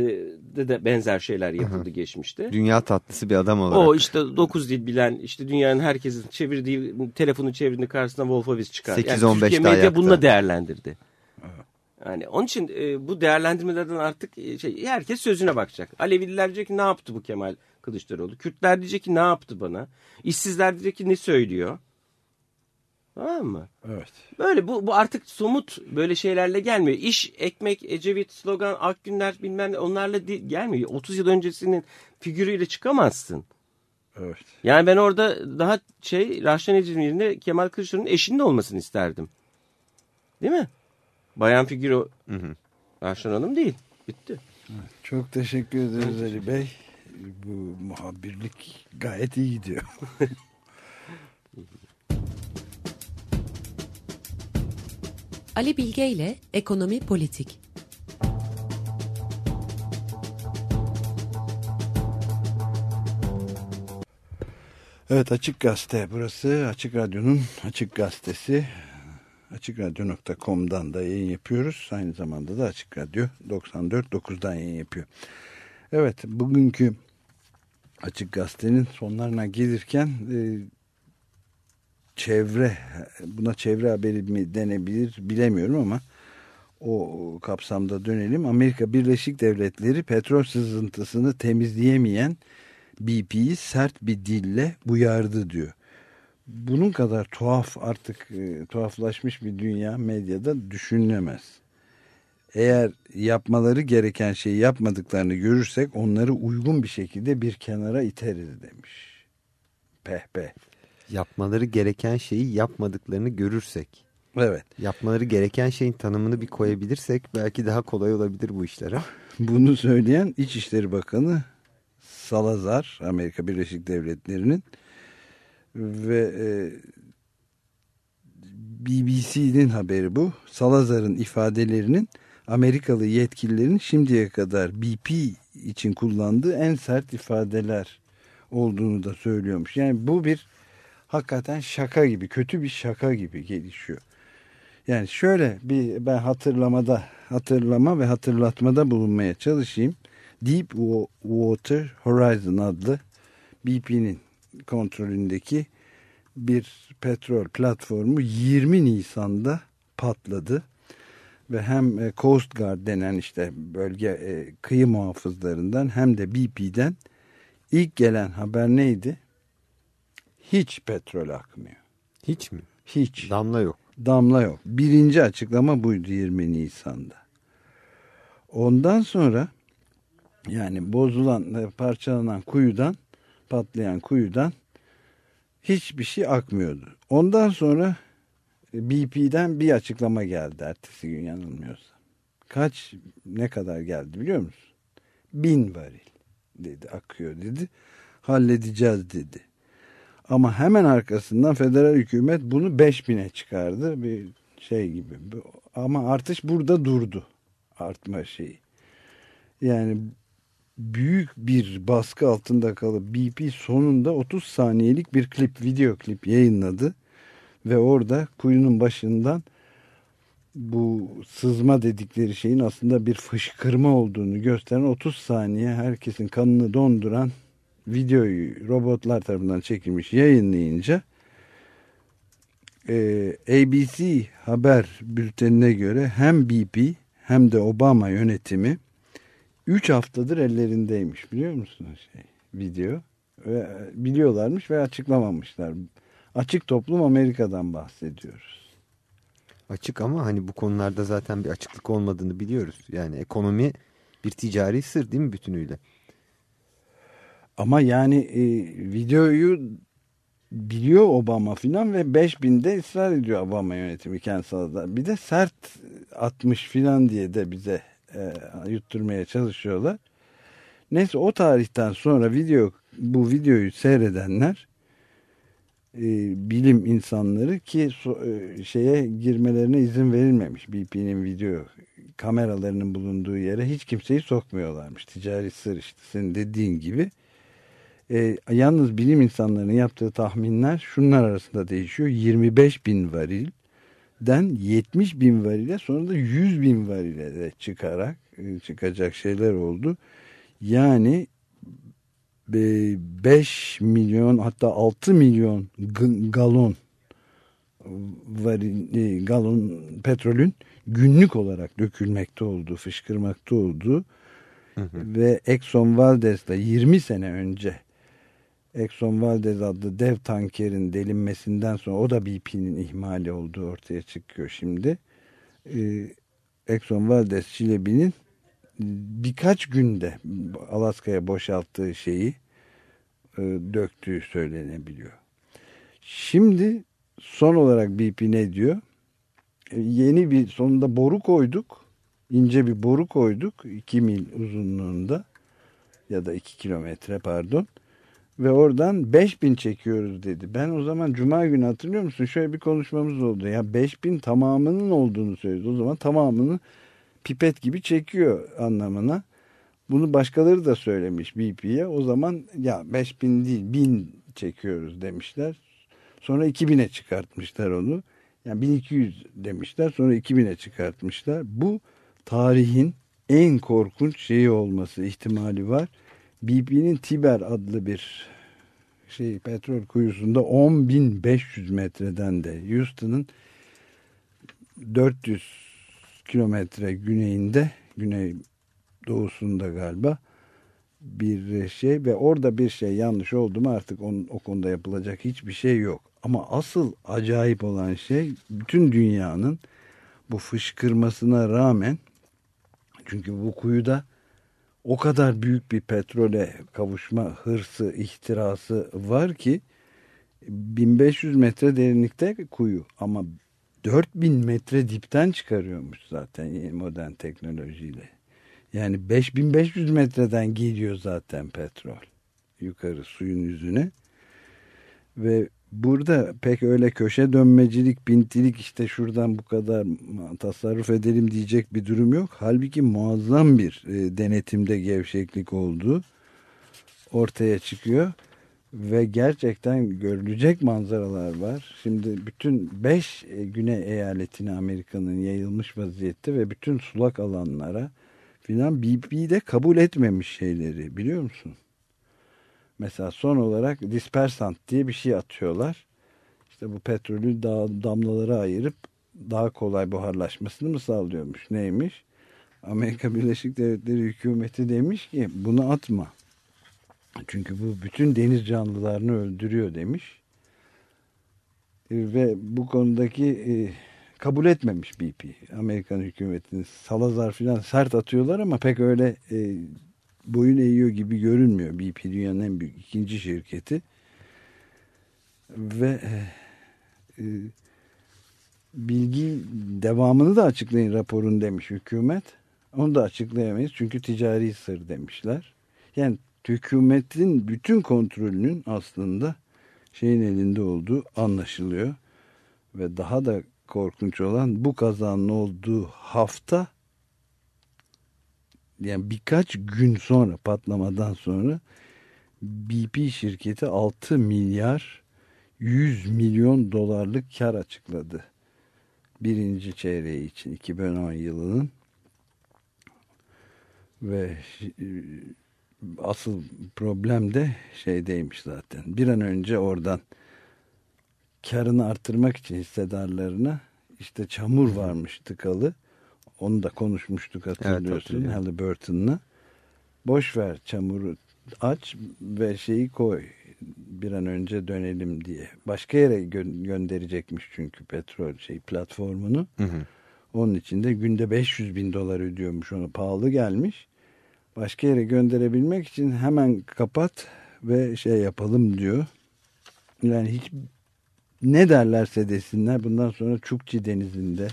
de, de benzer şeyler yapıldı geçmişte. Dünya tatlısı bir adam olarak. O işte 9 dil bilen işte dünyanın herkesin çevirdiği telefonu çevirdiği karşısına Wolfowitz çıkar. 8-15 yani Türkiye medya yaktı. bununla değerlendirdi. Yani onun için e, bu değerlendirmelerden artık e, şey herkes sözüne bakacak. Aleviler diyecek ki ne yaptı bu Kemal Kılıçdaroğlu? Kürtler diyecek ki ne yaptı bana? İşsizler diyecek ki ne söylüyor? Tamam mı? Evet. Böyle bu, bu artık somut böyle şeylerle gelmiyor. İş, ekmek, Ecevit, slogan, Akgünler bilmem ne onlarla değil, gelmiyor. 30 yıl öncesinin figürüyle çıkamazsın. Evet. Yani ben orada daha şey Ecevit'in yerine Kemal Kılıçdaroğlu'nun eşinin de olmasını isterdim. Değil mi? Bayan figürü o. Raşen Hanım değil. Bitti. Çok teşekkür ederiz Ali Bey. Bu muhabirlik gayet iyi gidiyor. [LAUGHS] Ali Bilge ile Ekonomi Politik. Evet Açık Gazete burası. Açık Radyo'nun Açık Gazetesi. AçıkRadyo.com'dan da yayın yapıyoruz. Aynı zamanda da Açık Radyo 94.9'dan yayın yapıyor. Evet bugünkü Açık Gazete'nin sonlarına gelirken e, çevre buna çevre haberi mi denebilir bilemiyorum ama o kapsamda dönelim. Amerika Birleşik Devletleri petrol sızıntısını temizleyemeyen BP'yi sert bir dille uyardı diyor. Bunun kadar tuhaf artık e, tuhaflaşmış bir dünya medyada düşünülemez. Eğer yapmaları gereken şeyi yapmadıklarını görürsek onları uygun bir şekilde bir kenara iteriz demiş. Peh peh. Yapmaları gereken şeyi yapmadıklarını görürsek. Evet. Yapmaları gereken şeyin tanımını bir koyabilirsek belki daha kolay olabilir bu işlere. Bunu söyleyen İçişleri Bakanı Salazar Amerika Birleşik Devletleri'nin ve e, BBC'nin haberi bu. Salazar'ın ifadelerinin Amerikalı yetkililerin şimdiye kadar BP için kullandığı en sert ifadeler olduğunu da söylüyormuş. Yani bu bir hakikaten şaka gibi, kötü bir şaka gibi gelişiyor. Yani şöyle bir ben hatırlamada, hatırlama ve hatırlatmada bulunmaya çalışayım. Deep Water Horizon adlı BP'nin kontrolündeki bir petrol platformu 20 Nisan'da patladı. Ve hem e, Coast Guard denen işte bölge e, kıyı muhafızlarından hem de BP'den ilk gelen haber neydi? Hiç petrol akmıyor. Hiç mi? Hiç. Damla yok. Damla yok. Birinci açıklama buydu 20 Nisan'da. Ondan sonra yani bozulan, parçalanan kuyudan, patlayan kuyudan hiçbir şey akmıyordu. Ondan sonra e, BP'den bir açıklama geldi ertesi gün yanılmıyorsam. Kaç ne kadar geldi biliyor musun? Bin varil dedi akıyor dedi. Halledeceğiz dedi. Ama hemen arkasından federal hükümet bunu 5000'e çıkardı. Bir şey gibi. Ama artış burada durdu. Artma şeyi. Yani büyük bir baskı altında kalıp BP sonunda 30 saniyelik bir klip, video klip yayınladı. Ve orada kuyunun başından bu sızma dedikleri şeyin aslında bir fışkırma olduğunu gösteren 30 saniye herkesin kanını donduran videoyu robotlar tarafından çekilmiş yayınlayınca e, ABC haber bültenine göre hem BP hem de Obama yönetimi 3 haftadır ellerindeymiş biliyor musunuz şey video ve biliyorlarmış ve açıklamamışlar. Açık toplum Amerika'dan bahsediyoruz. Açık ama hani bu konularda zaten bir açıklık olmadığını biliyoruz. Yani ekonomi bir ticari sır değil mi bütünüyle? Ama yani e, videoyu biliyor Obama filan ve 5000'de ısrar ediyor Obama yönetimi Kansas'da. Bir de sert atmış filan diye de bize e, yutturmaya çalışıyorlar. Neyse o tarihten sonra video bu videoyu seyredenler e, bilim insanları ki so, e, şeye girmelerine izin verilmemiş. BP'nin video kameralarının bulunduğu yere hiç kimseyi sokmuyorlarmış. Ticari sır işte senin dediğin gibi. E, yalnız bilim insanlarının yaptığı tahminler şunlar arasında değişiyor. 25 bin varilden 70 bin varile sonra da 100 bin varile de çıkarak e, çıkacak şeyler oldu. Yani 5 milyon hatta 6 milyon galon varil, e, galon petrolün günlük olarak dökülmekte olduğu, fışkırmakta olduğu hı hı. ve Exxon Valdez'da 20 sene önce Exxon Valdez adlı dev tankerin delinmesinden sonra o da BP'nin ihmali olduğu ortaya çıkıyor şimdi. Ee, Exxon Valdez Çilebi'nin birkaç günde Alaska'ya boşalttığı şeyi e, döktüğü söylenebiliyor. Şimdi son olarak BP ne diyor? E, yeni bir sonunda boru koyduk. ince bir boru koyduk. 2 mil uzunluğunda ya da 2 kilometre pardon ve oradan 5000 çekiyoruz dedi. Ben o zaman cuma günü hatırlıyor musun? Şöyle bir konuşmamız oldu. Ya 5000 tamamının olduğunu söyledi. O zaman tamamını pipet gibi çekiyor anlamına. Bunu başkaları da söylemiş BP'ye. O zaman ya 5000 değil 1000 çekiyoruz demişler. Sonra 2000'e çıkartmışlar onu. Yani 1200 demişler. Sonra 2000'e çıkartmışlar. Bu tarihin en korkunç şeyi olması ihtimali var. BP'nin Tiber adlı bir şey petrol kuyusunda 10.500 metreden de Houston'ın 400 kilometre güneyinde güney doğusunda galiba bir şey ve orada bir şey yanlış oldu mu artık onun, o konuda yapılacak hiçbir şey yok. Ama asıl acayip olan şey bütün dünyanın bu fışkırmasına rağmen çünkü bu kuyuda o kadar büyük bir petrole kavuşma hırsı, ihtirası var ki 1500 metre derinlikte kuyu ama 4000 metre dipten çıkarıyormuş zaten modern teknolojiyle. Yani 5500 metreden geliyor zaten petrol yukarı suyun yüzüne ve burada pek öyle köşe dönmecilik, pintilik işte şuradan bu kadar tasarruf edelim diyecek bir durum yok. Halbuki muazzam bir e, denetimde gevşeklik olduğu ortaya çıkıyor. Ve gerçekten görülecek manzaralar var. Şimdi bütün 5 e, güney eyaletine Amerika'nın yayılmış vaziyette ve bütün sulak alanlara filan BP'de kabul etmemiş şeyleri biliyor musun? Mesela son olarak dispersant diye bir şey atıyorlar. İşte bu petrolü dağ, damlalara ayırıp daha kolay buharlaşmasını mı sağlıyormuş? Neymiş? Amerika Birleşik Devletleri hükümeti demiş ki bunu atma. Çünkü bu bütün deniz canlılarını öldürüyor demiş. E, ve bu konudaki e, kabul etmemiş BP. Amerikan hükümetinin Salazar filan sert atıyorlar ama pek öyle e, boyun eğiyor gibi görünmüyor. BP dünyanın en büyük ikinci şirketi. Ve e, e, bilgi devamını da açıklayın raporun demiş hükümet. Onu da açıklayamayız çünkü ticari sır demişler. Yani hükümetin bütün kontrolünün aslında şeyin elinde olduğu anlaşılıyor. Ve daha da korkunç olan bu kazanın olduğu hafta yani birkaç gün sonra patlamadan sonra BP şirketi 6 milyar 100 milyon dolarlık kar açıkladı. Birinci çeyreği için 2010 yılının ve e, asıl problem de şeydeymiş zaten. Bir an önce oradan karını arttırmak için hissedarlarına işte çamur varmış tıkalı. Onu da konuşmuştuk hatırlıyorsun evet, Halliburton'la. Boş ver çamuru aç ve şeyi koy bir an önce dönelim diye. Başka yere gö gönderecekmiş çünkü petrol şey platformunu. Hı hı. Onun için de günde 500 bin dolar ödüyormuş ona pahalı gelmiş. Başka yere gönderebilmek için hemen kapat ve şey yapalım diyor. Yani hiç ne derlerse desinler bundan sonra Çukçi Denizi'nde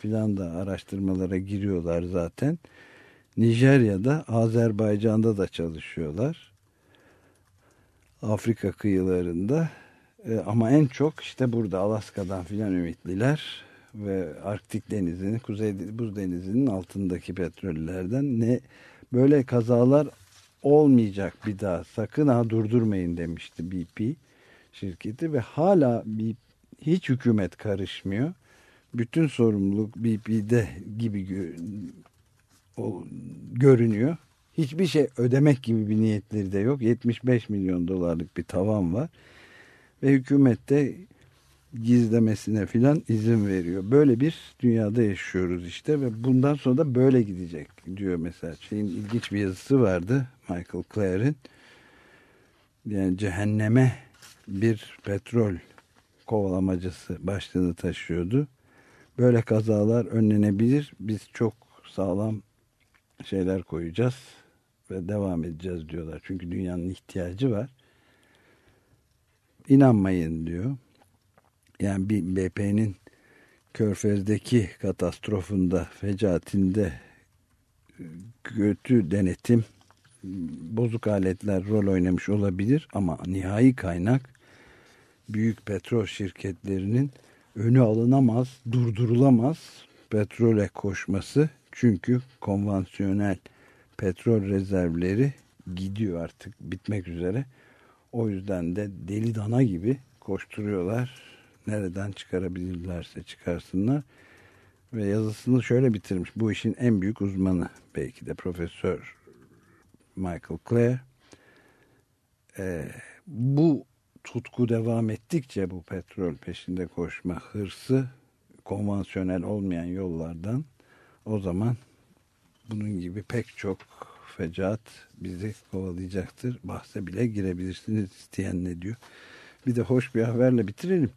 filan da araştırmalara giriyorlar zaten. Nijerya'da, Azerbaycan'da da çalışıyorlar. Afrika kıyılarında. E, ama en çok işte burada Alaska'dan filan ümitliler ve Arktik denizinin, Kuzey Buz denizinin altındaki petrollerden ne böyle kazalar olmayacak bir daha sakın ha durdurmayın demişti BP şirketi ve hala bir, hiç hükümet karışmıyor. Bütün sorumluluk BP'de gibi görünüyor. Hiçbir şey ödemek gibi bir niyetleri de yok. 75 milyon dolarlık bir tavan var. Ve hükümette gizlemesine filan izin veriyor. Böyle bir dünyada yaşıyoruz işte ve bundan sonra da böyle gidecek diyor mesela. Şeyin ilginç bir yazısı vardı Michael Clare'in. Yani cehenneme bir petrol kovalamacısı başlığını taşıyordu. Böyle kazalar önlenebilir. Biz çok sağlam şeyler koyacağız ve devam edeceğiz diyorlar. Çünkü dünyanın ihtiyacı var. İnanmayın diyor. Yani bir BP'nin Körfez'deki katastrofunda, fecaatinde kötü denetim, bozuk aletler rol oynamış olabilir ama nihai kaynak büyük petrol şirketlerinin önü alınamaz, durdurulamaz petrole koşması. Çünkü konvansiyonel petrol rezervleri gidiyor artık bitmek üzere. O yüzden de deli dana gibi koşturuyorlar. Nereden çıkarabilirlerse çıkarsınlar. Ve yazısını şöyle bitirmiş. Bu işin en büyük uzmanı belki de Profesör Michael Clare. Ee, bu tutku devam ettikçe bu petrol peşinde koşma hırsı konvansiyonel olmayan yollardan o zaman bunun gibi pek çok fecaat bizi kovalayacaktır. Bahse bile girebilirsiniz isteyen ne diyor. Bir de hoş bir haberle bitirelim.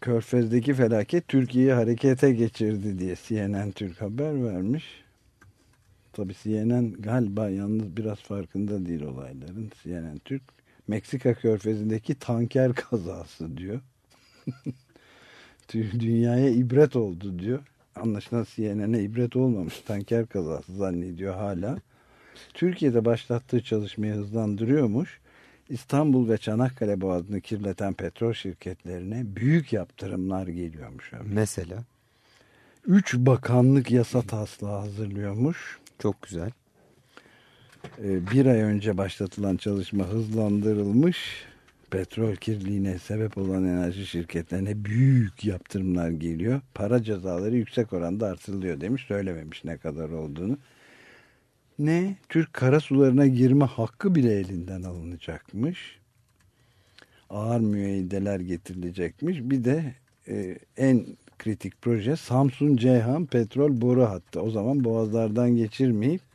Körfez'deki felaket Türkiye'yi harekete geçirdi diye CNN Türk haber vermiş. Tabi CNN galiba yalnız biraz farkında değil olayların. CNN Türk Meksika körfezindeki tanker [LAUGHS] kazası diyor. [LAUGHS] Dünyaya ibret oldu diyor. Anlaşılan CNN'e ibret olmamış. Tanker kazası zannediyor hala. Türkiye'de başlattığı çalışmayı hızlandırıyormuş. İstanbul ve Çanakkale Boğazı'nı kirleten petrol şirketlerine büyük yaptırımlar geliyormuş. Abi. Mesela? Üç bakanlık yasa taslağı hazırlıyormuş. Çok güzel. Ee, bir ay önce başlatılan çalışma hızlandırılmış. Petrol kirliliğine sebep olan enerji şirketlerine büyük yaptırımlar geliyor. Para cezaları yüksek oranda artırılıyor demiş. Söylememiş ne kadar olduğunu. Ne? Türk karasularına girme hakkı bile elinden alınacakmış. Ağır müeyyideler getirilecekmiş. Bir de e, en kritik proje Samsun Ceyhan petrol boru hattı. O zaman boğazlardan geçirmeyip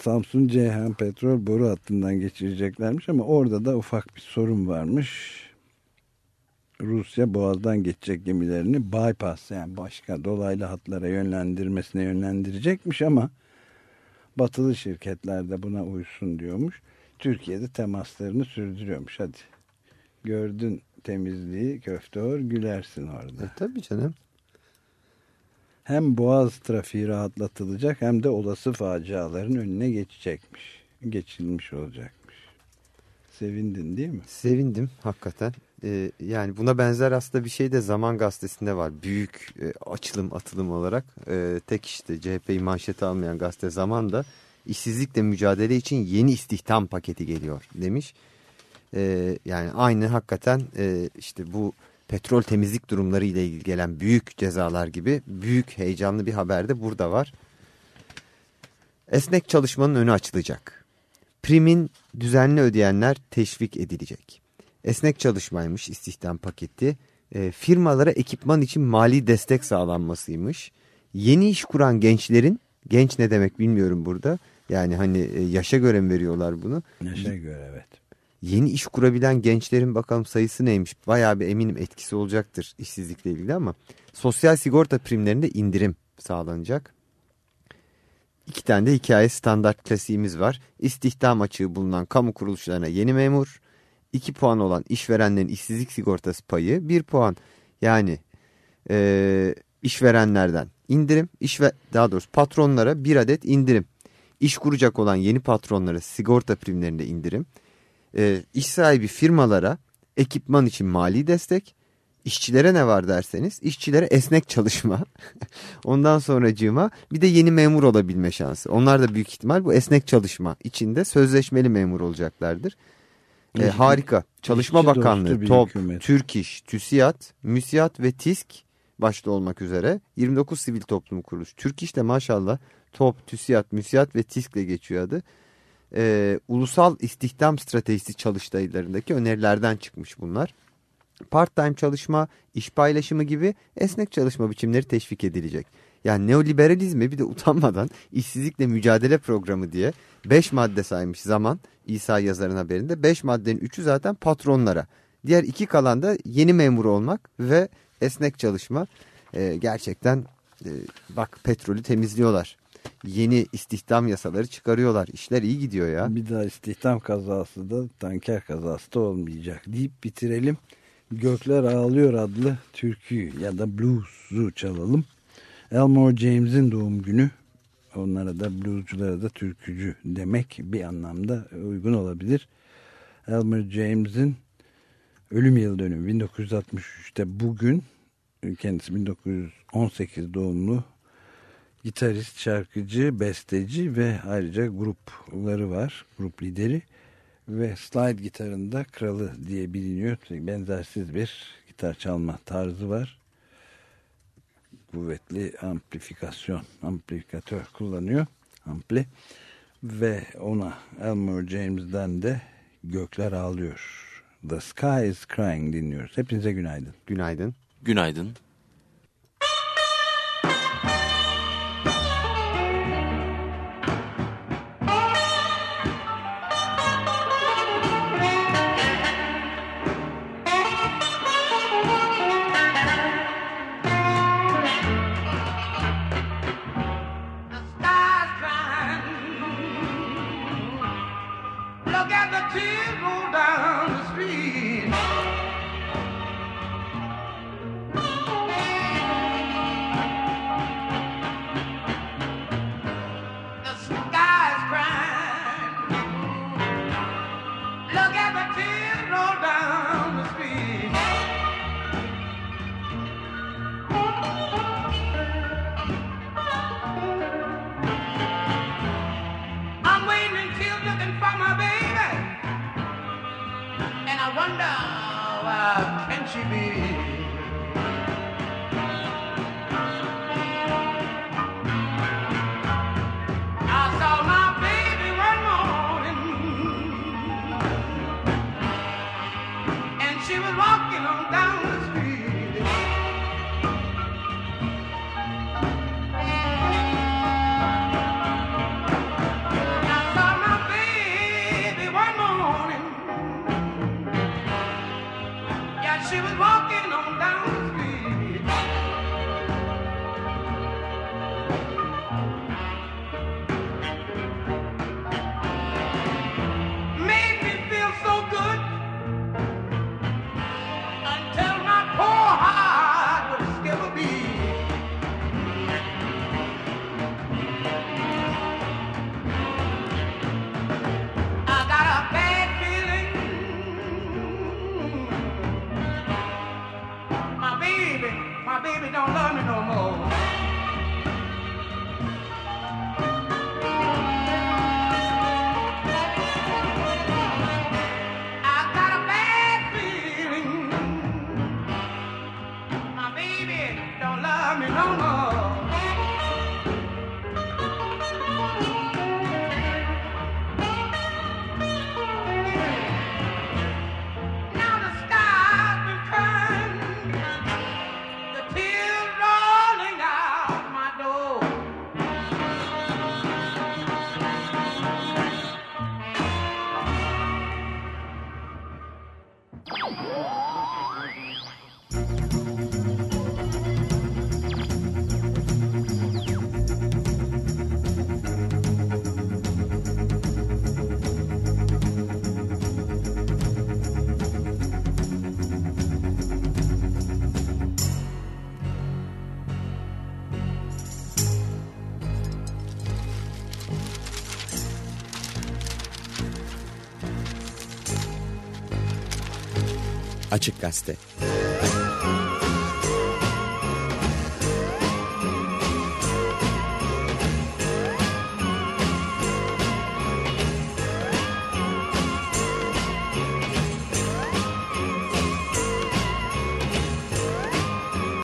Samsun Ceyhan petrol boru hattından geçireceklermiş ama orada da ufak bir sorun varmış. Rusya boğazdan geçecek gemilerini bypass yani başka dolaylı hatlara yönlendirmesine yönlendirecekmiş ama batılı şirketler de buna uysun diyormuş. Türkiye'de temaslarını sürdürüyormuş. Hadi gördün temizliği köfte or gülersin orada. E, tabii canım. Hem boğaz trafiği rahatlatılacak hem de olası faciaların önüne geçecekmiş. Geçilmiş olacakmış. Sevindin değil mi? Sevindim hakikaten. Ee, yani buna benzer aslında bir şey de Zaman Gazetesi'nde var. Büyük e, açılım atılım olarak. E, tek işte CHP'yi manşete almayan gazete Zaman da işsizlikle mücadele için yeni istihdam paketi geliyor demiş. E, yani aynı hakikaten e, işte bu petrol temizlik durumları ile ilgili gelen büyük cezalar gibi büyük heyecanlı bir haber de burada var. Esnek çalışmanın önü açılacak. Primin düzenli ödeyenler teşvik edilecek. Esnek çalışmaymış istihdam paketi. E, firmalara ekipman için mali destek sağlanmasıymış. Yeni iş kuran gençlerin, genç ne demek bilmiyorum burada. Yani hani e, yaşa göre mi veriyorlar bunu? Yaşa göre evet. Yeni iş kurabilen gençlerin bakalım sayısı neymiş? Bayağı bir eminim etkisi olacaktır işsizlikle ilgili ama sosyal sigorta primlerinde indirim sağlanacak. İki tane de hikaye standart klasiğimiz var. İstihdam açığı bulunan kamu kuruluşlarına yeni memur, 2 puan olan işverenlerin işsizlik sigortası payı, 1 puan yani e, işverenlerden indirim, işve, daha doğrusu patronlara bir adet indirim. İş kuracak olan yeni patronlara sigorta primlerinde indirim. E, iş sahibi firmalara ekipman için mali destek, İşçilere ne var derseniz işçilere esnek çalışma [LAUGHS] ondan sonracığıma bir de yeni memur olabilme şansı. Onlar da büyük ihtimal bu esnek çalışma içinde sözleşmeli memur olacaklardır. Ee, harika. Çalışma İşçi Bakanlığı, TOP, hükümet. Türk İş, TÜSİAD, MÜSİAD ve TİSK başta olmak üzere 29 sivil toplum kuruluş. Türk İş de maşallah TOP, TÜSİAD, MÜSİAD ve TİSK ile geçiyor adı. Ee, ulusal istihdam stratejisi çalıştaylarındaki önerilerden çıkmış bunlar part-time çalışma, iş paylaşımı gibi esnek çalışma biçimleri teşvik edilecek. Yani neoliberalizmi bir de utanmadan [LAUGHS] işsizlikle mücadele programı diye 5 madde saymış zaman İsa yazarın haberinde. 5 maddenin 3'ü zaten patronlara. Diğer iki kalan da yeni memur olmak ve esnek çalışma. Ee, gerçekten e, bak petrolü temizliyorlar. Yeni istihdam yasaları çıkarıyorlar. İşler iyi gidiyor ya. Bir daha istihdam kazası da tanker kazası da olmayacak deyip bitirelim. Gökler Ağlıyor adlı türküyü ya da blues'u çalalım. Elmore James'in doğum günü. Onlara da bluesculara da türkücü demek bir anlamda uygun olabilir. Elmore James'in ölüm yıl dönümü 1963'te bugün kendisi 1918 doğumlu gitarist, şarkıcı, besteci ve ayrıca grupları var. Grup lideri ve slide gitarında kralı diye biliniyor. Benzersiz bir gitar çalma tarzı var. Kuvvetli amplifikasyon, amplifikatör kullanıyor. Ampli. Ve ona Elmore James'den de Gökler Ağlıyor. The Sky is Crying dinliyoruz. Hepinize günaydın. Günaydın. Günaydın. Açık Gazete